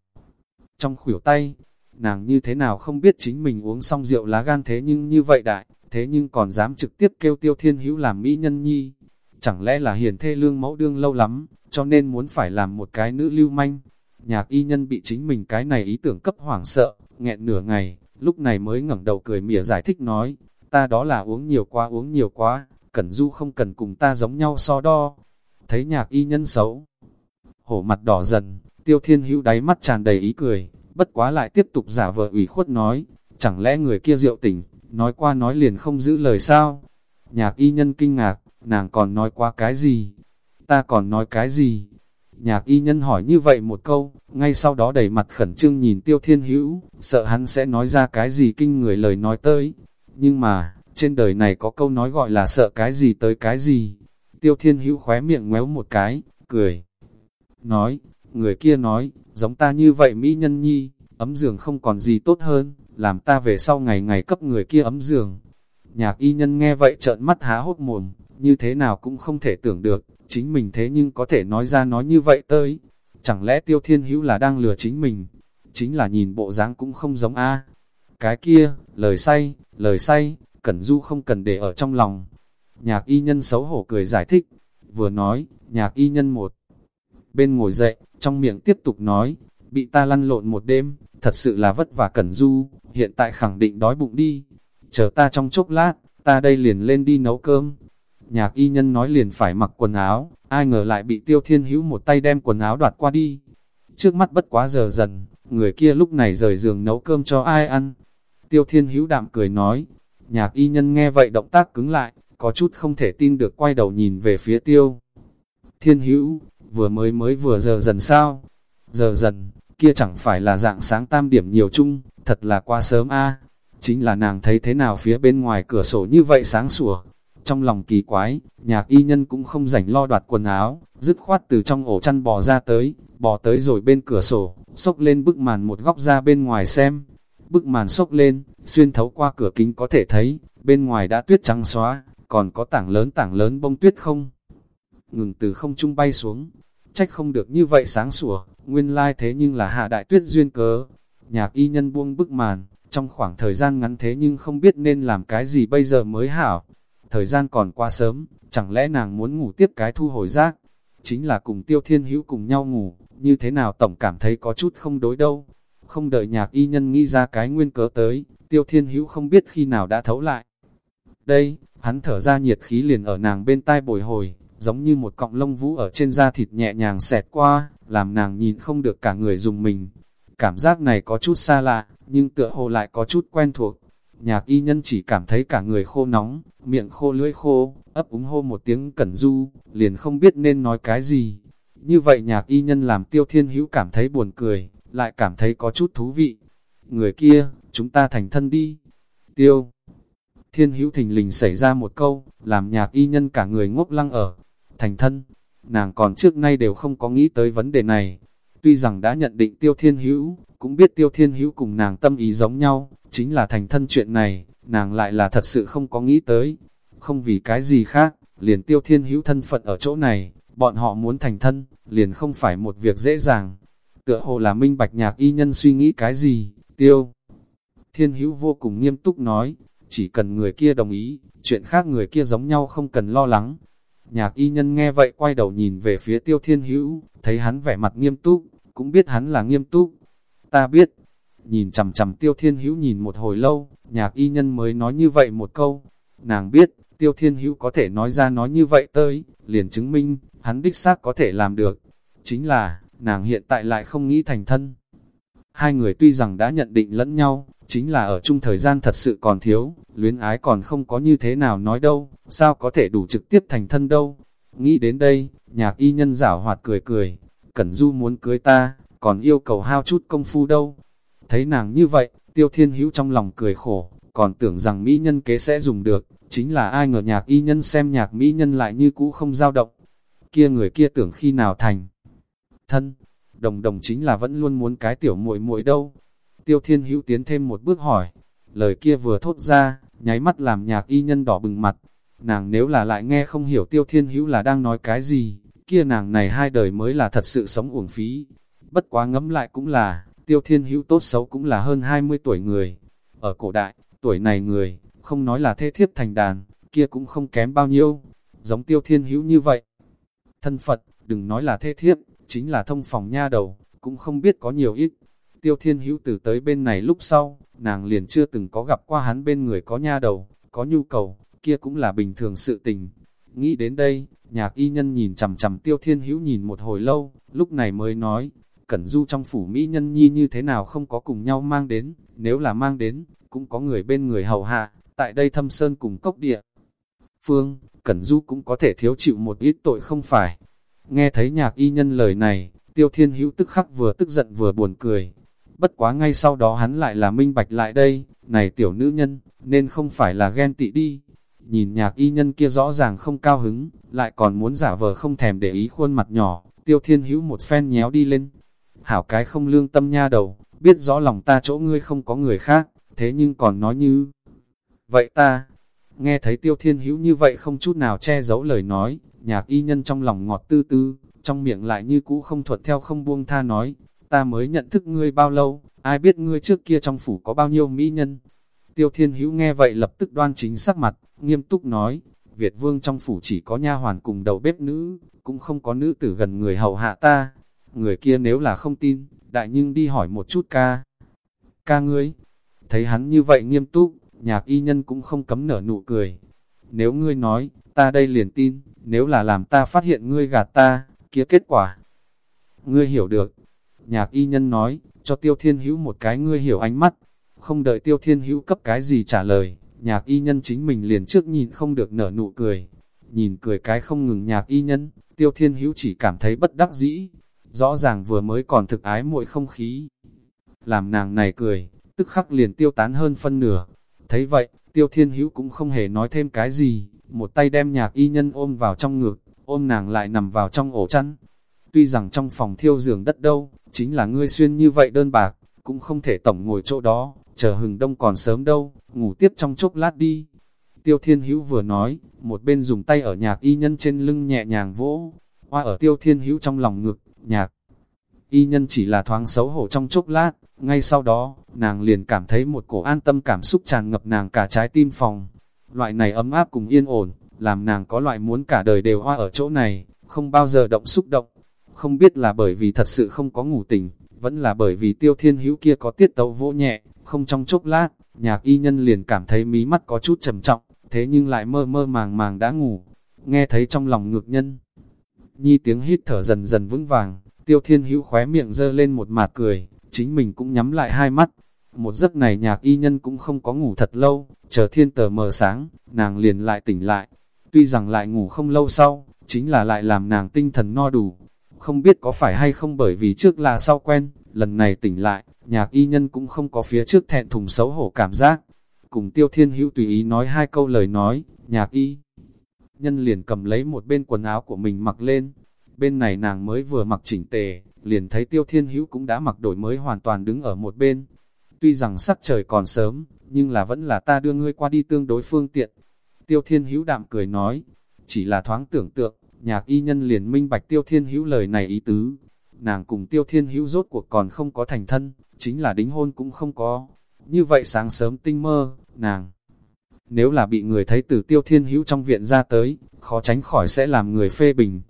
Trong khuỷu tay, nàng như thế nào không biết chính mình uống xong rượu lá gan thế nhưng như vậy đại, thế nhưng còn dám trực tiếp kêu tiêu thiên hữu làm mỹ nhân nhi. Chẳng lẽ là hiền thê lương mẫu đương lâu lắm, cho nên muốn phải làm một cái nữ lưu manh. Nhạc y nhân bị chính mình cái này ý tưởng cấp hoảng sợ, nghẹn nửa ngày, lúc này mới ngẩng đầu cười mỉa giải thích nói, ta đó là uống nhiều quá uống nhiều quá, Cẩn Du không cần cùng ta giống nhau so đo. Thấy nhạc y nhân xấu, hổ mặt đỏ dần, tiêu thiên hữu đáy mắt tràn đầy ý cười, bất quá lại tiếp tục giả vờ ủy khuất nói, chẳng lẽ người kia rượu tỉnh, nói qua nói liền không giữ lời sao? Nhạc y nhân kinh ngạc, nàng còn nói qua cái gì? Ta còn nói cái gì? Nhạc y nhân hỏi như vậy một câu, ngay sau đó đẩy mặt khẩn trương nhìn tiêu thiên hữu, sợ hắn sẽ nói ra cái gì kinh người lời nói tới. Nhưng mà, trên đời này có câu nói gọi là sợ cái gì tới cái gì. Tiêu thiên hữu khóe miệng ngoéo một cái, cười. Nói, người kia nói, giống ta như vậy mỹ nhân nhi, ấm giường không còn gì tốt hơn, làm ta về sau ngày ngày cấp người kia ấm giường. Nhạc y nhân nghe vậy trợn mắt há hốt mồm, như thế nào cũng không thể tưởng được, chính mình thế nhưng có thể nói ra nói như vậy tới. Chẳng lẽ tiêu thiên hữu là đang lừa chính mình? Chính là nhìn bộ dáng cũng không giống a Cái kia, lời say, lời say, Cẩn Du không cần để ở trong lòng. Nhạc y nhân xấu hổ cười giải thích, vừa nói, nhạc y nhân một. Bên ngồi dậy, trong miệng tiếp tục nói, bị ta lăn lộn một đêm, thật sự là vất vả Cẩn Du, hiện tại khẳng định đói bụng đi. Chờ ta trong chốc lát, ta đây liền lên đi nấu cơm. Nhạc y nhân nói liền phải mặc quần áo, ai ngờ lại bị tiêu thiên hữu một tay đem quần áo đoạt qua đi. Trước mắt bất quá giờ dần, người kia lúc này rời giường nấu cơm cho ai ăn. Tiêu thiên hữu đạm cười nói, nhạc y nhân nghe vậy động tác cứng lại, có chút không thể tin được quay đầu nhìn về phía tiêu. Thiên hữu, vừa mới mới vừa giờ dần sao? Giờ dần, kia chẳng phải là dạng sáng tam điểm nhiều chung, thật là quá sớm a Chính là nàng thấy thế nào phía bên ngoài cửa sổ như vậy sáng sủa. Trong lòng kỳ quái, nhạc y nhân cũng không rảnh lo đoạt quần áo, dứt khoát từ trong ổ chăn bò ra tới, bò tới rồi bên cửa sổ, xốc lên bức màn một góc ra bên ngoài xem. Bức màn xốc lên, xuyên thấu qua cửa kính có thể thấy, bên ngoài đã tuyết trắng xóa, còn có tảng lớn tảng lớn bông tuyết không? Ngừng từ không trung bay xuống, trách không được như vậy sáng sủa, nguyên lai thế nhưng là hạ đại tuyết duyên cớ. Nhạc y nhân buông bức màn, trong khoảng thời gian ngắn thế nhưng không biết nên làm cái gì bây giờ mới hảo. Thời gian còn qua sớm, chẳng lẽ nàng muốn ngủ tiếp cái thu hồi rác? Chính là cùng tiêu thiên hữu cùng nhau ngủ, như thế nào tổng cảm thấy có chút không đối đâu. Không đợi nhạc y nhân nghĩ ra cái nguyên cớ tới, tiêu thiên hữu không biết khi nào đã thấu lại. Đây, hắn thở ra nhiệt khí liền ở nàng bên tai bồi hồi, giống như một cọng lông vũ ở trên da thịt nhẹ nhàng xẹt qua, làm nàng nhìn không được cả người dùng mình. Cảm giác này có chút xa lạ, nhưng tựa hồ lại có chút quen thuộc. Nhạc y nhân chỉ cảm thấy cả người khô nóng, miệng khô lưỡi khô, ấp úng hô một tiếng cẩn du, liền không biết nên nói cái gì. Như vậy nhạc y nhân làm tiêu thiên hữu cảm thấy buồn cười, lại cảm thấy có chút thú vị. Người kia, chúng ta thành thân đi. Tiêu. Thiên hữu thình lình xảy ra một câu, làm nhạc y nhân cả người ngốc lăng ở. Thành thân, nàng còn trước nay đều không có nghĩ tới vấn đề này. Tuy rằng đã nhận định tiêu thiên hữu, cũng biết tiêu thiên hữu cùng nàng tâm ý giống nhau, chính là thành thân chuyện này, nàng lại là thật sự không có nghĩ tới. Không vì cái gì khác, liền tiêu thiên hữu thân phận ở chỗ này, bọn họ muốn thành thân, liền không phải một việc dễ dàng. Tựa hồ là minh bạch nhạc y nhân suy nghĩ cái gì, tiêu. Thiên hữu vô cùng nghiêm túc nói, chỉ cần người kia đồng ý, chuyện khác người kia giống nhau không cần lo lắng. Nhạc y nhân nghe vậy quay đầu nhìn về phía tiêu thiên hữu, thấy hắn vẻ mặt nghiêm túc, cũng biết hắn là nghiêm túc. Ta biết, nhìn chầm chầm tiêu thiên hữu nhìn một hồi lâu, nhạc y nhân mới nói như vậy một câu. Nàng biết, tiêu thiên hữu có thể nói ra nói như vậy tới, liền chứng minh, hắn đích xác có thể làm được. Chính là, nàng hiện tại lại không nghĩ thành thân. Hai người tuy rằng đã nhận định lẫn nhau, chính là ở chung thời gian thật sự còn thiếu, luyến ái còn không có như thế nào nói đâu, sao có thể đủ trực tiếp thành thân đâu. Nghĩ đến đây, nhạc y nhân giảo hoạt cười cười, Cẩn Du muốn cưới ta, còn yêu cầu hao chút công phu đâu. Thấy nàng như vậy, tiêu thiên hữu trong lòng cười khổ, còn tưởng rằng mỹ nhân kế sẽ dùng được, chính là ai ngờ nhạc y nhân xem nhạc mỹ nhân lại như cũ không dao động. Kia người kia tưởng khi nào thành. Thân, đồng đồng chính là vẫn luôn muốn cái tiểu muội muội đâu. Tiêu thiên hữu tiến thêm một bước hỏi, lời kia vừa thốt ra, nháy mắt làm nhạc y nhân đỏ bừng mặt. Nàng nếu là lại nghe không hiểu tiêu thiên hữu là đang nói cái gì, kia nàng này hai đời mới là thật sự sống uổng phí. Bất quá ngẫm lại cũng là, tiêu thiên hữu tốt xấu cũng là hơn 20 tuổi người. Ở cổ đại, tuổi này người, không nói là thế thiếp thành đàn, kia cũng không kém bao nhiêu, giống tiêu thiên hữu như vậy. Thân Phật, đừng nói là thế thiếp, chính là thông phòng nha đầu, cũng không biết có nhiều ít. Tiêu thiên hữu từ tới bên này lúc sau, nàng liền chưa từng có gặp qua hắn bên người có nha đầu, có nhu cầu, kia cũng là bình thường sự tình. Nghĩ đến đây, nhạc y nhân nhìn chằm chằm tiêu thiên hữu nhìn một hồi lâu, lúc này mới nói, Cẩn Du trong phủ Mỹ nhân nhi như thế nào không có cùng nhau mang đến, nếu là mang đến, cũng có người bên người hầu hạ, tại đây thâm sơn cùng cốc địa. Phương, Cẩn Du cũng có thể thiếu chịu một ít tội không phải. Nghe thấy nhạc y nhân lời này, tiêu thiên hữu tức khắc vừa tức giận vừa buồn cười. Bất quá ngay sau đó hắn lại là minh bạch lại đây, này tiểu nữ nhân, nên không phải là ghen tị đi. Nhìn nhạc y nhân kia rõ ràng không cao hứng, lại còn muốn giả vờ không thèm để ý khuôn mặt nhỏ, tiêu thiên hữu một phen nhéo đi lên. Hảo cái không lương tâm nha đầu, biết rõ lòng ta chỗ ngươi không có người khác, thế nhưng còn nói như... Vậy ta, nghe thấy tiêu thiên hữu như vậy không chút nào che giấu lời nói, nhạc y nhân trong lòng ngọt tư tư, trong miệng lại như cũ không thuận theo không buông tha nói, ta mới nhận thức ngươi bao lâu, ai biết ngươi trước kia trong phủ có bao nhiêu mỹ nhân. Tiêu thiên hữu nghe vậy lập tức đoan chính sắc mặt, nghiêm túc nói, Việt vương trong phủ chỉ có nha hoàn cùng đầu bếp nữ, cũng không có nữ tử gần người hầu hạ ta. Người kia nếu là không tin, đại nhưng đi hỏi một chút ca. Ca ngươi, thấy hắn như vậy nghiêm túc, nhạc y nhân cũng không cấm nở nụ cười. Nếu ngươi nói, ta đây liền tin, nếu là làm ta phát hiện ngươi gạt ta, kia kết quả. Ngươi hiểu được. Nhạc y nhân nói, cho tiêu thiên hữu một cái ngươi hiểu ánh mắt. Không đợi tiêu thiên hữu cấp cái gì trả lời, nhạc y nhân chính mình liền trước nhìn không được nở nụ cười. Nhìn cười cái không ngừng nhạc y nhân, tiêu thiên hữu chỉ cảm thấy bất đắc dĩ. Rõ ràng vừa mới còn thực ái muội không khí. Làm nàng này cười, tức khắc liền tiêu tán hơn phân nửa. Thấy vậy, tiêu thiên hữu cũng không hề nói thêm cái gì, một tay đem nhạc y nhân ôm vào trong ngực, ôm nàng lại nằm vào trong ổ chăn. Tuy rằng trong phòng thiêu giường đất đâu, chính là ngươi xuyên như vậy đơn bạc, cũng không thể tổng ngồi chỗ đó, chờ hừng đông còn sớm đâu, ngủ tiếp trong chốc lát đi. Tiêu thiên hữu vừa nói, một bên dùng tay ở nhạc y nhân trên lưng nhẹ nhàng vỗ, hoa ở tiêu thiên hữu trong lòng ngực, nhạc. Y nhân chỉ là thoáng xấu hổ trong chốc lát, ngay sau đó, nàng liền cảm thấy một cổ an tâm cảm xúc tràn ngập nàng cả trái tim phòng. Loại này ấm áp cùng yên ổn, làm nàng có loại muốn cả đời đều hoa ở chỗ này, không bao giờ động xúc động. Không biết là bởi vì thật sự không có ngủ tỉnh, vẫn là bởi vì tiêu thiên hữu kia có tiết tấu vỗ nhẹ, không trong chốc lát, nhạc y nhân liền cảm thấy mí mắt có chút trầm trọng, thế nhưng lại mơ mơ màng màng đã ngủ. Nghe thấy trong lòng ngược nhân, nhi tiếng hít thở dần dần vững vàng, tiêu thiên hữu khóe miệng dơ lên một mạt cười, chính mình cũng nhắm lại hai mắt. Một giấc này nhạc y nhân cũng không có ngủ thật lâu, chờ thiên tờ mờ sáng, nàng liền lại tỉnh lại. Tuy rằng lại ngủ không lâu sau, chính là lại làm nàng tinh thần no đủ. Không biết có phải hay không bởi vì trước là sau quen, lần này tỉnh lại, nhạc y nhân cũng không có phía trước thẹn thùng xấu hổ cảm giác. Cùng tiêu thiên hữu tùy ý nói hai câu lời nói, nhạc y. Nhân liền cầm lấy một bên quần áo của mình mặc lên. Bên này nàng mới vừa mặc chỉnh tề, liền thấy tiêu thiên hữu cũng đã mặc đổi mới hoàn toàn đứng ở một bên. Tuy rằng sắc trời còn sớm, nhưng là vẫn là ta đưa ngươi qua đi tương đối phương tiện. Tiêu thiên hữu đạm cười nói, chỉ là thoáng tưởng tượng, nhạc y nhân liền minh bạch tiêu thiên hữu lời này ý tứ. Nàng cùng tiêu thiên hữu rốt cuộc còn không có thành thân, chính là đính hôn cũng không có. Như vậy sáng sớm tinh mơ, nàng, nếu là bị người thấy từ tiêu thiên hữu trong viện ra tới, khó tránh khỏi sẽ làm người phê bình.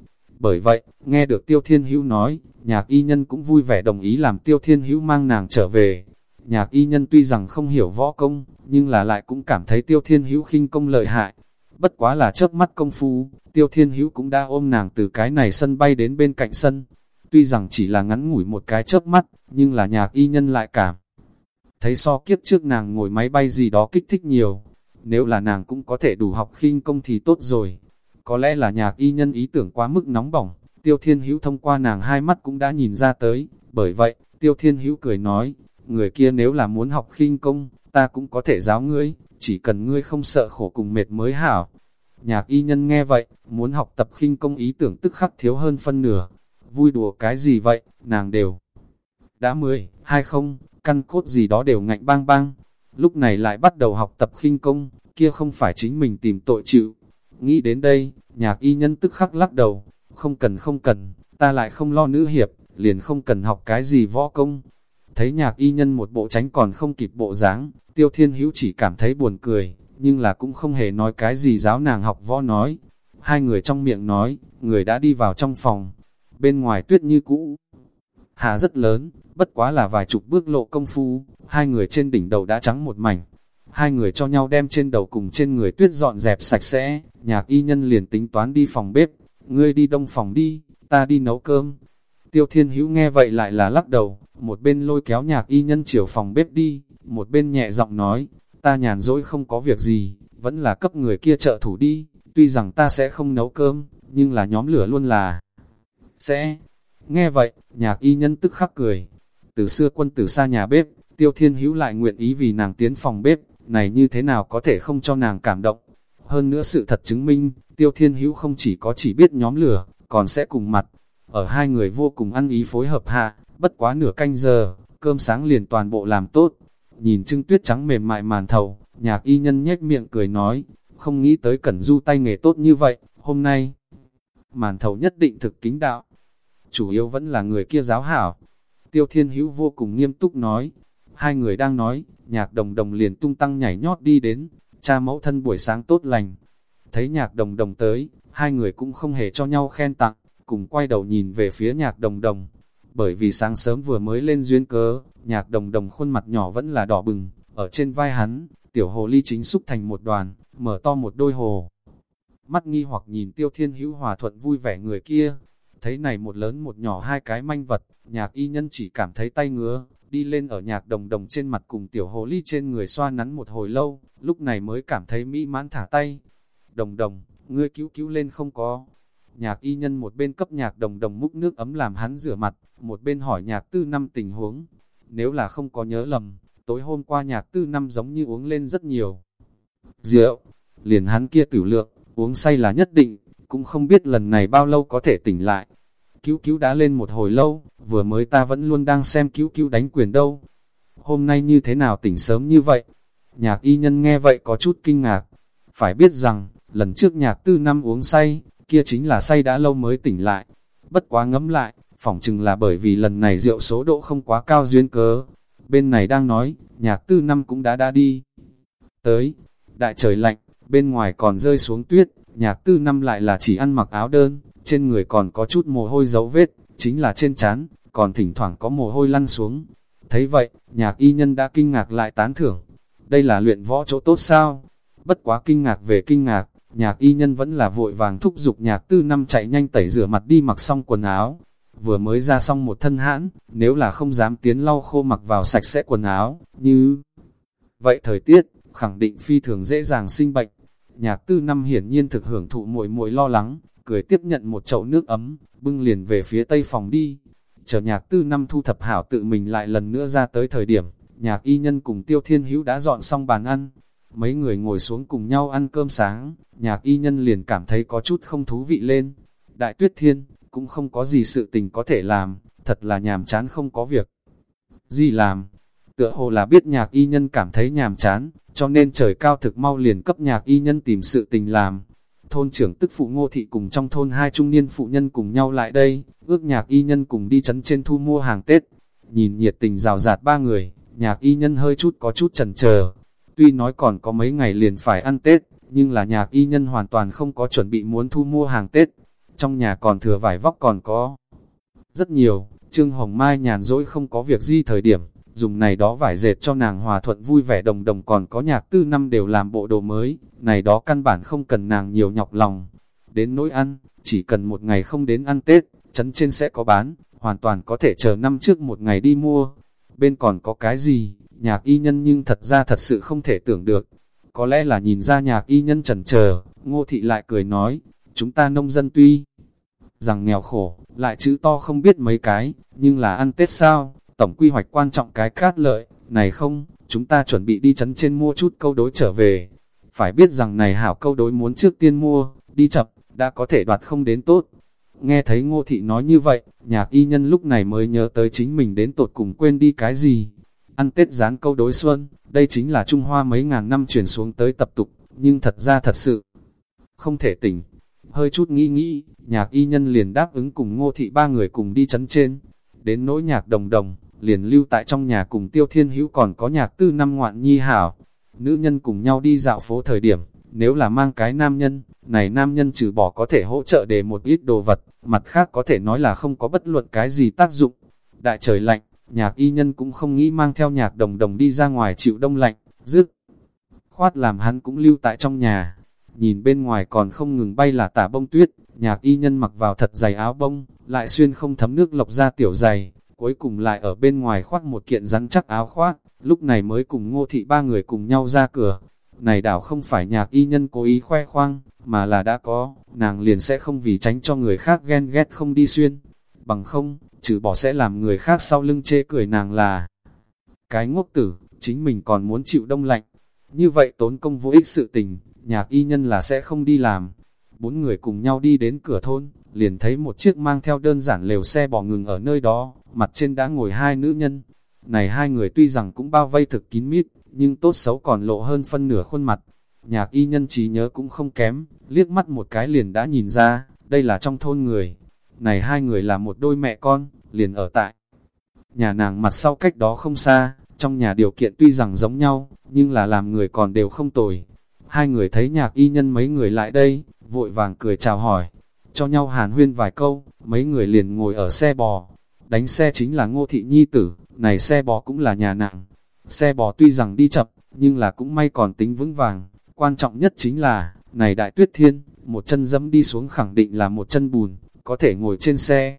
Bởi vậy, nghe được tiêu thiên hữu nói, nhạc y nhân cũng vui vẻ đồng ý làm tiêu thiên hữu mang nàng trở về. Nhạc y nhân tuy rằng không hiểu võ công, nhưng là lại cũng cảm thấy tiêu thiên hữu khinh công lợi hại. Bất quá là chớp mắt công phu, tiêu thiên hữu cũng đã ôm nàng từ cái này sân bay đến bên cạnh sân. Tuy rằng chỉ là ngắn ngủi một cái chớp mắt, nhưng là nhạc y nhân lại cảm. Thấy so kiếp trước nàng ngồi máy bay gì đó kích thích nhiều. Nếu là nàng cũng có thể đủ học khinh công thì tốt rồi. Có lẽ là nhạc y nhân ý tưởng quá mức nóng bỏng, Tiêu Thiên Hữu thông qua nàng hai mắt cũng đã nhìn ra tới, bởi vậy, Tiêu Thiên Hữu cười nói, người kia nếu là muốn học khinh công, ta cũng có thể giáo ngươi, chỉ cần ngươi không sợ khổ cùng mệt mới hảo. Nhạc y nhân nghe vậy, muốn học tập khinh công ý tưởng tức khắc thiếu hơn phân nửa. Vui đùa cái gì vậy, nàng đều. Đã mười, hai không, căn cốt gì đó đều ngạnh bang bang. Lúc này lại bắt đầu học tập khinh công, kia không phải chính mình tìm tội chịu. Nghĩ đến đây, nhạc y nhân tức khắc lắc đầu, không cần không cần, ta lại không lo nữ hiệp, liền không cần học cái gì võ công. Thấy nhạc y nhân một bộ tránh còn không kịp bộ dáng, tiêu thiên hữu chỉ cảm thấy buồn cười, nhưng là cũng không hề nói cái gì giáo nàng học võ nói. Hai người trong miệng nói, người đã đi vào trong phòng, bên ngoài tuyết như cũ. Hà rất lớn, bất quá là vài chục bước lộ công phu, hai người trên đỉnh đầu đã trắng một mảnh. Hai người cho nhau đem trên đầu cùng trên người tuyết dọn dẹp sạch sẽ, nhạc y nhân liền tính toán đi phòng bếp, ngươi đi đông phòng đi, ta đi nấu cơm. Tiêu thiên hữu nghe vậy lại là lắc đầu, một bên lôi kéo nhạc y nhân chiều phòng bếp đi, một bên nhẹ giọng nói, ta nhàn rỗi không có việc gì, vẫn là cấp người kia trợ thủ đi, tuy rằng ta sẽ không nấu cơm, nhưng là nhóm lửa luôn là sẽ. Nghe vậy, nhạc y nhân tức khắc cười. Từ xưa quân tử xa nhà bếp, tiêu thiên hữu lại nguyện ý vì nàng tiến phòng bếp, này như thế nào có thể không cho nàng cảm động. Hơn nữa sự thật chứng minh, tiêu thiên hữu không chỉ có chỉ biết nhóm lửa, còn sẽ cùng mặt. Ở hai người vô cùng ăn ý phối hợp hạ, bất quá nửa canh giờ, cơm sáng liền toàn bộ làm tốt. Nhìn trưng tuyết trắng mềm mại màn thầu, nhạc y nhân nhếch miệng cười nói, không nghĩ tới cẩn du tay nghề tốt như vậy, hôm nay. Màn thầu nhất định thực kính đạo, chủ yếu vẫn là người kia giáo hảo. Tiêu Thiên Hữu vô cùng nghiêm túc nói, hai người đang nói, nhạc đồng đồng liền tung tăng nhảy nhót đi đến, cha mẫu thân buổi sáng tốt lành. Thấy nhạc đồng đồng tới, hai người cũng không hề cho nhau khen tặng, cùng quay đầu nhìn về phía nhạc đồng đồng. Bởi vì sáng sớm vừa mới lên duyên cớ, nhạc đồng đồng khuôn mặt nhỏ vẫn là đỏ bừng, ở trên vai hắn, tiểu hồ ly chính xúc thành một đoàn, mở to một đôi hồ. Mắt nghi hoặc nhìn tiêu thiên hữu hòa thuận vui vẻ người kia, thấy này một lớn một nhỏ hai cái manh vật, nhạc y nhân chỉ cảm thấy tay ngứa, đi lên ở nhạc đồng đồng trên mặt cùng tiểu hồ ly trên người xoa nắn một hồi lâu, lúc này mới cảm thấy mỹ mãn thả tay. Đồng đồng, ngươi cứu cứu lên không có. Nhạc y nhân một bên cấp nhạc đồng đồng múc nước ấm làm hắn rửa mặt, một bên hỏi nhạc tư năm tình huống. Nếu là không có nhớ lầm, tối hôm qua nhạc tư năm giống như uống lên rất nhiều. Rượu, liền hắn kia tử lượng, uống say là nhất định, cũng không biết lần này bao lâu có thể tỉnh lại. Cứu cứu đã lên một hồi lâu, vừa mới ta vẫn luôn đang xem cứu cứu đánh quyền đâu. Hôm nay như thế nào tỉnh sớm như vậy? Nhạc y nhân nghe vậy có chút kinh ngạc. Phải biết rằng, lần trước nhạc tư năm uống say, kia chính là say đã lâu mới tỉnh lại. Bất quá ngẫm lại, phỏng chừng là bởi vì lần này rượu số độ không quá cao duyên cớ. Bên này đang nói, nhạc tư năm cũng đã đã đi. Tới, đại trời lạnh, bên ngoài còn rơi xuống tuyết, nhạc tư năm lại là chỉ ăn mặc áo đơn, trên người còn có chút mồ hôi dấu vết, chính là trên chán, còn thỉnh thoảng có mồ hôi lăn xuống. Thấy vậy, nhạc y nhân đã kinh ngạc lại tán thưởng. Đây là luyện võ chỗ tốt sao? Bất quá kinh ngạc về kinh ngạc, nhạc y nhân vẫn là vội vàng thúc giục nhạc tư năm chạy nhanh tẩy rửa mặt đi mặc xong quần áo. Vừa mới ra xong một thân hãn, nếu là không dám tiến lau khô mặc vào sạch sẽ quần áo, như... Vậy thời tiết, khẳng định phi thường dễ dàng sinh bệnh. Nhạc tư năm hiển nhiên thực hưởng thụ muội muội lo lắng, cười tiếp nhận một chậu nước ấm, bưng liền về phía tây phòng đi. Chờ nhạc tư năm thu thập hảo tự mình lại lần nữa ra tới thời điểm, nhạc y nhân cùng tiêu thiên hữu đã dọn xong bàn ăn. Mấy người ngồi xuống cùng nhau ăn cơm sáng, nhạc y nhân liền cảm thấy có chút không thú vị lên. Đại tuyết thiên, cũng không có gì sự tình có thể làm, thật là nhàm chán không có việc. Gì làm? Tựa hồ là biết nhạc y nhân cảm thấy nhàm chán, cho nên trời cao thực mau liền cấp nhạc y nhân tìm sự tình làm. Thôn trưởng tức phụ ngô thị cùng trong thôn hai trung niên phụ nhân cùng nhau lại đây, ước nhạc y nhân cùng đi chấn trên thu mua hàng Tết. Nhìn nhiệt tình rào rạt ba người, nhạc y nhân hơi chút có chút chần chờ. Tuy nói còn có mấy ngày liền phải ăn Tết, nhưng là nhạc y nhân hoàn toàn không có chuẩn bị muốn thu mua hàng Tết. Trong nhà còn thừa vải vóc còn có rất nhiều, Trương Hồng Mai nhàn rỗi không có việc gì thời điểm, dùng này đó vải dệt cho nàng hòa thuận vui vẻ đồng đồng còn có nhạc tư năm đều làm bộ đồ mới, này đó căn bản không cần nàng nhiều nhọc lòng. Đến nỗi ăn, chỉ cần một ngày không đến ăn Tết, chấn trên sẽ có bán, hoàn toàn có thể chờ năm trước một ngày đi mua. Bên còn có cái gì, nhạc y nhân nhưng thật ra thật sự không thể tưởng được. Có lẽ là nhìn ra nhạc y nhân trần chờ ngô thị lại cười nói, chúng ta nông dân tuy rằng nghèo khổ, lại chữ to không biết mấy cái, nhưng là ăn Tết sao, tổng quy hoạch quan trọng cái cát lợi, này không, chúng ta chuẩn bị đi chấn trên mua chút câu đối trở về. Phải biết rằng này hảo câu đối muốn trước tiên mua, đi chậm, đã có thể đoạt không đến tốt. Nghe thấy ngô thị nói như vậy, nhạc y nhân lúc này mới nhớ tới chính mình đến tột cùng quên đi cái gì. Ăn Tết dán câu đối xuân, đây chính là Trung Hoa mấy ngàn năm chuyển xuống tới tập tục, nhưng thật ra thật sự không thể tỉnh. Hơi chút nghĩ nghĩ, nhạc y nhân liền đáp ứng cùng ngô thị ba người cùng đi chấn trên. Đến nỗi nhạc đồng đồng, liền lưu tại trong nhà cùng tiêu thiên hữu còn có nhạc tư năm ngoạn nhi hảo. Nữ nhân cùng nhau đi dạo phố thời điểm, nếu là mang cái nam nhân, này nam nhân trừ bỏ có thể hỗ trợ để một ít đồ vật, mặt khác có thể nói là không có bất luận cái gì tác dụng. Đại trời lạnh, nhạc y nhân cũng không nghĩ mang theo nhạc đồng đồng đi ra ngoài chịu đông lạnh, dứt. Khoát làm hắn cũng lưu tại trong nhà. Nhìn bên ngoài còn không ngừng bay là tả bông tuyết, nhạc y nhân mặc vào thật dày áo bông, lại xuyên không thấm nước lọc ra tiểu dày, cuối cùng lại ở bên ngoài khoác một kiện rắn chắc áo khoác, lúc này mới cùng ngô thị ba người cùng nhau ra cửa. Này đảo không phải nhạc y nhân cố ý khoe khoang, mà là đã có, nàng liền sẽ không vì tránh cho người khác ghen ghét không đi xuyên. Bằng không, trừ bỏ sẽ làm người khác sau lưng chê cười nàng là cái ngốc tử, chính mình còn muốn chịu đông lạnh. Như vậy tốn công vô ích sự tình, nhạc y nhân là sẽ không đi làm. Bốn người cùng nhau đi đến cửa thôn, liền thấy một chiếc mang theo đơn giản lều xe bỏ ngừng ở nơi đó, mặt trên đã ngồi hai nữ nhân. Này hai người tuy rằng cũng bao vây thực kín mít, nhưng tốt xấu còn lộ hơn phân nửa khuôn mặt. Nhạc y nhân trí nhớ cũng không kém, liếc mắt một cái liền đã nhìn ra, đây là trong thôn người. Này hai người là một đôi mẹ con, liền ở tại. Nhà nàng mặt sau cách đó không xa, trong nhà điều kiện tuy rằng giống nhau, nhưng là làm người còn đều không tồi. Hai người thấy nhạc y nhân mấy người lại đây, vội vàng cười chào hỏi, cho nhau hàn huyên vài câu, mấy người liền ngồi ở xe bò. Đánh xe chính là ngô thị nhi tử, này xe bò cũng là nhà nặng. Xe bò tuy rằng đi chậm, nhưng là cũng may còn tính vững vàng. Quan trọng nhất chính là, này đại tuyết thiên, một chân dẫm đi xuống khẳng định là một chân bùn, có thể ngồi trên xe.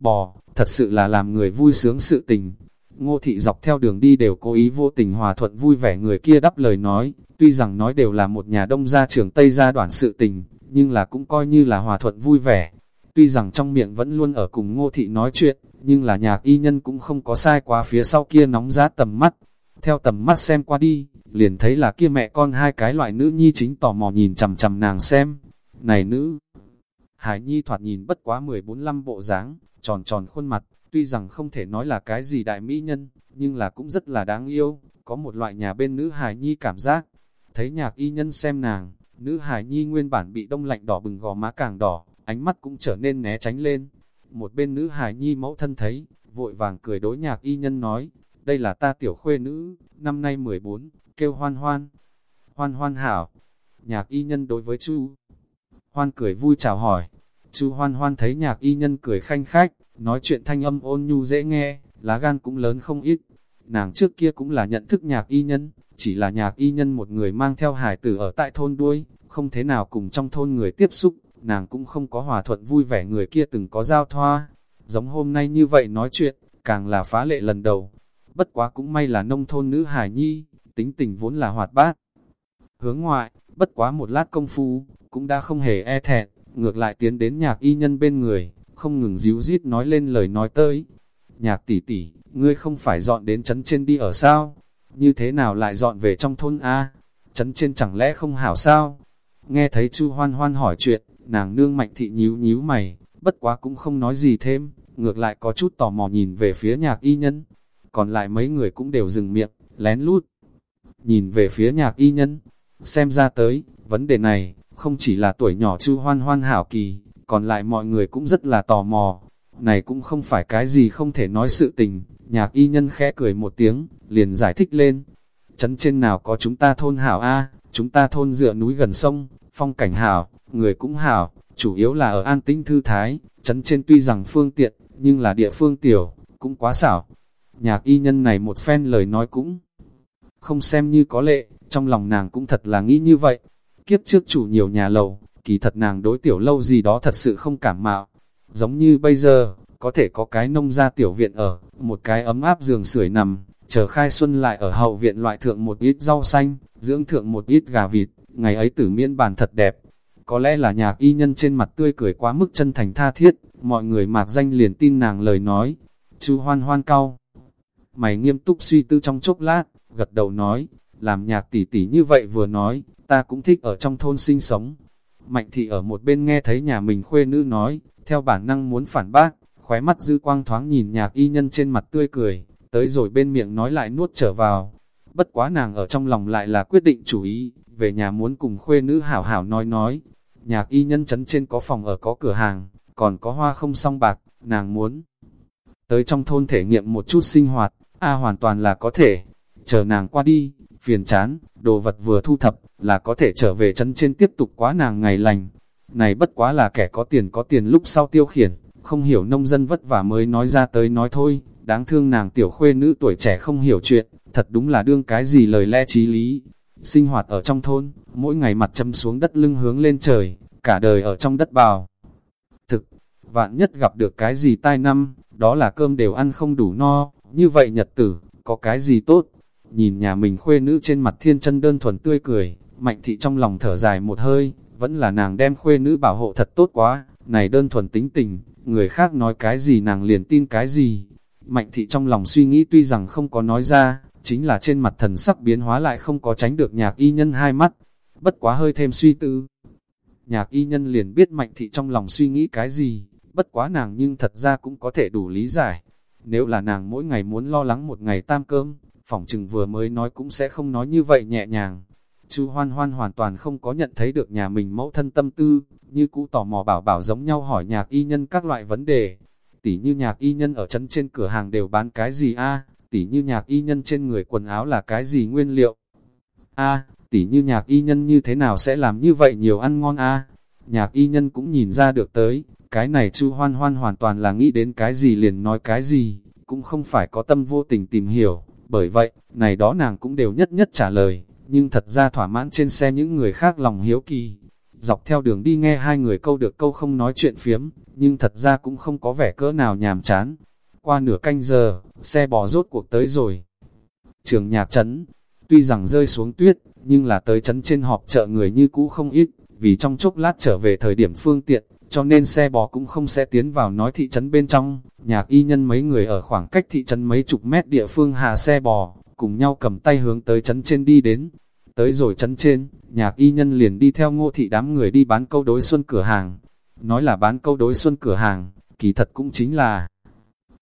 Bò, thật sự là làm người vui sướng sự tình. Ngô thị dọc theo đường đi đều cố ý vô tình hòa thuận vui vẻ người kia đáp lời nói, tuy rằng nói đều là một nhà đông gia trưởng Tây gia đoạn sự tình, nhưng là cũng coi như là hòa thuận vui vẻ. Tuy rằng trong miệng vẫn luôn ở cùng ngô thị nói chuyện, nhưng là nhạc y nhân cũng không có sai quá phía sau kia nóng giá tầm mắt. Theo tầm mắt xem qua đi, liền thấy là kia mẹ con hai cái loại nữ nhi chính tò mò nhìn chầm chầm nàng xem. Này nữ! Hải nhi thoạt nhìn bất quá 14-15 bộ dáng, tròn tròn khuôn mặt, tuy rằng không thể nói là cái gì đại mỹ nhân, nhưng là cũng rất là đáng yêu, có một loại nhà bên nữ hải nhi cảm giác. Thấy nhạc y nhân xem nàng, nữ hải nhi nguyên bản bị đông lạnh đỏ bừng gò má càng đỏ, ánh mắt cũng trở nên né tránh lên. Một bên nữ hài nhi mẫu thân thấy, vội vàng cười đối nhạc y nhân nói, đây là ta tiểu khuê nữ, năm nay 14, kêu hoan hoan. Hoan hoan hảo. Nhạc y nhân đối với chu Hoan cười vui chào hỏi. Chu hoan hoan thấy nhạc y nhân cười khanh khách, nói chuyện thanh âm ôn nhu dễ nghe, lá gan cũng lớn không ít. Nàng trước kia cũng là nhận thức nhạc y nhân, chỉ là nhạc y nhân một người mang theo hải tử ở tại thôn đuôi, không thế nào cùng trong thôn người tiếp xúc, nàng cũng không có hòa thuận vui vẻ người kia từng có giao thoa. Giống hôm nay như vậy nói chuyện, càng là phá lệ lần đầu. Bất quá cũng may là nông thôn nữ hải nhi, tính tình vốn là hoạt bát. Hướng ngoại, bất quá một lát công phu, cũng đã không hề e thẹn, ngược lại tiến đến nhạc y nhân bên người, không ngừng díu dít nói lên lời nói tới. Nhạc tỷ tỷ, ngươi không phải dọn đến chấn trên đi ở sao? Như thế nào lại dọn về trong thôn A? Chấn trên chẳng lẽ không hảo sao? Nghe thấy chu hoan hoan hỏi chuyện, nàng nương mạnh thị nhíu nhíu mày, bất quá cũng không nói gì thêm, ngược lại có chút tò mò nhìn về phía nhạc y nhân. Còn lại mấy người cũng đều dừng miệng, lén lút. Nhìn về phía nhạc y nhân, xem ra tới, vấn đề này, không chỉ là tuổi nhỏ chu hoan hoan hảo kỳ, còn lại mọi người cũng rất là tò mò. Này cũng không phải cái gì không thể nói sự tình, nhạc y nhân khẽ cười một tiếng, liền giải thích lên. Chấn trên nào có chúng ta thôn hảo A, chúng ta thôn dựa núi gần sông, phong cảnh hảo, người cũng hảo, chủ yếu là ở an tĩnh thư thái, chấn trên tuy rằng phương tiện, nhưng là địa phương tiểu, cũng quá xảo. Nhạc y nhân này một phen lời nói cũng không xem như có lệ, trong lòng nàng cũng thật là nghĩ như vậy. Kiếp trước chủ nhiều nhà lầu, kỳ thật nàng đối tiểu lâu gì đó thật sự không cảm mạo. Giống như bây giờ, có thể có cái nông gia tiểu viện ở, một cái ấm áp giường sưởi nằm, chờ khai xuân lại ở hậu viện loại thượng một ít rau xanh, dưỡng thượng một ít gà vịt, ngày ấy tử miễn bàn thật đẹp. Có lẽ là nhạc y nhân trên mặt tươi cười quá mức chân thành tha thiết, mọi người mạc danh liền tin nàng lời nói. Chú hoan hoan cao. Mày nghiêm túc suy tư trong chốc lát, gật đầu nói, làm nhạc tỷ tỷ như vậy vừa nói, ta cũng thích ở trong thôn sinh sống. Mạnh thị ở một bên nghe thấy nhà mình khuê nữ nói, theo bản năng muốn phản bác, khóe mắt dư quang thoáng nhìn nhạc y nhân trên mặt tươi cười, tới rồi bên miệng nói lại nuốt trở vào. Bất quá nàng ở trong lòng lại là quyết định chủ ý, về nhà muốn cùng khuê nữ hảo hảo nói nói. Nhạc y nhân chấn trên có phòng ở có cửa hàng, còn có hoa không song bạc, nàng muốn. Tới trong thôn thể nghiệm một chút sinh hoạt, a à, hoàn toàn là có thể. Chờ nàng qua đi, phiền chán, đồ vật vừa thu thập, là có thể trở về chấn trên tiếp tục quá nàng ngày lành. Này bất quá là kẻ có tiền có tiền lúc sau tiêu khiển, không hiểu nông dân vất vả mới nói ra tới nói thôi, đáng thương nàng tiểu khuê nữ tuổi trẻ không hiểu chuyện, thật đúng là đương cái gì lời lẽ trí lý. Sinh hoạt ở trong thôn, mỗi ngày mặt châm xuống đất lưng hướng lên trời, cả đời ở trong đất bào. Thực, vạn nhất gặp được cái gì tai năm, đó là cơm đều ăn không đủ no, như vậy nhật tử, có cái gì tốt. Nhìn nhà mình khuê nữ trên mặt thiên chân đơn thuần tươi cười, mạnh thị trong lòng thở dài một hơi, vẫn là nàng đem khuê nữ bảo hộ thật tốt quá, này đơn thuần tính tình, người khác nói cái gì nàng liền tin cái gì. Mạnh thị trong lòng suy nghĩ tuy rằng không có nói ra, chính là trên mặt thần sắc biến hóa lại không có tránh được nhạc y nhân hai mắt, bất quá hơi thêm suy tư. Nhạc y nhân liền biết mạnh thị trong lòng suy nghĩ cái gì, bất quá nàng nhưng thật ra cũng có thể đủ lý giải. Nếu là nàng mỗi ngày muốn lo lắng một ngày tam cơm, phỏng chừng vừa mới nói cũng sẽ không nói như vậy nhẹ nhàng. chú hoan hoan hoàn toàn không có nhận thấy được nhà mình mẫu thân tâm tư, như cũ tò mò bảo bảo giống nhau hỏi nhạc y nhân các loại vấn đề. Tỷ như nhạc y nhân ở chân trên cửa hàng đều bán cái gì a tỷ như nhạc y nhân trên người quần áo là cái gì nguyên liệu. a tỷ như nhạc y nhân như thế nào sẽ làm như vậy nhiều ăn ngon a Nhạc y nhân cũng nhìn ra được tới, cái này chu hoan hoan hoàn toàn là nghĩ đến cái gì liền nói cái gì, cũng không phải có tâm vô tình tìm hiểu, bởi vậy, này đó nàng cũng đều nhất nhất trả lời, nhưng thật ra thỏa mãn trên xe những người khác lòng hiếu kỳ. Dọc theo đường đi nghe hai người câu được câu không nói chuyện phiếm, nhưng thật ra cũng không có vẻ cỡ nào nhàm chán. Qua nửa canh giờ, xe bò rốt cuộc tới rồi. Trường nhạc trấn, tuy rằng rơi xuống tuyết, nhưng là tới trấn trên họp chợ người như cũ không ít, vì trong chốc lát trở về thời điểm phương tiện, cho nên xe bò cũng không sẽ tiến vào nói thị trấn bên trong. Nhạc y nhân mấy người ở khoảng cách thị trấn mấy chục mét địa phương hạ xe bò, cùng nhau cầm tay hướng tới trấn trên đi đến. Tới rồi trấn trên, nhạc y nhân liền đi theo ngô thị đám người đi bán câu đối xuân cửa hàng. Nói là bán câu đối xuân cửa hàng, kỳ thật cũng chính là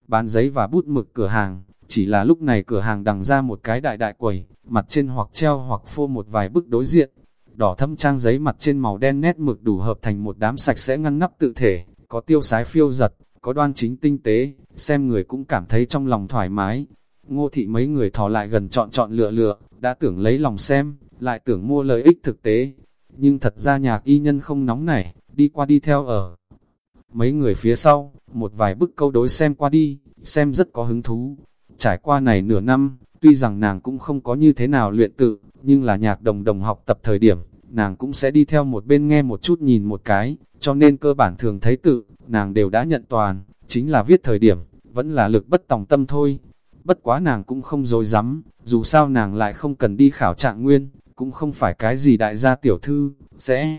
bán giấy và bút mực cửa hàng. Chỉ là lúc này cửa hàng đằng ra một cái đại đại quầy, mặt trên hoặc treo hoặc phô một vài bức đối diện. Đỏ thâm trang giấy mặt trên màu đen nét mực đủ hợp thành một đám sạch sẽ ngăn nắp tự thể, có tiêu sái phiêu giật, có đoan chính tinh tế, xem người cũng cảm thấy trong lòng thoải mái. Ngô thị mấy người thò lại gần chọn chọn lựa lựa, đã tưởng lấy lòng xem, lại tưởng mua lợi ích thực tế. Nhưng thật ra nhạc y nhân không nóng nảy, đi qua đi theo ở. Mấy người phía sau, một vài bức câu đối xem qua đi, xem rất có hứng thú. Trải qua này nửa năm, tuy rằng nàng cũng không có như thế nào luyện tự, nhưng là nhạc đồng đồng học tập thời điểm, nàng cũng sẽ đi theo một bên nghe một chút nhìn một cái, cho nên cơ bản thường thấy tự, nàng đều đã nhận toàn, chính là viết thời điểm, vẫn là lực bất tòng tâm thôi. Bất quá nàng cũng không dối rắm dù sao nàng lại không cần đi khảo trạng nguyên, cũng không phải cái gì đại gia tiểu thư, sẽ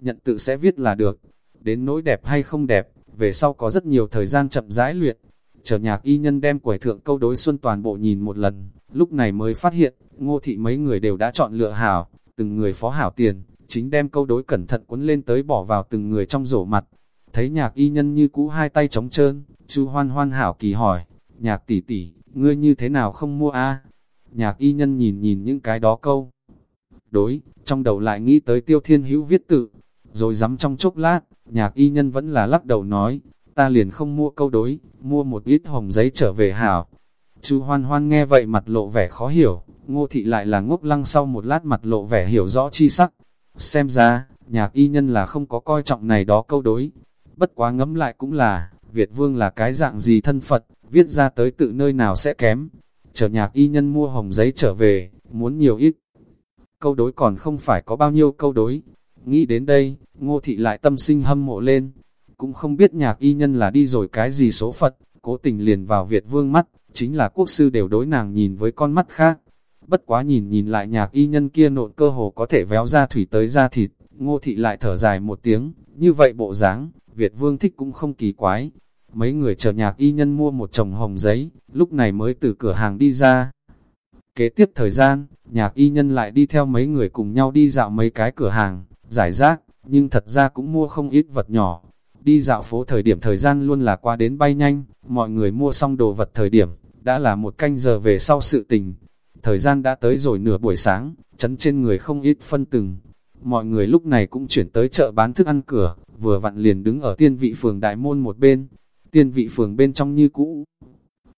nhận tự sẽ viết là được. Đến nỗi đẹp hay không đẹp, về sau có rất nhiều thời gian chậm rãi luyện. Chờ nhạc y nhân đem quầy thượng câu đối xuân toàn bộ nhìn một lần, lúc này mới phát hiện, ngô thị mấy người đều đã chọn lựa hảo, từng người phó hảo tiền, chính đem câu đối cẩn thận cuốn lên tới bỏ vào từng người trong rổ mặt. Thấy nhạc y nhân như cũ hai tay trống trơn, chu hoan hoan hảo kỳ hỏi, nhạc tỷ tỷ, ngươi như thế nào không mua a Nhạc y nhân nhìn nhìn những cái đó câu. Đối, trong đầu lại nghĩ tới tiêu thiên hữu viết tự, rồi dám trong chốc lát, nhạc y nhân vẫn là lắc đầu nói, ta liền không mua câu đối, mua một ít hồng giấy trở về hảo. Chú hoan hoan nghe vậy mặt lộ vẻ khó hiểu, ngô thị lại là ngốc lăng sau một lát mặt lộ vẻ hiểu rõ chi sắc. Xem ra, nhạc y nhân là không có coi trọng này đó câu đối. Bất quá ngẫm lại cũng là, Việt vương là cái dạng gì thân Phật, viết ra tới tự nơi nào sẽ kém. Chờ nhạc y nhân mua hồng giấy trở về, muốn nhiều ít. Câu đối còn không phải có bao nhiêu câu đối. Nghĩ đến đây, ngô thị lại tâm sinh hâm mộ lên. Cũng không biết nhạc y nhân là đi rồi cái gì số Phật, cố tình liền vào Việt vương mắt, chính là quốc sư đều đối nàng nhìn với con mắt khác. Bất quá nhìn nhìn lại nhạc y nhân kia nộn cơ hồ có thể véo ra thủy tới ra thịt, ngô thị lại thở dài một tiếng, như vậy bộ dáng Việt vương thích cũng không kỳ quái. Mấy người chờ nhạc y nhân mua một chồng hồng giấy, lúc này mới từ cửa hàng đi ra. Kế tiếp thời gian, nhạc y nhân lại đi theo mấy người cùng nhau đi dạo mấy cái cửa hàng, giải rác, nhưng thật ra cũng mua không ít vật nhỏ. Đi dạo phố thời điểm thời gian luôn là qua đến bay nhanh, mọi người mua xong đồ vật thời điểm, đã là một canh giờ về sau sự tình. Thời gian đã tới rồi nửa buổi sáng, chấn trên người không ít phân từng. Mọi người lúc này cũng chuyển tới chợ bán thức ăn cửa, vừa vặn liền đứng ở tiên vị phường đại môn một bên. Tiên vị phường bên trong như cũ,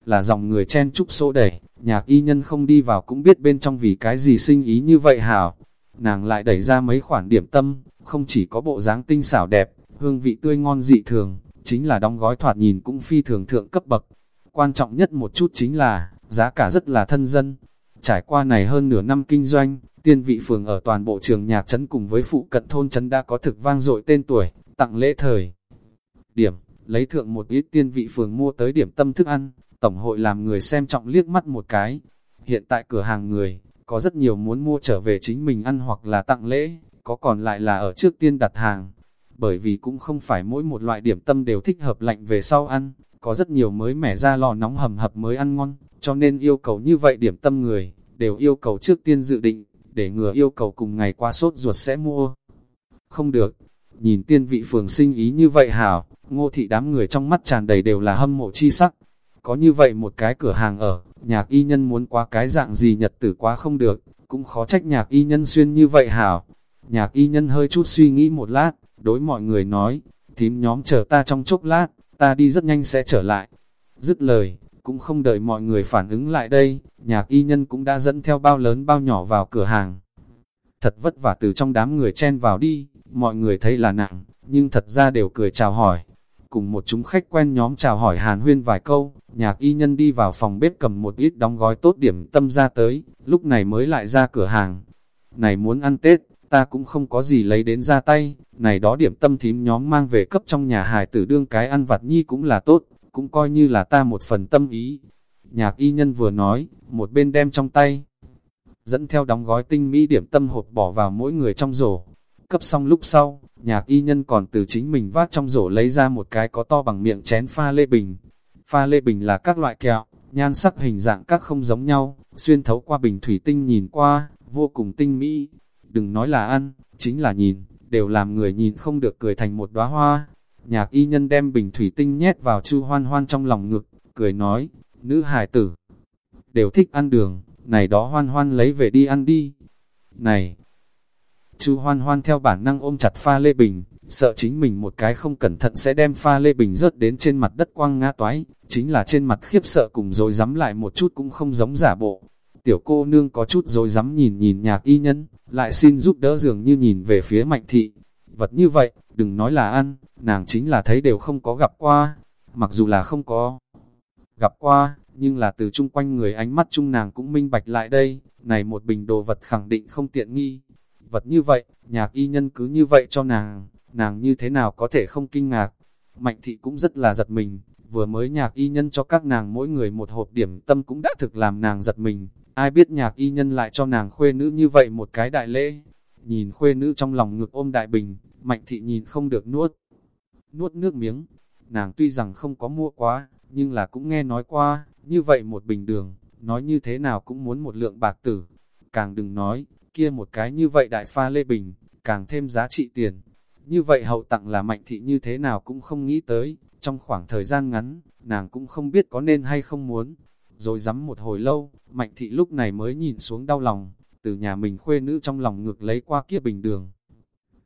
là dòng người chen chúc xô đẩy, nhạc y nhân không đi vào cũng biết bên trong vì cái gì sinh ý như vậy hảo. Nàng lại đẩy ra mấy khoản điểm tâm, không chỉ có bộ dáng tinh xảo đẹp, hương vị tươi ngon dị thường, chính là đóng gói thoạt nhìn cũng phi thường thượng cấp bậc. Quan trọng nhất một chút chính là, giá cả rất là thân dân. Trải qua này hơn nửa năm kinh doanh, tiên vị phường ở toàn bộ trường nhạc trấn cùng với phụ cận thôn trấn đã có thực vang dội tên tuổi, tặng lễ thời. Điểm, lấy thượng một ít tiên vị phường mua tới điểm tâm thức ăn, Tổng hội làm người xem trọng liếc mắt một cái. Hiện tại cửa hàng người, có rất nhiều muốn mua trở về chính mình ăn hoặc là tặng lễ, có còn lại là ở trước tiên đặt hàng. Bởi vì cũng không phải mỗi một loại điểm tâm đều thích hợp lạnh về sau ăn, có rất nhiều mới mẻ ra lò nóng hầm hập mới ăn ngon, cho nên yêu cầu như vậy điểm tâm người, đều yêu cầu trước tiên dự định, để ngừa yêu cầu cùng ngày qua sốt ruột sẽ mua. Không được, nhìn tiên vị phường sinh ý như vậy hảo, ngô thị đám người trong mắt tràn đầy đều là hâm mộ chi sắc, có như vậy một cái cửa hàng ở, nhạc y nhân muốn quá cái dạng gì nhật tử quá không được, cũng khó trách nhạc y nhân xuyên như vậy hảo. Nhạc y nhân hơi chút suy nghĩ một lát, đối mọi người nói, thím nhóm chờ ta trong chốc lát, ta đi rất nhanh sẽ trở lại. Dứt lời, cũng không đợi mọi người phản ứng lại đây, nhạc y nhân cũng đã dẫn theo bao lớn bao nhỏ vào cửa hàng. Thật vất vả từ trong đám người chen vào đi, mọi người thấy là nặng, nhưng thật ra đều cười chào hỏi, cùng một chúng khách quen nhóm chào hỏi hàn huyên vài câu, nhạc y nhân đi vào phòng bếp cầm một ít đóng gói tốt điểm tâm ra tới, lúc này mới lại ra cửa hàng. Này muốn ăn Tết, ta cũng không có gì lấy đến ra tay, này đó điểm tâm thím nhóm mang về cấp trong nhà hài tử đương cái ăn vặt nhi cũng là tốt, cũng coi như là ta một phần tâm ý. Nhạc y nhân vừa nói, một bên đem trong tay, dẫn theo đóng gói tinh mỹ điểm tâm hộp bỏ vào mỗi người trong rổ. Cấp xong lúc sau, nhạc y nhân còn từ chính mình vác trong rổ lấy ra một cái có to bằng miệng chén pha lê bình. Pha lê bình là các loại kẹo, nhan sắc hình dạng các không giống nhau, xuyên thấu qua bình thủy tinh nhìn qua, vô cùng tinh mỹ. Đừng nói là ăn, chính là nhìn, đều làm người nhìn không được cười thành một đóa hoa. Nhạc y nhân đem bình thủy tinh nhét vào chu hoan hoan trong lòng ngực, cười nói, nữ hài tử, đều thích ăn đường, này đó hoan hoan lấy về đi ăn đi. Này, Chu hoan hoan theo bản năng ôm chặt pha lê bình, sợ chính mình một cái không cẩn thận sẽ đem pha lê bình rớt đến trên mặt đất quang ngã toái, chính là trên mặt khiếp sợ cùng rồi dám lại một chút cũng không giống giả bộ. Tiểu cô nương có chút rồi dám nhìn nhìn nhạc y nhân, lại xin giúp đỡ dường như nhìn về phía mạnh thị. Vật như vậy, đừng nói là ăn, nàng chính là thấy đều không có gặp qua, mặc dù là không có gặp qua, nhưng là từ chung quanh người ánh mắt chung nàng cũng minh bạch lại đây, này một bình đồ vật khẳng định không tiện nghi, vật như vậy, nhạc y nhân cứ như vậy cho nàng, nàng như thế nào có thể không kinh ngạc. Mạnh thị cũng rất là giật mình, vừa mới nhạc y nhân cho các nàng mỗi người một hộp điểm tâm cũng đã thực làm nàng giật mình. Ai biết nhạc y nhân lại cho nàng khuê nữ như vậy một cái đại lễ. Nhìn khuê nữ trong lòng ngực ôm đại bình, mạnh thị nhìn không được nuốt. Nuốt nước miếng, nàng tuy rằng không có mua quá, nhưng là cũng nghe nói qua, như vậy một bình đường, nói như thế nào cũng muốn một lượng bạc tử. Càng đừng nói, kia một cái như vậy đại pha lê bình, càng thêm giá trị tiền. Như vậy hậu tặng là mạnh thị như thế nào cũng không nghĩ tới, trong khoảng thời gian ngắn, nàng cũng không biết có nên hay không muốn. Rồi dám một hồi lâu, mạnh thị lúc này mới nhìn xuống đau lòng, từ nhà mình khuê nữ trong lòng ngược lấy qua kia bình đường.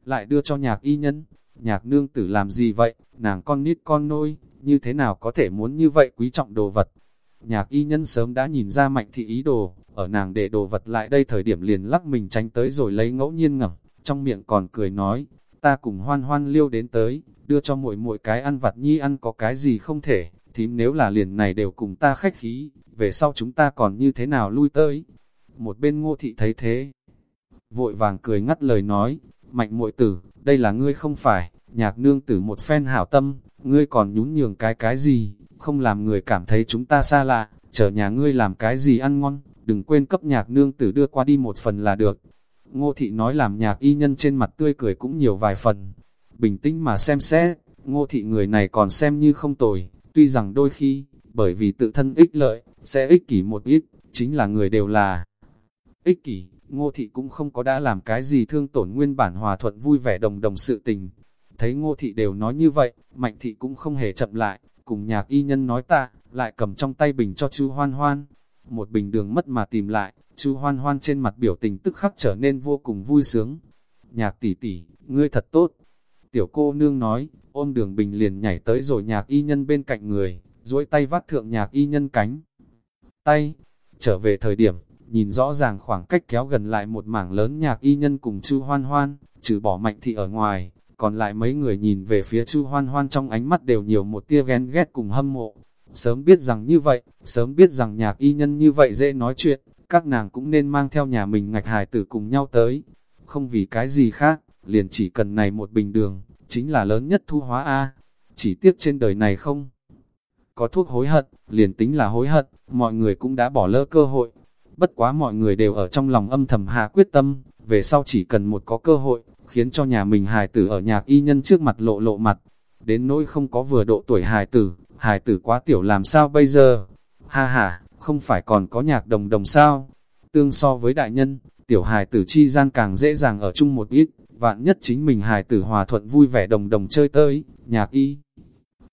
Lại đưa cho nhạc y nhân, nhạc nương tử làm gì vậy, nàng con nít con nôi, như thế nào có thể muốn như vậy quý trọng đồ vật. Nhạc y nhân sớm đã nhìn ra mạnh thị ý đồ, ở nàng để đồ vật lại đây thời điểm liền lắc mình tránh tới rồi lấy ngẫu nhiên ngẩng trong miệng còn cười nói, ta cùng hoan hoan liêu đến tới, đưa cho muội muội cái ăn vặt nhi ăn có cái gì không thể, thím nếu là liền này đều cùng ta khách khí, về sau chúng ta còn như thế nào lui tới. Một bên ngô thị thấy thế, vội vàng cười ngắt lời nói, mạnh muội tử, đây là ngươi không phải, nhạc nương tử một phen hảo tâm, ngươi còn nhún nhường cái cái gì, không làm người cảm thấy chúng ta xa lạ, chờ nhà ngươi làm cái gì ăn ngon, đừng quên cấp nhạc nương tử đưa qua đi một phần là được. Ngô thị nói làm nhạc y nhân trên mặt tươi cười cũng nhiều vài phần. Bình tĩnh mà xem xét, ngô thị người này còn xem như không tồi, tuy rằng đôi khi, bởi vì tự thân ích lợi, sẽ ích kỷ một ít, chính là người đều là ích kỷ, ngô thị cũng không có đã làm cái gì thương tổn nguyên bản hòa thuận vui vẻ đồng đồng sự tình. Thấy ngô thị đều nói như vậy, mạnh thị cũng không hề chậm lại, cùng nhạc y nhân nói ta, lại cầm trong tay bình cho chú hoan hoan. Một bình đường mất mà tìm lại, chu hoan hoan trên mặt biểu tình tức khắc trở nên vô cùng vui sướng. Nhạc tỷ tỷ, ngươi thật tốt. Tiểu cô nương nói, ôm đường bình liền nhảy tới rồi nhạc y nhân bên cạnh người, duỗi tay vắt thượng nhạc y nhân cánh. Tay, trở về thời điểm, nhìn rõ ràng khoảng cách kéo gần lại một mảng lớn nhạc y nhân cùng chu hoan hoan, trừ bỏ mạnh thị ở ngoài, còn lại mấy người nhìn về phía chu hoan hoan trong ánh mắt đều nhiều một tia ghen ghét cùng hâm mộ. Sớm biết rằng như vậy, sớm biết rằng nhạc y nhân như vậy dễ nói chuyện, các nàng cũng nên mang theo nhà mình ngạch hài tử cùng nhau tới. Không vì cái gì khác, liền chỉ cần này một bình đường, chính là lớn nhất thu hóa A. Chỉ tiếc trên đời này không có thuốc hối hận, liền tính là hối hận, mọi người cũng đã bỏ lỡ cơ hội. Bất quá mọi người đều ở trong lòng âm thầm hạ quyết tâm, về sau chỉ cần một có cơ hội, khiến cho nhà mình hài tử ở nhạc y nhân trước mặt lộ lộ mặt. Đến nỗi không có vừa độ tuổi hài tử, hài tử quá tiểu làm sao bây giờ? Ha ha, không phải còn có nhạc đồng đồng sao? Tương so với đại nhân, tiểu hài tử chi gian càng dễ dàng ở chung một ít, vạn nhất chính mình hài tử hòa thuận vui vẻ đồng đồng chơi tới, nhạc y.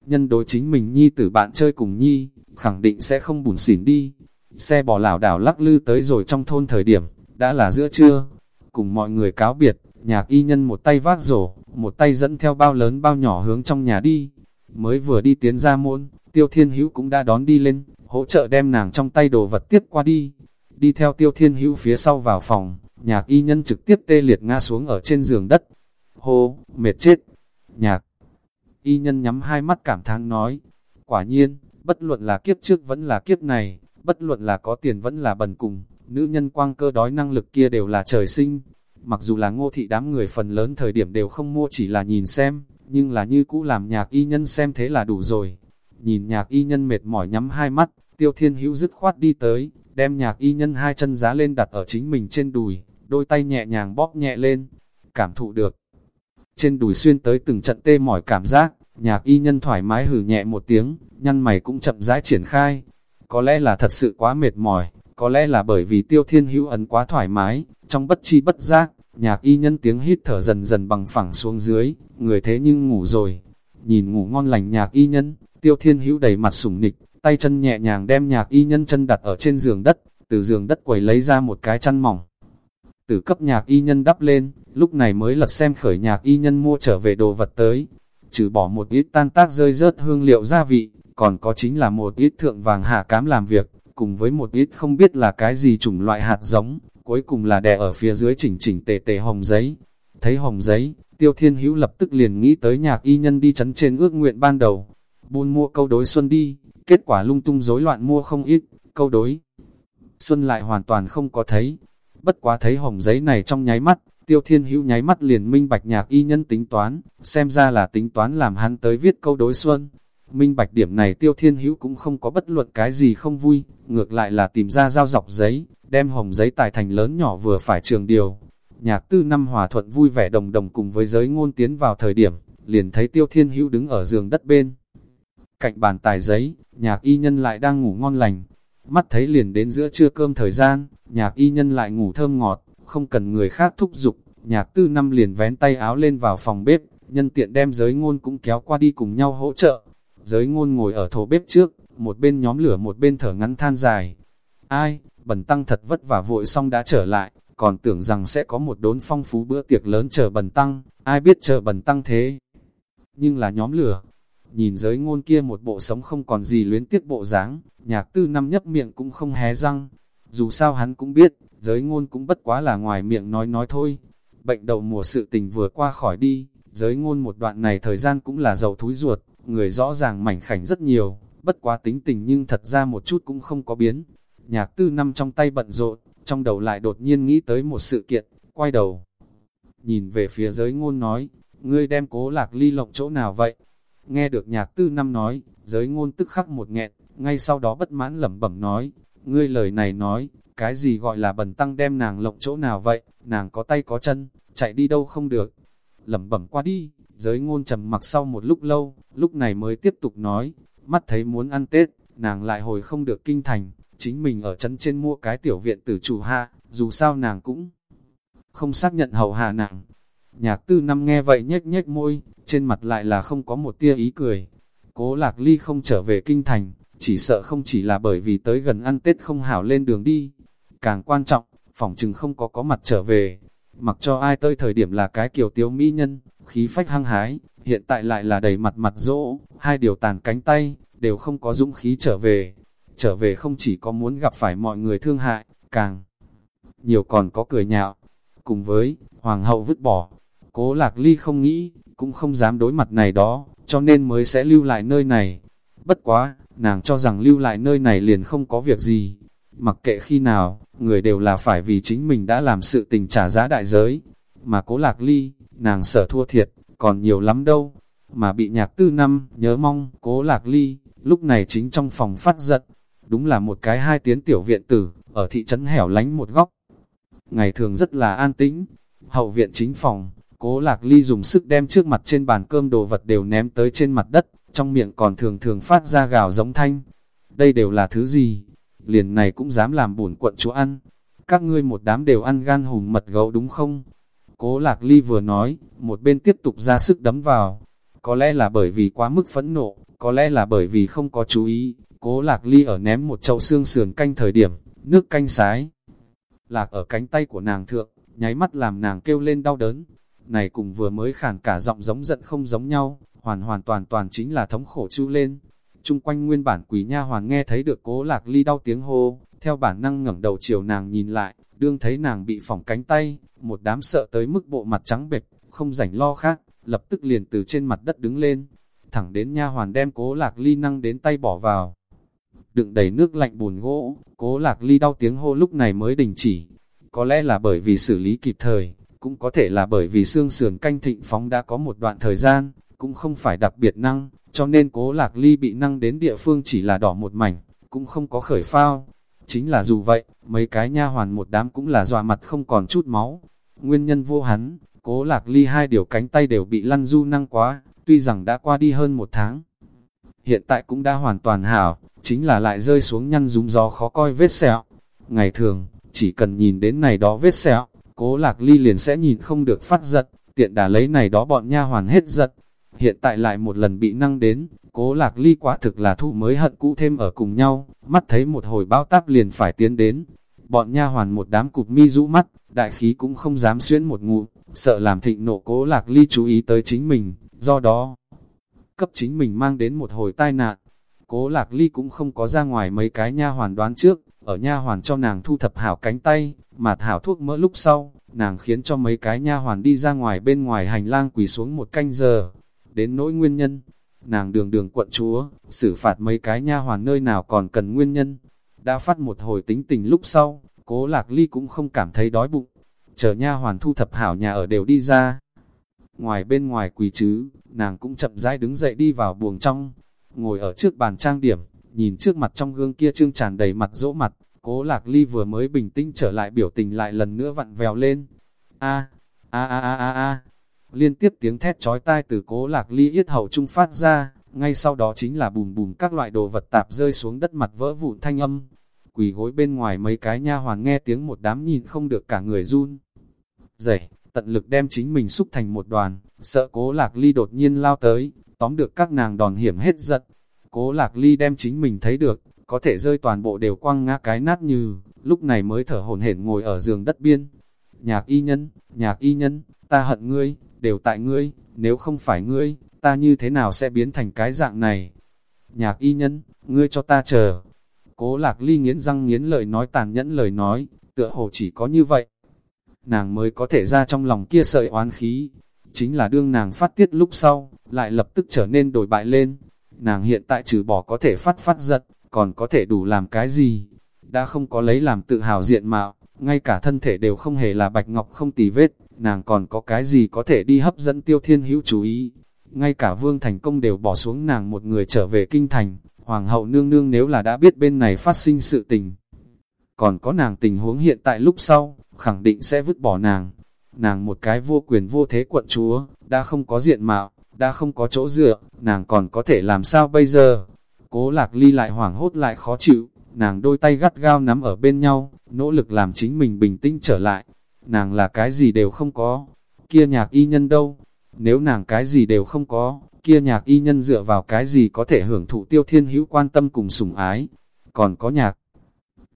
Nhân đối chính mình nhi tử bạn chơi cùng nhi, khẳng định sẽ không bùn xỉn đi. Xe bỏ lảo đảo lắc lư tới rồi trong thôn thời điểm, đã là giữa trưa. Cùng mọi người cáo biệt, nhạc y nhân một tay vác rổ, một tay dẫn theo bao lớn bao nhỏ hướng trong nhà đi. Mới vừa đi tiến ra môn, tiêu thiên hữu cũng đã đón đi lên, hỗ trợ đem nàng trong tay đồ vật tiếp qua đi. Đi theo tiêu thiên hữu phía sau vào phòng, nhạc y nhân trực tiếp tê liệt ngã xuống ở trên giường đất. Hô, mệt chết. Nhạc y nhân nhắm hai mắt cảm thán nói, quả nhiên, bất luận là kiếp trước vẫn là kiếp này, bất luận là có tiền vẫn là bần cùng, nữ nhân quang cơ đói năng lực kia đều là trời sinh. Mặc dù là ngô thị đám người phần lớn thời điểm đều không mua chỉ là nhìn xem, nhưng là như cũ làm nhạc y nhân xem thế là đủ rồi. Nhìn nhạc y nhân mệt mỏi nhắm hai mắt, tiêu thiên hữu dứt khoát đi tới, đem nhạc y nhân hai chân giá lên đặt ở chính mình trên đùi, đôi tay nhẹ nhàng bóp nhẹ lên, cảm thụ được. Trên đùi xuyên tới từng trận tê mỏi cảm giác, nhạc y nhân thoải mái hử nhẹ một tiếng, nhăn mày cũng chậm rãi triển khai. Có lẽ là thật sự quá mệt mỏi, có lẽ là bởi vì tiêu thiên hữu ấn quá thoải mái, trong bất chi bất giác, nhạc y nhân tiếng hít thở dần dần bằng phẳng xuống dưới, người thế nhưng ngủ rồi. Nhìn ngủ ngon lành nhạc y nhân, tiêu thiên hữu đầy mặt sủng nịch, tay chân nhẹ nhàng đem nhạc y nhân chân đặt ở trên giường đất, từ giường đất quầy lấy ra một cái chăn mỏng. Từ cấp nhạc y nhân đắp lên, lúc này mới lật xem khởi nhạc y nhân mua trở về đồ vật tới. Trừ bỏ một ít tan tác rơi rớt hương liệu gia vị, còn có chính là một ít thượng vàng hạ cám làm việc, cùng với một ít không biết là cái gì chủng loại hạt giống, cuối cùng là đè ở phía dưới chỉnh chỉnh tề tề hồng giấy. Thấy hồng giấy, tiêu thiên hữu lập tức liền nghĩ tới nhạc y nhân đi chấn trên ước nguyện ban đầu. Buôn mua câu đối xuân đi, kết quả lung tung rối loạn mua không ít, câu đối. Xuân lại hoàn toàn không có thấy, bất quá thấy hồng giấy này trong nháy mắt, tiêu thiên hữu nháy mắt liền minh bạch nhạc y nhân tính toán, xem ra là tính toán làm hắn tới viết câu đối xuân. Minh bạch điểm này tiêu thiên hữu cũng không có bất luận cái gì không vui, ngược lại là tìm ra dao dọc giấy, đem hồng giấy tài thành lớn nhỏ vừa phải trường điều. Nhạc tư năm hòa thuận vui vẻ đồng đồng cùng với giới ngôn tiến vào thời điểm, liền thấy tiêu thiên hữu đứng ở giường đất bên. Cạnh bàn tài giấy, nhạc y nhân lại đang ngủ ngon lành, mắt thấy liền đến giữa trưa cơm thời gian, nhạc y nhân lại ngủ thơm ngọt, không cần người khác thúc giục, nhạc tư năm liền vén tay áo lên vào phòng bếp, nhân tiện đem giới ngôn cũng kéo qua đi cùng nhau hỗ trợ. Giới ngôn ngồi ở thổ bếp trước, một bên nhóm lửa một bên thở ngắn than dài. Ai, bần tăng thật vất vả vội xong đã trở lại, còn tưởng rằng sẽ có một đốn phong phú bữa tiệc lớn chờ bần tăng, ai biết chờ bần tăng thế. Nhưng là nhóm lửa, nhìn giới ngôn kia một bộ sống không còn gì luyến tiếc bộ dáng, nhạc tư năm nhấp miệng cũng không hé răng. Dù sao hắn cũng biết, giới ngôn cũng bất quá là ngoài miệng nói nói thôi. Bệnh đầu mùa sự tình vừa qua khỏi đi, giới ngôn một đoạn này thời gian cũng là giàu thúi ruột, người rõ ràng mảnh khảnh rất nhiều, bất quá tính tình nhưng thật ra một chút cũng không có biến. Nhạc tư năm trong tay bận rộn, trong đầu lại đột nhiên nghĩ tới một sự kiện, quay đầu. Nhìn về phía giới ngôn nói, ngươi đem cố lạc ly lộng chỗ nào vậy? Nghe được nhạc tư năm nói, giới ngôn tức khắc một nghẹn, ngay sau đó bất mãn lẩm bẩm nói, ngươi lời này nói, cái gì gọi là bần tăng đem nàng lộng chỗ nào vậy, nàng có tay có chân, chạy đi đâu không được. Lẩm bẩm qua đi, giới ngôn trầm mặc sau một lúc lâu, lúc này mới tiếp tục nói, mắt thấy muốn ăn Tết, nàng lại hồi không được kinh thành, chính mình ở chân trên mua cái tiểu viện tử chủ hạ, dù sao nàng cũng không xác nhận hầu hạ nàng. Nhạc tư năm nghe vậy nhếch nhếch môi, trên mặt lại là không có một tia ý cười. Cố lạc ly không trở về kinh thành, chỉ sợ không chỉ là bởi vì tới gần ăn Tết không hảo lên đường đi. Càng quan trọng, phòng chừng không có có mặt trở về. Mặc cho ai tới thời điểm là cái kiều tiếu mỹ nhân, khí phách hăng hái, hiện tại lại là đầy mặt mặt dỗ, hai điều tàn cánh tay, đều không có dũng khí trở về. Trở về không chỉ có muốn gặp phải mọi người thương hại, càng nhiều còn có cười nhạo. Cùng với, hoàng hậu vứt bỏ, cố lạc ly không nghĩ, cũng không dám đối mặt này đó, cho nên mới sẽ lưu lại nơi này. Bất quá, nàng cho rằng lưu lại nơi này liền không có việc gì. Mặc kệ khi nào, người đều là phải vì chính mình đã làm sự tình trả giá đại giới. Mà cố lạc ly, nàng sở thua thiệt, còn nhiều lắm đâu. Mà bị nhạc tư năm, nhớ mong, cố lạc ly, lúc này chính trong phòng phát giận. Đúng là một cái hai tiếng tiểu viện tử, ở thị trấn hẻo lánh một góc. Ngày thường rất là an tĩnh, hậu viện chính phòng, cố lạc ly dùng sức đem trước mặt trên bàn cơm đồ vật đều ném tới trên mặt đất, trong miệng còn thường thường phát ra gào giống thanh. Đây đều là thứ gì? Liền này cũng dám làm bổn quận chúa ăn. Các ngươi một đám đều ăn gan hùng mật gấu đúng không? Cố lạc ly vừa nói, một bên tiếp tục ra sức đấm vào. Có lẽ là bởi vì quá mức phẫn nộ, có lẽ là bởi vì không có chú ý. Cố lạc ly ở ném một chậu xương sườn canh thời điểm, nước canh sái. Lạc ở cánh tay của nàng thượng, nháy mắt làm nàng kêu lên đau đớn. Này cùng vừa mới khản cả giọng giống giận không giống nhau, hoàn hoàn toàn toàn chính là thống khổ chu lên. Trung quanh nguyên bản quỷ nha hoàn nghe thấy được cố lạc ly đau tiếng hô, theo bản năng ngẩng đầu chiều nàng nhìn lại, đương thấy nàng bị phỏng cánh tay, một đám sợ tới mức bộ mặt trắng bệch, không rảnh lo khác, lập tức liền từ trên mặt đất đứng lên, thẳng đến nha hoàn đem cố lạc ly năng đến tay bỏ vào. Đựng đầy nước lạnh bùn gỗ, cố lạc ly đau tiếng hô lúc này mới đình chỉ. Có lẽ là bởi vì xử lý kịp thời, cũng có thể là bởi vì xương sườn canh thịnh phóng đã có một đoạn thời gian, cũng không phải đặc biệt năng, cho nên cố lạc ly bị năng đến địa phương chỉ là đỏ một mảnh, cũng không có khởi phao. Chính là dù vậy, mấy cái nha hoàn một đám cũng là dọa mặt không còn chút máu. Nguyên nhân vô hắn, cố lạc ly hai điều cánh tay đều bị lăn du năng quá, tuy rằng đã qua đi hơn một tháng. Hiện tại cũng đã hoàn toàn hảo, chính là lại rơi xuống nhăn rúng gió khó coi vết sẹo. Ngày thường, chỉ cần nhìn đến này đó vết sẹo, cố lạc ly liền sẽ nhìn không được phát giật, tiện đã lấy này đó bọn nha hoàn hết giật, hiện tại lại một lần bị năng đến, cố lạc ly quả thực là thụ mới hận cũ thêm ở cùng nhau, mắt thấy một hồi bao táp liền phải tiến đến. Bọn nha hoàn một đám cục mi rũ mắt, đại khí cũng không dám xuyến một ngụ, sợ làm thịnh nộ cố lạc ly chú ý tới chính mình, do đó, cấp chính mình mang đến một hồi tai nạn. Cố lạc ly cũng không có ra ngoài mấy cái nha hoàn đoán trước, ở nha hoàn cho nàng thu thập hảo cánh tay, mà thảo thuốc mỡ lúc sau, nàng khiến cho mấy cái nha hoàn đi ra ngoài bên ngoài hành lang quỳ xuống một canh giờ, đến nỗi nguyên nhân. Nàng đường đường quận chúa, xử phạt mấy cái nha hoàn nơi nào còn cần nguyên nhân. Đã phát một hồi tính tình lúc sau, cố lạc ly cũng không cảm thấy đói bụng. Chờ nha hoàn thu thập hảo nhà ở đều đi ra. Ngoài bên ngoài quỳ chứ, nàng cũng chậm rãi đứng dậy đi vào buồng trong. Ngồi ở trước bàn trang điểm, nhìn trước mặt trong gương kia trương tràn đầy mặt dỗ mặt, cố lạc ly vừa mới bình tĩnh trở lại biểu tình lại lần nữa vặn vèo lên. A, a a a a a, liên tiếp tiếng thét chói tai từ cố lạc ly yết hầu trung phát ra, ngay sau đó chính là bùm bùm các loại đồ vật tạp rơi xuống đất mặt vỡ vụn thanh âm. Quỳ gối bên ngoài mấy cái nha hoàn nghe tiếng một đám nhìn không được cả người run. Dậy, tận lực đem chính mình xúc thành một đoàn, sợ cố lạc ly đột nhiên lao tới, tóm được các nàng đòn hiểm hết giận Cố lạc ly đem chính mình thấy được, có thể rơi toàn bộ đều quăng ngã cái nát như, lúc này mới thở hổn hển ngồi ở giường đất biên. Nhạc y nhân, nhạc y nhân, ta hận ngươi, đều tại ngươi, nếu không phải ngươi, ta như thế nào sẽ biến thành cái dạng này? Nhạc y nhân, ngươi cho ta chờ. Cố lạc ly nghiến răng nghiến lợi nói tàn nhẫn lời nói, tựa hồ chỉ có như vậy. Nàng mới có thể ra trong lòng kia sợi oán khí. Chính là đương nàng phát tiết lúc sau, lại lập tức trở nên đổi bại lên. Nàng hiện tại trừ bỏ có thể phát phát giật, còn có thể đủ làm cái gì? Đã không có lấy làm tự hào diện mạo, ngay cả thân thể đều không hề là bạch ngọc không tì vết, nàng còn có cái gì có thể đi hấp dẫn tiêu thiên hữu chú ý. Ngay cả vương thành công đều bỏ xuống nàng một người trở về kinh thành, hoàng hậu nương nương nếu là đã biết bên này phát sinh sự tình. Còn có nàng tình huống hiện tại lúc sau, khẳng định sẽ vứt bỏ nàng. Nàng một cái vô quyền vô thế quận chúa, đã không có diện mạo, đã không có chỗ dựa, nàng còn có thể làm sao bây giờ? Cố lạc ly lại hoảng hốt lại khó chịu, nàng đôi tay gắt gao nắm ở bên nhau, nỗ lực làm chính mình bình tĩnh trở lại. Nàng là cái gì đều không có, kia nhạc y nhân đâu? Nếu nàng cái gì đều không có, kia nhạc y nhân dựa vào cái gì có thể hưởng thụ tiêu thiên hữu quan tâm cùng sủng ái? Còn có nhạc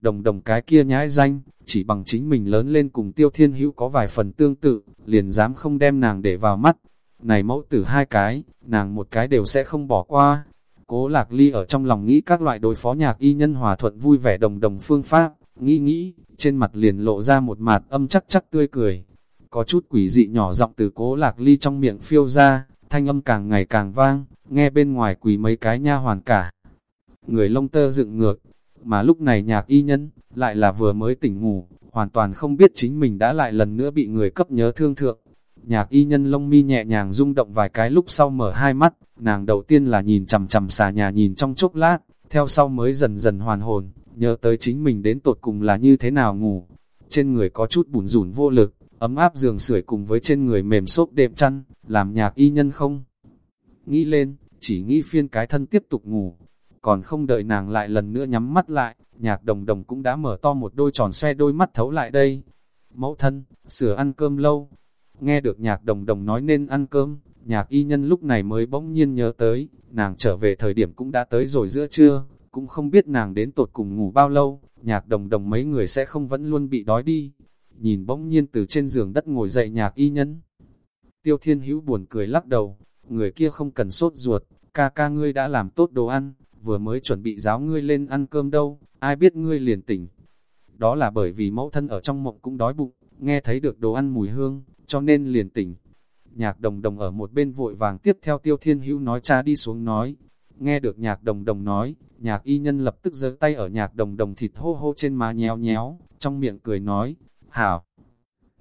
đồng đồng cái kia nhãi danh, chỉ bằng chính mình lớn lên cùng tiêu thiên hữu có vài phần tương tự, liền dám không đem nàng để vào mắt. Này mẫu tử hai cái, nàng một cái đều sẽ không bỏ qua. Cố lạc ly ở trong lòng nghĩ các loại đối phó nhạc y nhân hòa thuận vui vẻ đồng đồng phương pháp, nghĩ nghĩ, trên mặt liền lộ ra một mặt âm chắc chắc tươi cười. Có chút quỷ dị nhỏ giọng từ cố lạc ly trong miệng phiêu ra, thanh âm càng ngày càng vang, nghe bên ngoài quỷ mấy cái nha hoàn cả. Người lông tơ dựng ngược, mà lúc này nhạc y nhân, lại là vừa mới tỉnh ngủ, hoàn toàn không biết chính mình đã lại lần nữa bị người cấp nhớ thương thượng. Nhạc y nhân lông mi nhẹ nhàng rung động vài cái lúc sau mở hai mắt, nàng đầu tiên là nhìn chầm chầm xà nhà nhìn trong chốc lát, theo sau mới dần dần hoàn hồn, nhớ tới chính mình đến tột cùng là như thế nào ngủ. Trên người có chút bùn rủn vô lực, ấm áp giường sưởi cùng với trên người mềm xốp đệm chăn, làm nhạc y nhân không. Nghĩ lên, chỉ nghĩ phiên cái thân tiếp tục ngủ, còn không đợi nàng lại lần nữa nhắm mắt lại, nhạc đồng đồng cũng đã mở to một đôi tròn xoe đôi mắt thấu lại đây. Mẫu thân, sửa ăn cơm lâu. Nghe được nhạc đồng đồng nói nên ăn cơm, nhạc y nhân lúc này mới bỗng nhiên nhớ tới, nàng trở về thời điểm cũng đã tới rồi giữa trưa, cũng không biết nàng đến tột cùng ngủ bao lâu, nhạc đồng đồng mấy người sẽ không vẫn luôn bị đói đi. Nhìn bỗng nhiên từ trên giường đất ngồi dậy nhạc y nhân. Tiêu thiên hữu buồn cười lắc đầu, người kia không cần sốt ruột, ca ca ngươi đã làm tốt đồ ăn, vừa mới chuẩn bị giáo ngươi lên ăn cơm đâu, ai biết ngươi liền tỉnh. Đó là bởi vì mẫu thân ở trong mộng cũng đói bụng, nghe thấy được đồ ăn mùi hương, cho nên liền tỉnh. Nhạc đồng đồng ở một bên vội vàng tiếp theo tiêu thiên hữu nói cha đi xuống nói. Nghe được nhạc đồng đồng nói, nhạc y nhân lập tức giơ tay ở nhạc đồng đồng thịt hô hô trên má nhéo nhéo, trong miệng cười nói, hảo,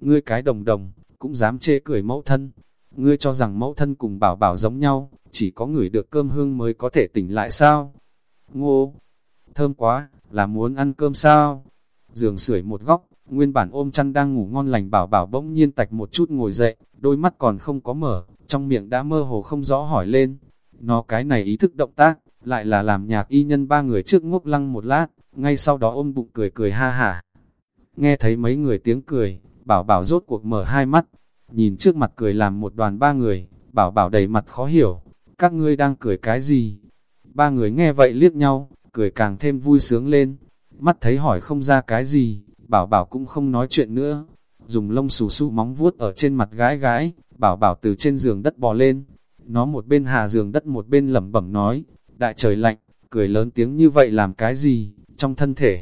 ngươi cái đồng đồng, cũng dám chê cười mẫu thân. Ngươi cho rằng mẫu thân cùng bảo bảo giống nhau, chỉ có người được cơm hương mới có thể tỉnh lại sao? Ngô, thơm quá, là muốn ăn cơm sao? Giường sưởi một góc, nguyên bản ôm chăn đang ngủ ngon lành bảo bảo bỗng nhiên tạch một chút ngồi dậy, đôi mắt còn không có mở, trong miệng đã mơ hồ không rõ hỏi lên. Nó cái này ý thức động tác, lại là làm nhạc y nhân ba người trước ngốc lăng một lát, ngay sau đó ôm bụng cười cười ha hả. Nghe thấy mấy người tiếng cười, bảo bảo rốt cuộc mở hai mắt, nhìn trước mặt cười làm một đoàn ba người, bảo bảo đầy mặt khó hiểu, các ngươi đang cười cái gì? Ba người nghe vậy liếc nhau, cười càng thêm vui sướng lên, mắt thấy hỏi không ra cái gì, bảo bảo cũng không nói chuyện nữa, dùng lông xù xù móng vuốt ở trên mặt gái gái, bảo bảo từ trên giường đất bò lên, nó một bên hà giường đất một bên lẩm bẩm nói, đại trời lạnh, cười lớn tiếng như vậy làm cái gì, trong thân thể.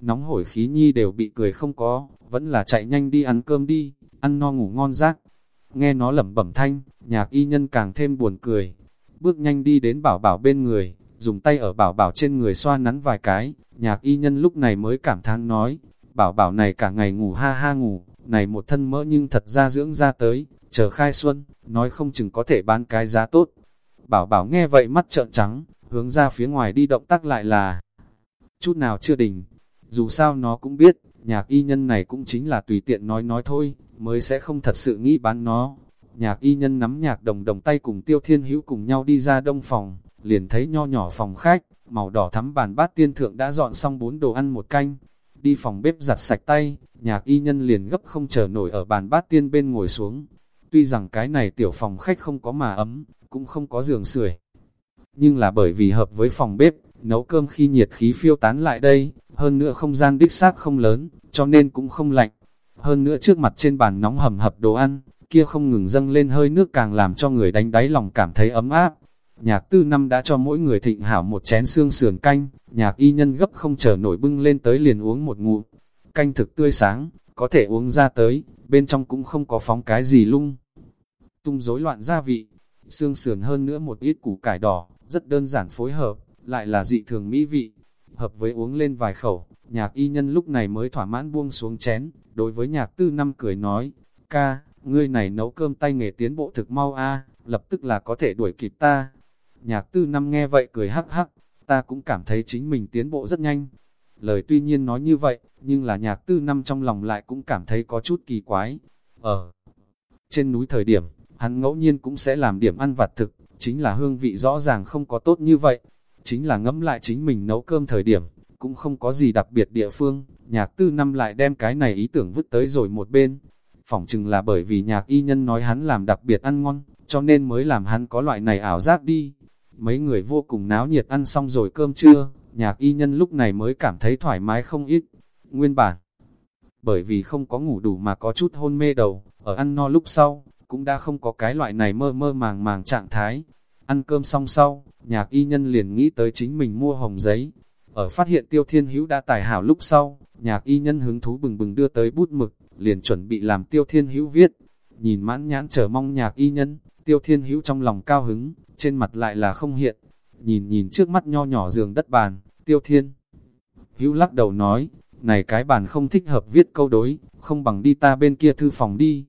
Nóng hổi khí nhi đều bị cười không có, vẫn là chạy nhanh đi ăn cơm đi, ăn no ngủ ngon giấc. Nghe nó lẩm bẩm thanh, nhạc y nhân càng thêm buồn cười. Bước nhanh đi đến bảo bảo bên người, dùng tay ở bảo bảo trên người xoa nắn vài cái, nhạc y nhân lúc này mới cảm thán nói, bảo bảo này cả ngày ngủ ha ha ngủ, này một thân mỡ nhưng thật ra dưỡng ra tới, chờ khai xuân, nói không chừng có thể bán cái giá tốt. Bảo bảo nghe vậy mắt trợn trắng, hướng ra phía ngoài đi động tác lại là chút nào chưa đình. Dù sao nó cũng biết, nhạc y nhân này cũng chính là tùy tiện nói nói thôi, mới sẽ không thật sự nghĩ bán nó. Nhạc y nhân nắm nhạc đồng đồng tay cùng tiêu thiên hữu cùng nhau đi ra đông phòng, liền thấy nho nhỏ phòng khách, màu đỏ thắm bàn bát tiên thượng đã dọn xong bốn đồ ăn một canh. Đi phòng bếp giặt sạch tay, nhạc y nhân liền gấp không chờ nổi ở bàn bát tiên bên ngồi xuống. Tuy rằng cái này tiểu phòng khách không có mà ấm, cũng không có giường sưởi Nhưng là bởi vì hợp với phòng bếp, nấu cơm khi nhiệt khí phiêu tán lại đây, hơn nữa không gian đích xác không lớn, cho nên cũng không lạnh. Hơn nữa trước mặt trên bàn nóng hầm hập đồ ăn, kia không ngừng dâng lên hơi nước càng làm cho người đánh đáy lòng cảm thấy ấm áp. Nhạc tư năm đã cho mỗi người thịnh hảo một chén xương sườn canh, nhạc y nhân gấp không chờ nổi bưng lên tới liền uống một ngụm. Canh thực tươi sáng, có thể uống ra tới, bên trong cũng không có phóng cái gì lung. Tung rối loạn gia vị, xương sườn hơn nữa một ít củ cải đỏ, rất đơn giản phối hợp, lại là dị thường mỹ vị. Hợp với uống lên vài khẩu, nhạc y nhân lúc này mới thỏa mãn buông xuống chén, đối với nhạc tư năm cười nói, ca, ngươi này nấu cơm tay nghề tiến bộ thực mau a lập tức là có thể đuổi kịp ta. Nhạc tư năm nghe vậy cười hắc hắc, ta cũng cảm thấy chính mình tiến bộ rất nhanh. Lời tuy nhiên nói như vậy, nhưng là nhạc tư năm trong lòng lại cũng cảm thấy có chút kỳ quái. Ở trên núi thời điểm, hắn ngẫu nhiên cũng sẽ làm điểm ăn vặt thực, chính là hương vị rõ ràng không có tốt như vậy. Chính là ngẫm lại chính mình nấu cơm thời điểm, cũng không có gì đặc biệt địa phương, nhạc tư năm lại đem cái này ý tưởng vứt tới rồi một bên. Phỏng chừng là bởi vì nhạc y nhân nói hắn làm đặc biệt ăn ngon, cho nên mới làm hắn có loại này ảo giác đi. Mấy người vô cùng náo nhiệt ăn xong rồi cơm trưa, nhạc y nhân lúc này mới cảm thấy thoải mái không ít. Nguyên bản, bởi vì không có ngủ đủ mà có chút hôn mê đầu, ở ăn no lúc sau, cũng đã không có cái loại này mơ mơ màng màng trạng thái. Ăn cơm xong sau, nhạc y nhân liền nghĩ tới chính mình mua hồng giấy. Ở phát hiện tiêu thiên hữu đã tài hảo lúc sau, nhạc y nhân hứng thú bừng bừng đưa tới bút mực, liền chuẩn bị làm tiêu thiên hữu viết. Nhìn mãn nhãn chờ mong nhạc y nhân, tiêu thiên hữu trong lòng cao hứng, trên mặt lại là không hiện. Nhìn nhìn trước mắt nho nhỏ giường đất bàn, tiêu thiên. Hữu lắc đầu nói, này cái bàn không thích hợp viết câu đối, không bằng đi ta bên kia thư phòng đi.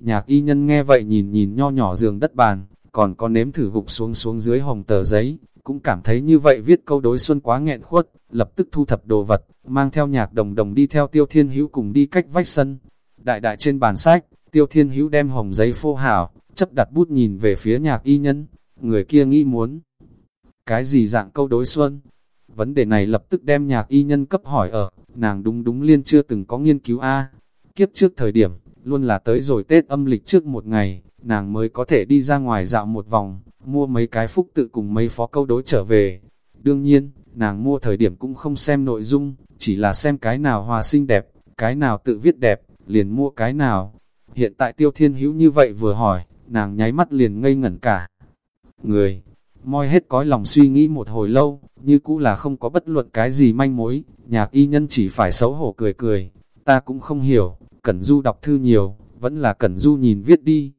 Nhạc y nhân nghe vậy nhìn nhìn nho nhỏ giường đất bàn, còn có nếm thử gục xuống xuống dưới hồng tờ giấy, cũng cảm thấy như vậy viết câu đối xuân quá nghẹn khuất, lập tức thu thập đồ vật, mang theo nhạc đồng đồng đi theo tiêu thiên hữu cùng đi cách vách sân. Đại đại trên bàn sách, tiêu thiên hữu đem hồng giấy phô hảo, chấp đặt bút nhìn về phía nhạc y nhân, người kia nghĩ muốn. Cái gì dạng câu đối xuân? Vấn đề này lập tức đem nhạc y nhân cấp hỏi ở, nàng đúng đúng liên chưa từng có nghiên cứu A. Kiếp trước thời điểm, luôn là tới rồi Tết âm lịch trước một ngày, nàng mới có thể đi ra ngoài dạo một vòng, mua mấy cái phúc tự cùng mấy phó câu đối trở về. Đương nhiên, nàng mua thời điểm cũng không xem nội dung, chỉ là xem cái nào hòa xinh đẹp, cái nào tự viết đẹp, liền mua cái nào. Hiện tại tiêu thiên hữu như vậy vừa hỏi, nàng nháy mắt liền ngây ngẩn cả. Người, moi hết cõi lòng suy nghĩ một hồi lâu, như cũ là không có bất luận cái gì manh mối, nhạc y nhân chỉ phải xấu hổ cười cười, ta cũng không hiểu, Cẩn Du đọc thư nhiều, vẫn là Cẩn Du nhìn viết đi.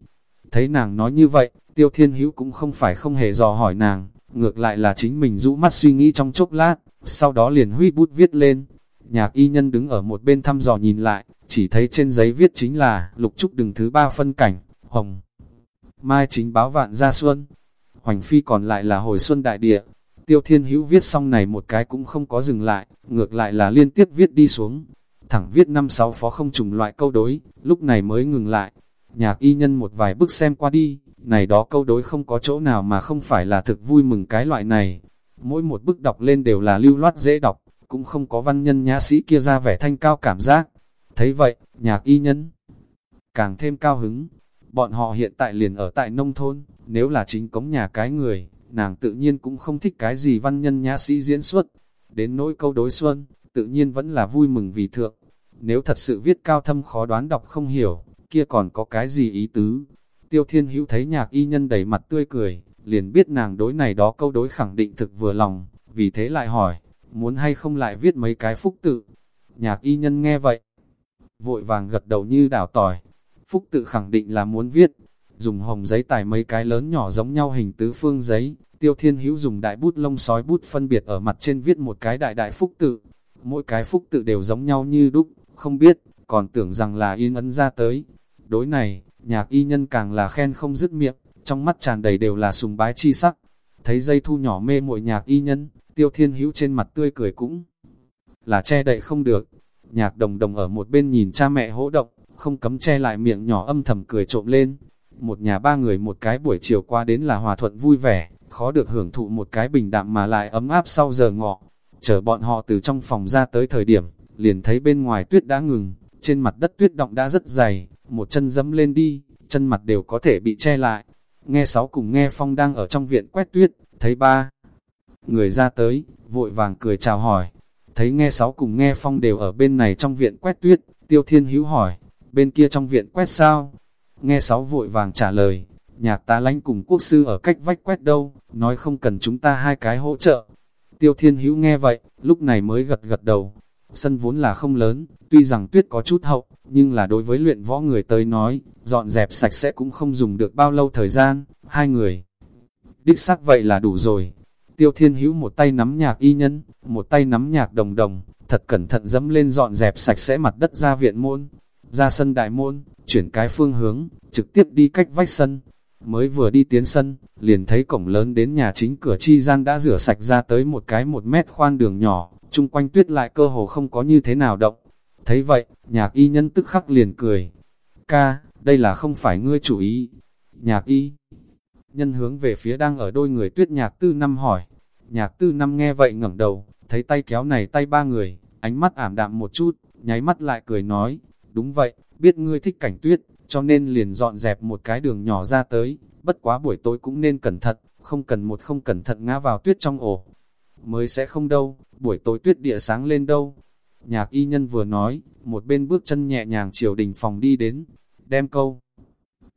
Thấy nàng nói như vậy, Tiêu Thiên Hữu cũng không phải không hề dò hỏi nàng, ngược lại là chính mình rũ mắt suy nghĩ trong chốc lát, sau đó liền huy bút viết lên. Nhạc y nhân đứng ở một bên thăm dò nhìn lại, chỉ thấy trên giấy viết chính là lục trúc đừng thứ ba phân cảnh, hồng. Mai chính báo vạn gia xuân, hoành phi còn lại là hồi xuân đại địa. Tiêu Thiên Hữu viết xong này một cái cũng không có dừng lại, ngược lại là liên tiếp viết đi xuống. Thẳng viết năm sáu phó không trùng loại câu đối, lúc này mới ngừng lại. Nhạc y nhân một vài bức xem qua đi, này đó câu đối không có chỗ nào mà không phải là thực vui mừng cái loại này. Mỗi một bức đọc lên đều là lưu loát dễ đọc, cũng không có văn nhân nhã sĩ kia ra vẻ thanh cao cảm giác. Thấy vậy, nhạc y nhân càng thêm cao hứng. Bọn họ hiện tại liền ở tại nông thôn, nếu là chính cống nhà cái người, nàng tự nhiên cũng không thích cái gì văn nhân nhã sĩ diễn xuất. Đến nỗi câu đối xuân, tự nhiên vẫn là vui mừng vì thượng. Nếu thật sự viết cao thâm khó đoán đọc không hiểu, kia còn có cái gì ý tứ. Tiêu Thiên Hữu thấy nhạc y nhân đầy mặt tươi cười, liền biết nàng đối này đó câu đối khẳng định thực vừa lòng, vì thế lại hỏi, muốn hay không lại viết mấy cái phúc tự. Nhạc y nhân nghe vậy, vội vàng gật đầu như đảo tỏi, phúc tự khẳng định là muốn viết, dùng hồng giấy tải mấy cái lớn nhỏ giống nhau hình tứ phương giấy, tiêu thiên hữu dùng đại bút lông sói bút phân biệt ở mặt trên viết một cái đại đại phúc tự, mỗi cái phúc tự đều giống nhau như đúc, không biết, còn tưởng rằng là yên ấn ra tới. Đối này, nhạc y nhân càng là khen không dứt miệng, trong mắt tràn đầy đều là sùng bái chi sắc. Thấy dây thu nhỏ mê muội nhạc y nhân, tiêu thiên hữu trên mặt tươi cười cũng là che đậy không được. Nhạc đồng đồng ở một bên nhìn cha mẹ hỗ động, không cấm che lại miệng nhỏ âm thầm cười trộm lên. Một nhà ba người một cái buổi chiều qua đến là hòa thuận vui vẻ, khó được hưởng thụ một cái bình đạm mà lại ấm áp sau giờ ngọ. Chờ bọn họ từ trong phòng ra tới thời điểm, liền thấy bên ngoài tuyết đã ngừng, trên mặt đất tuyết động đã rất dày, một chân dẫm lên đi, chân mặt đều có thể bị che lại. Nghe sáu cùng nghe phong đang ở trong viện quét tuyết, thấy ba người ra tới, vội vàng cười chào hỏi. Thấy nghe sáu cùng nghe phong đều ở bên này trong viện quét tuyết, tiêu thiên hữu hỏi, bên kia trong viện quét sao? Nghe sáu vội vàng trả lời, nhạc tá lánh cùng quốc sư ở cách vách quét đâu, nói không cần chúng ta hai cái hỗ trợ. Tiêu thiên hữu nghe vậy, lúc này mới gật gật đầu. Sân vốn là không lớn, tuy rằng tuyết có chút hậu, nhưng là đối với luyện võ người tới nói, dọn dẹp sạch sẽ cũng không dùng được bao lâu thời gian, hai người. Đích xác vậy là đủ rồi. Tiêu thiên hữu một tay nắm nhạc y nhân, một tay nắm nhạc đồng đồng, thật cẩn thận dẫm lên dọn dẹp sạch sẽ mặt đất ra viện môn, ra sân đại môn, chuyển cái phương hướng, trực tiếp đi cách vách sân. Mới vừa đi tiến sân, liền thấy cổng lớn đến nhà chính cửa chi gian đã rửa sạch ra tới một cái một mét khoan đường nhỏ, chung quanh tuyết lại cơ hồ không có như thế nào động. Thấy vậy, nhạc y nhân tức khắc liền cười. Ca, đây là không phải ngươi chủ ý. Nhạc y nhân hướng về phía đang ở đôi người tuyết nhạc tư năm hỏi. Nhạc tư năm nghe vậy ngẩng đầu, Thấy tay kéo này tay ba người, ánh mắt ảm đạm một chút, nháy mắt lại cười nói, đúng vậy, biết ngươi thích cảnh tuyết, cho nên liền dọn dẹp một cái đường nhỏ ra tới, bất quá buổi tối cũng nên cẩn thận, không cần một không cẩn thận ngã vào tuyết trong ổ. Mới sẽ không đâu, buổi tối tuyết địa sáng lên đâu. Nhạc y nhân vừa nói, một bên bước chân nhẹ nhàng chiều đình phòng đi đến, đem câu.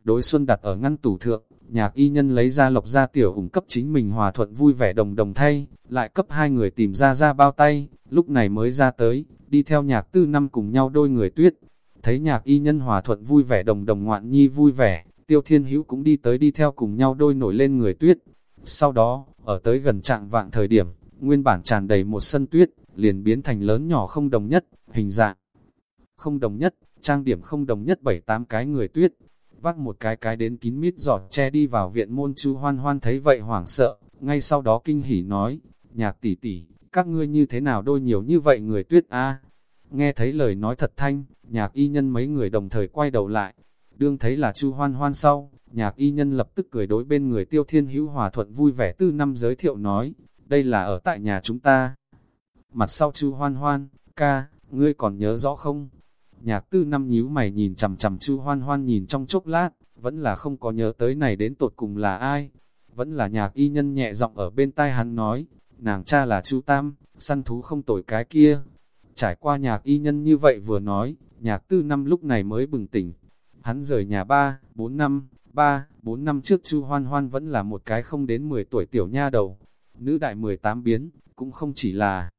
Đối xuân đặt ở ngăn tủ thượng, nhạc y nhân lấy ra lộc ra tiểu ủng cấp chính mình hòa thuận vui vẻ đồng đồng thay, lại cấp hai người tìm ra ra bao tay, lúc này mới ra tới, đi theo nhạc tư năm cùng nhau đôi người tuyết. Thấy nhạc y nhân hòa thuận vui vẻ đồng đồng ngoạn nhi vui vẻ, tiêu thiên hữu cũng đi tới đi theo cùng nhau đôi nổi lên người tuyết. Sau đó, ở tới gần trạng vạng thời điểm, nguyên bản tràn đầy một sân tuyết, liền biến thành lớn nhỏ không đồng nhất, hình dạng không đồng nhất, trang điểm không đồng nhất bảy tám cái người tuyết, vác một cái cái đến kín mít giọt che đi vào viện môn chu hoan hoan thấy vậy hoảng sợ, ngay sau đó kinh hỉ nói, nhạc tỷ tỷ, các ngươi như thế nào đôi nhiều như vậy người tuyết a? Nghe thấy lời nói thật thanh, nhạc y nhân mấy người đồng thời quay đầu lại, đương thấy là chu hoan hoan sau, nhạc y nhân lập tức cười đối bên người tiêu thiên hữu hòa thuận vui vẻ tư năm giới thiệu nói, đây là ở tại nhà chúng ta. Mặt sau chu hoan hoan, ca, ngươi còn nhớ rõ không? Nhạc tư năm nhíu mày nhìn chằm chằm chu hoan hoan nhìn trong chốc lát, vẫn là không có nhớ tới này đến tột cùng là ai. Vẫn là nhạc y nhân nhẹ giọng ở bên tai hắn nói, nàng cha là chu tam, săn thú không tội cái kia. Trải qua nhạc y nhân như vậy vừa nói, nhạc tư năm lúc này mới bừng tỉnh. Hắn rời nhà ba, bốn năm, ba, bốn năm trước chu hoan hoan vẫn là một cái không đến 10 tuổi tiểu nha đầu. Nữ đại 18 biến, cũng không chỉ là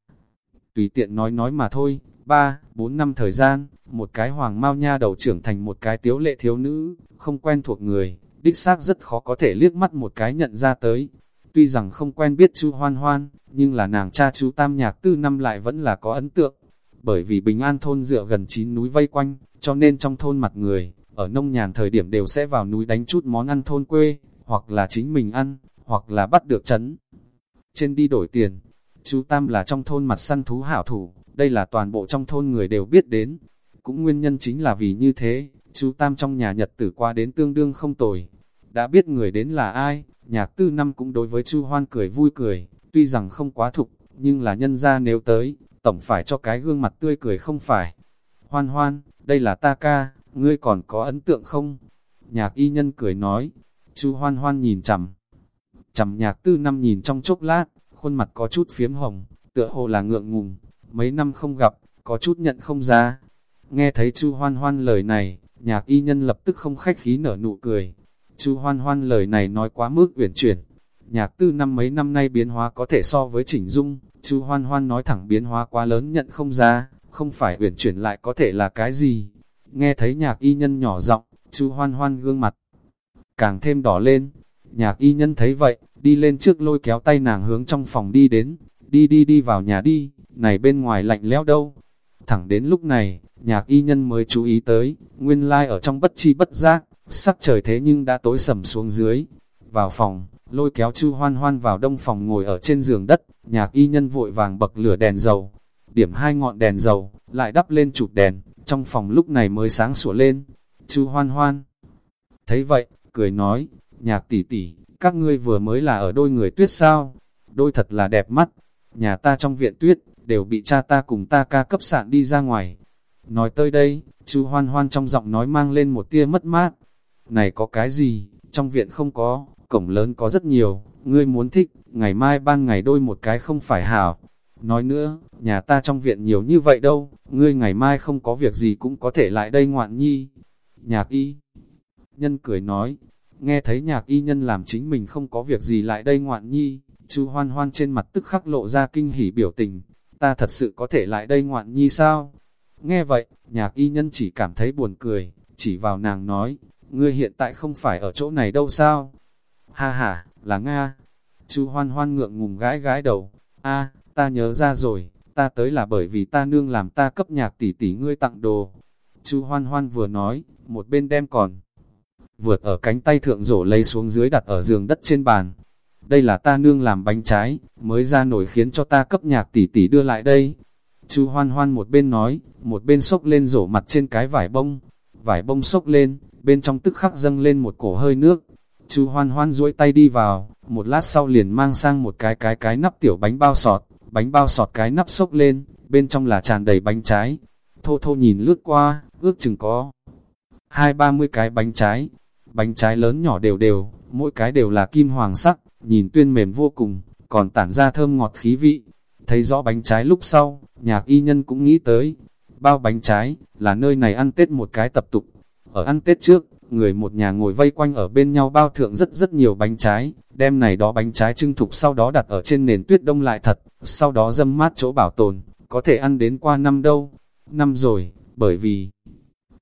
tùy tiện nói nói mà thôi, ba, bốn năm thời gian, một cái hoàng mao nha đầu trưởng thành một cái tiếu lệ thiếu nữ, không quen thuộc người, đích xác rất khó có thể liếc mắt một cái nhận ra tới. Tuy rằng không quen biết chu hoan hoan, nhưng là nàng cha chú tam nhạc tư năm lại vẫn là có ấn tượng. Bởi vì bình an thôn dựa gần chín núi vây quanh, cho nên trong thôn mặt người, ở nông nhàn thời điểm đều sẽ vào núi đánh chút món ăn thôn quê, hoặc là chính mình ăn, hoặc là bắt được chấn. Trên đi đổi tiền, chú Tam là trong thôn mặt săn thú hảo thủ, đây là toàn bộ trong thôn người đều biết đến. Cũng nguyên nhân chính là vì như thế, chú Tam trong nhà nhật tử qua đến tương đương không tồi. Đã biết người đến là ai, nhạc tư năm cũng đối với chu Hoan cười vui cười, tuy rằng không quá thục, nhưng là nhân ra nếu tới, tổng phải cho cái gương mặt tươi cười không phải. Hoan hoan, đây là ta ca, ngươi còn có ấn tượng không? Nhạc y nhân cười nói, chu hoan hoan nhìn chằm. Chằm nhạc tư năm nhìn trong chốc lát, khuôn mặt có chút phiếm hồng, tựa hồ là ngượng ngùng, mấy năm không gặp, có chút nhận không ra. Nghe thấy Chu Hoan Hoan lời này, nhạc y nhân lập tức không khách khí nở nụ cười. Chu Hoan Hoan lời này nói quá mức uyển chuyển. Nhạc tư năm mấy năm nay biến hóa có thể so với chỉnh dung, Chu Hoan Hoan nói thẳng biến hóa quá lớn nhận không ra, không phải uyển chuyển lại có thể là cái gì. Nghe thấy nhạc y nhân nhỏ giọng, Chu Hoan Hoan gương mặt càng thêm đỏ lên. Nhạc y nhân thấy vậy, đi lên trước lôi kéo tay nàng hướng trong phòng đi đến, đi đi đi vào nhà đi, này bên ngoài lạnh lẽo đâu. Thẳng đến lúc này, nhạc y nhân mới chú ý tới, nguyên lai ở trong bất chi bất giác, sắc trời thế nhưng đã tối sầm xuống dưới. Vào phòng, lôi kéo chu hoan hoan vào đông phòng ngồi ở trên giường đất, nhạc y nhân vội vàng bậc lửa đèn dầu. Điểm hai ngọn đèn dầu, lại đắp lên chụp đèn, trong phòng lúc này mới sáng sủa lên. Chu hoan hoan. Thấy vậy, cười nói, nhạc tỷ tỷ, các ngươi vừa mới là ở đôi người tuyết sao? Đôi thật là đẹp mắt. Nhà ta trong viện tuyết, đều bị cha ta cùng ta ca cấp sạn đi ra ngoài. Nói tới đây, chú hoan hoan trong giọng nói mang lên một tia mất mát. Này có cái gì, trong viện không có, cổng lớn có rất nhiều, ngươi muốn thích, ngày mai ban ngày đôi một cái không phải hảo. Nói nữa, nhà ta trong viện nhiều như vậy đâu, ngươi ngày mai không có việc gì cũng có thể lại đây ngoạn nhi. Nhạc y, nhân cười nói, nghe thấy nhạc y nhân làm chính mình không có việc gì lại đây ngoạn nhi, chú hoan hoan trên mặt tức khắc lộ ra kinh hỉ biểu tình, ta thật sự có thể lại đây ngoạn nhi sao? Nghe vậy, nhạc y nhân chỉ cảm thấy buồn cười, chỉ vào nàng nói, ngươi hiện tại không phải ở chỗ này đâu sao? Ha ha, là Nga. Chú hoan hoan ngượng ngùng gái gái đầu, a ta nhớ ra rồi, ta tới là bởi vì ta nương làm ta cấp nhạc tỷ tỷ ngươi tặng đồ. Chú hoan hoan vừa nói, một bên đem còn vượt ở cánh tay thượng rổ lấy xuống dưới đặt ở giường đất trên bàn, đây là ta nương làm bánh trái, mới ra nổi khiến cho ta cấp nhạc tỷ tỷ đưa lại đây. Chú hoan hoan một bên nói, một bên sốc lên rổ mặt trên cái vải bông. Vải bông sốc lên, bên trong tức khắc dâng lên một cổ hơi nước. Chú hoan hoan duỗi tay đi vào, một lát sau liền mang sang một cái cái cái nắp tiểu bánh bao sọt, bánh bao sọt cái nắp sốc lên, bên trong là tràn đầy bánh trái. Thô thô nhìn lướt qua, ước chừng có hai ba mươi cái bánh trái. Bánh trái lớn nhỏ đều đều, mỗi cái đều là kim hoàng sắc, nhìn tuyên mềm vô cùng, còn tản ra thơm ngọt khí vị. Thấy rõ bánh trái lúc sau, nhạc y nhân cũng nghĩ tới, bao bánh trái, là nơi này ăn Tết một cái tập tục. Ở ăn Tết trước, người một nhà ngồi vây quanh ở bên nhau bao thượng rất rất nhiều bánh trái, đem này đó bánh trái trưng thục sau đó đặt ở trên nền tuyết đông lại thật, sau đó dâm mát chỗ bảo tồn, có thể ăn đến qua năm đâu. Năm rồi, bởi vì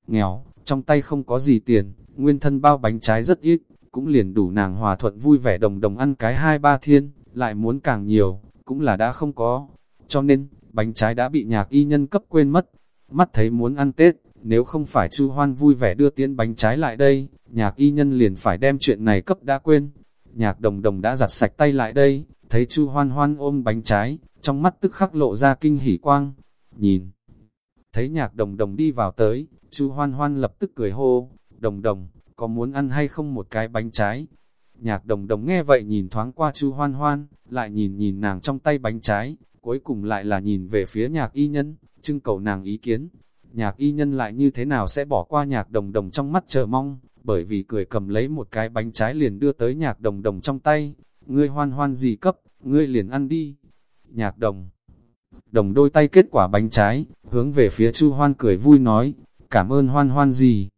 nghèo, trong tay không có gì tiền, nguyên thân bao bánh trái rất ít, cũng liền đủ nàng hòa thuận vui vẻ đồng đồng ăn cái hai ba thiên, lại muốn càng nhiều, cũng là đã không có. Cho nên, bánh trái đã bị nhạc y nhân cấp quên mất. Mắt thấy muốn ăn Tết, nếu không phải Chu Hoan vui vẻ đưa tiễn bánh trái lại đây, nhạc y nhân liền phải đem chuyện này cấp đã quên. Nhạc đồng đồng đã giặt sạch tay lại đây, thấy Chu Hoan Hoan ôm bánh trái, trong mắt tức khắc lộ ra kinh hỉ quang. Nhìn, thấy nhạc đồng đồng đi vào tới, Chu Hoan Hoan lập tức cười hô, đồng đồng, có muốn ăn hay không một cái bánh trái? Nhạc đồng đồng nghe vậy nhìn thoáng qua Chu Hoan Hoan, lại nhìn nhìn nàng trong tay bánh trái, cuối cùng lại là nhìn về phía nhạc y nhân, trưng cầu nàng ý kiến. Nhạc y nhân lại như thế nào sẽ bỏ qua nhạc đồng đồng trong mắt chờ mong, bởi vì cười cầm lấy một cái bánh trái liền đưa tới nhạc đồng đồng trong tay. Ngươi hoan hoan gì cấp, ngươi liền ăn đi. Nhạc đồng đồng đôi tay kết quả bánh trái, hướng về phía Chu Hoan cười vui nói, cảm ơn hoan hoan gì.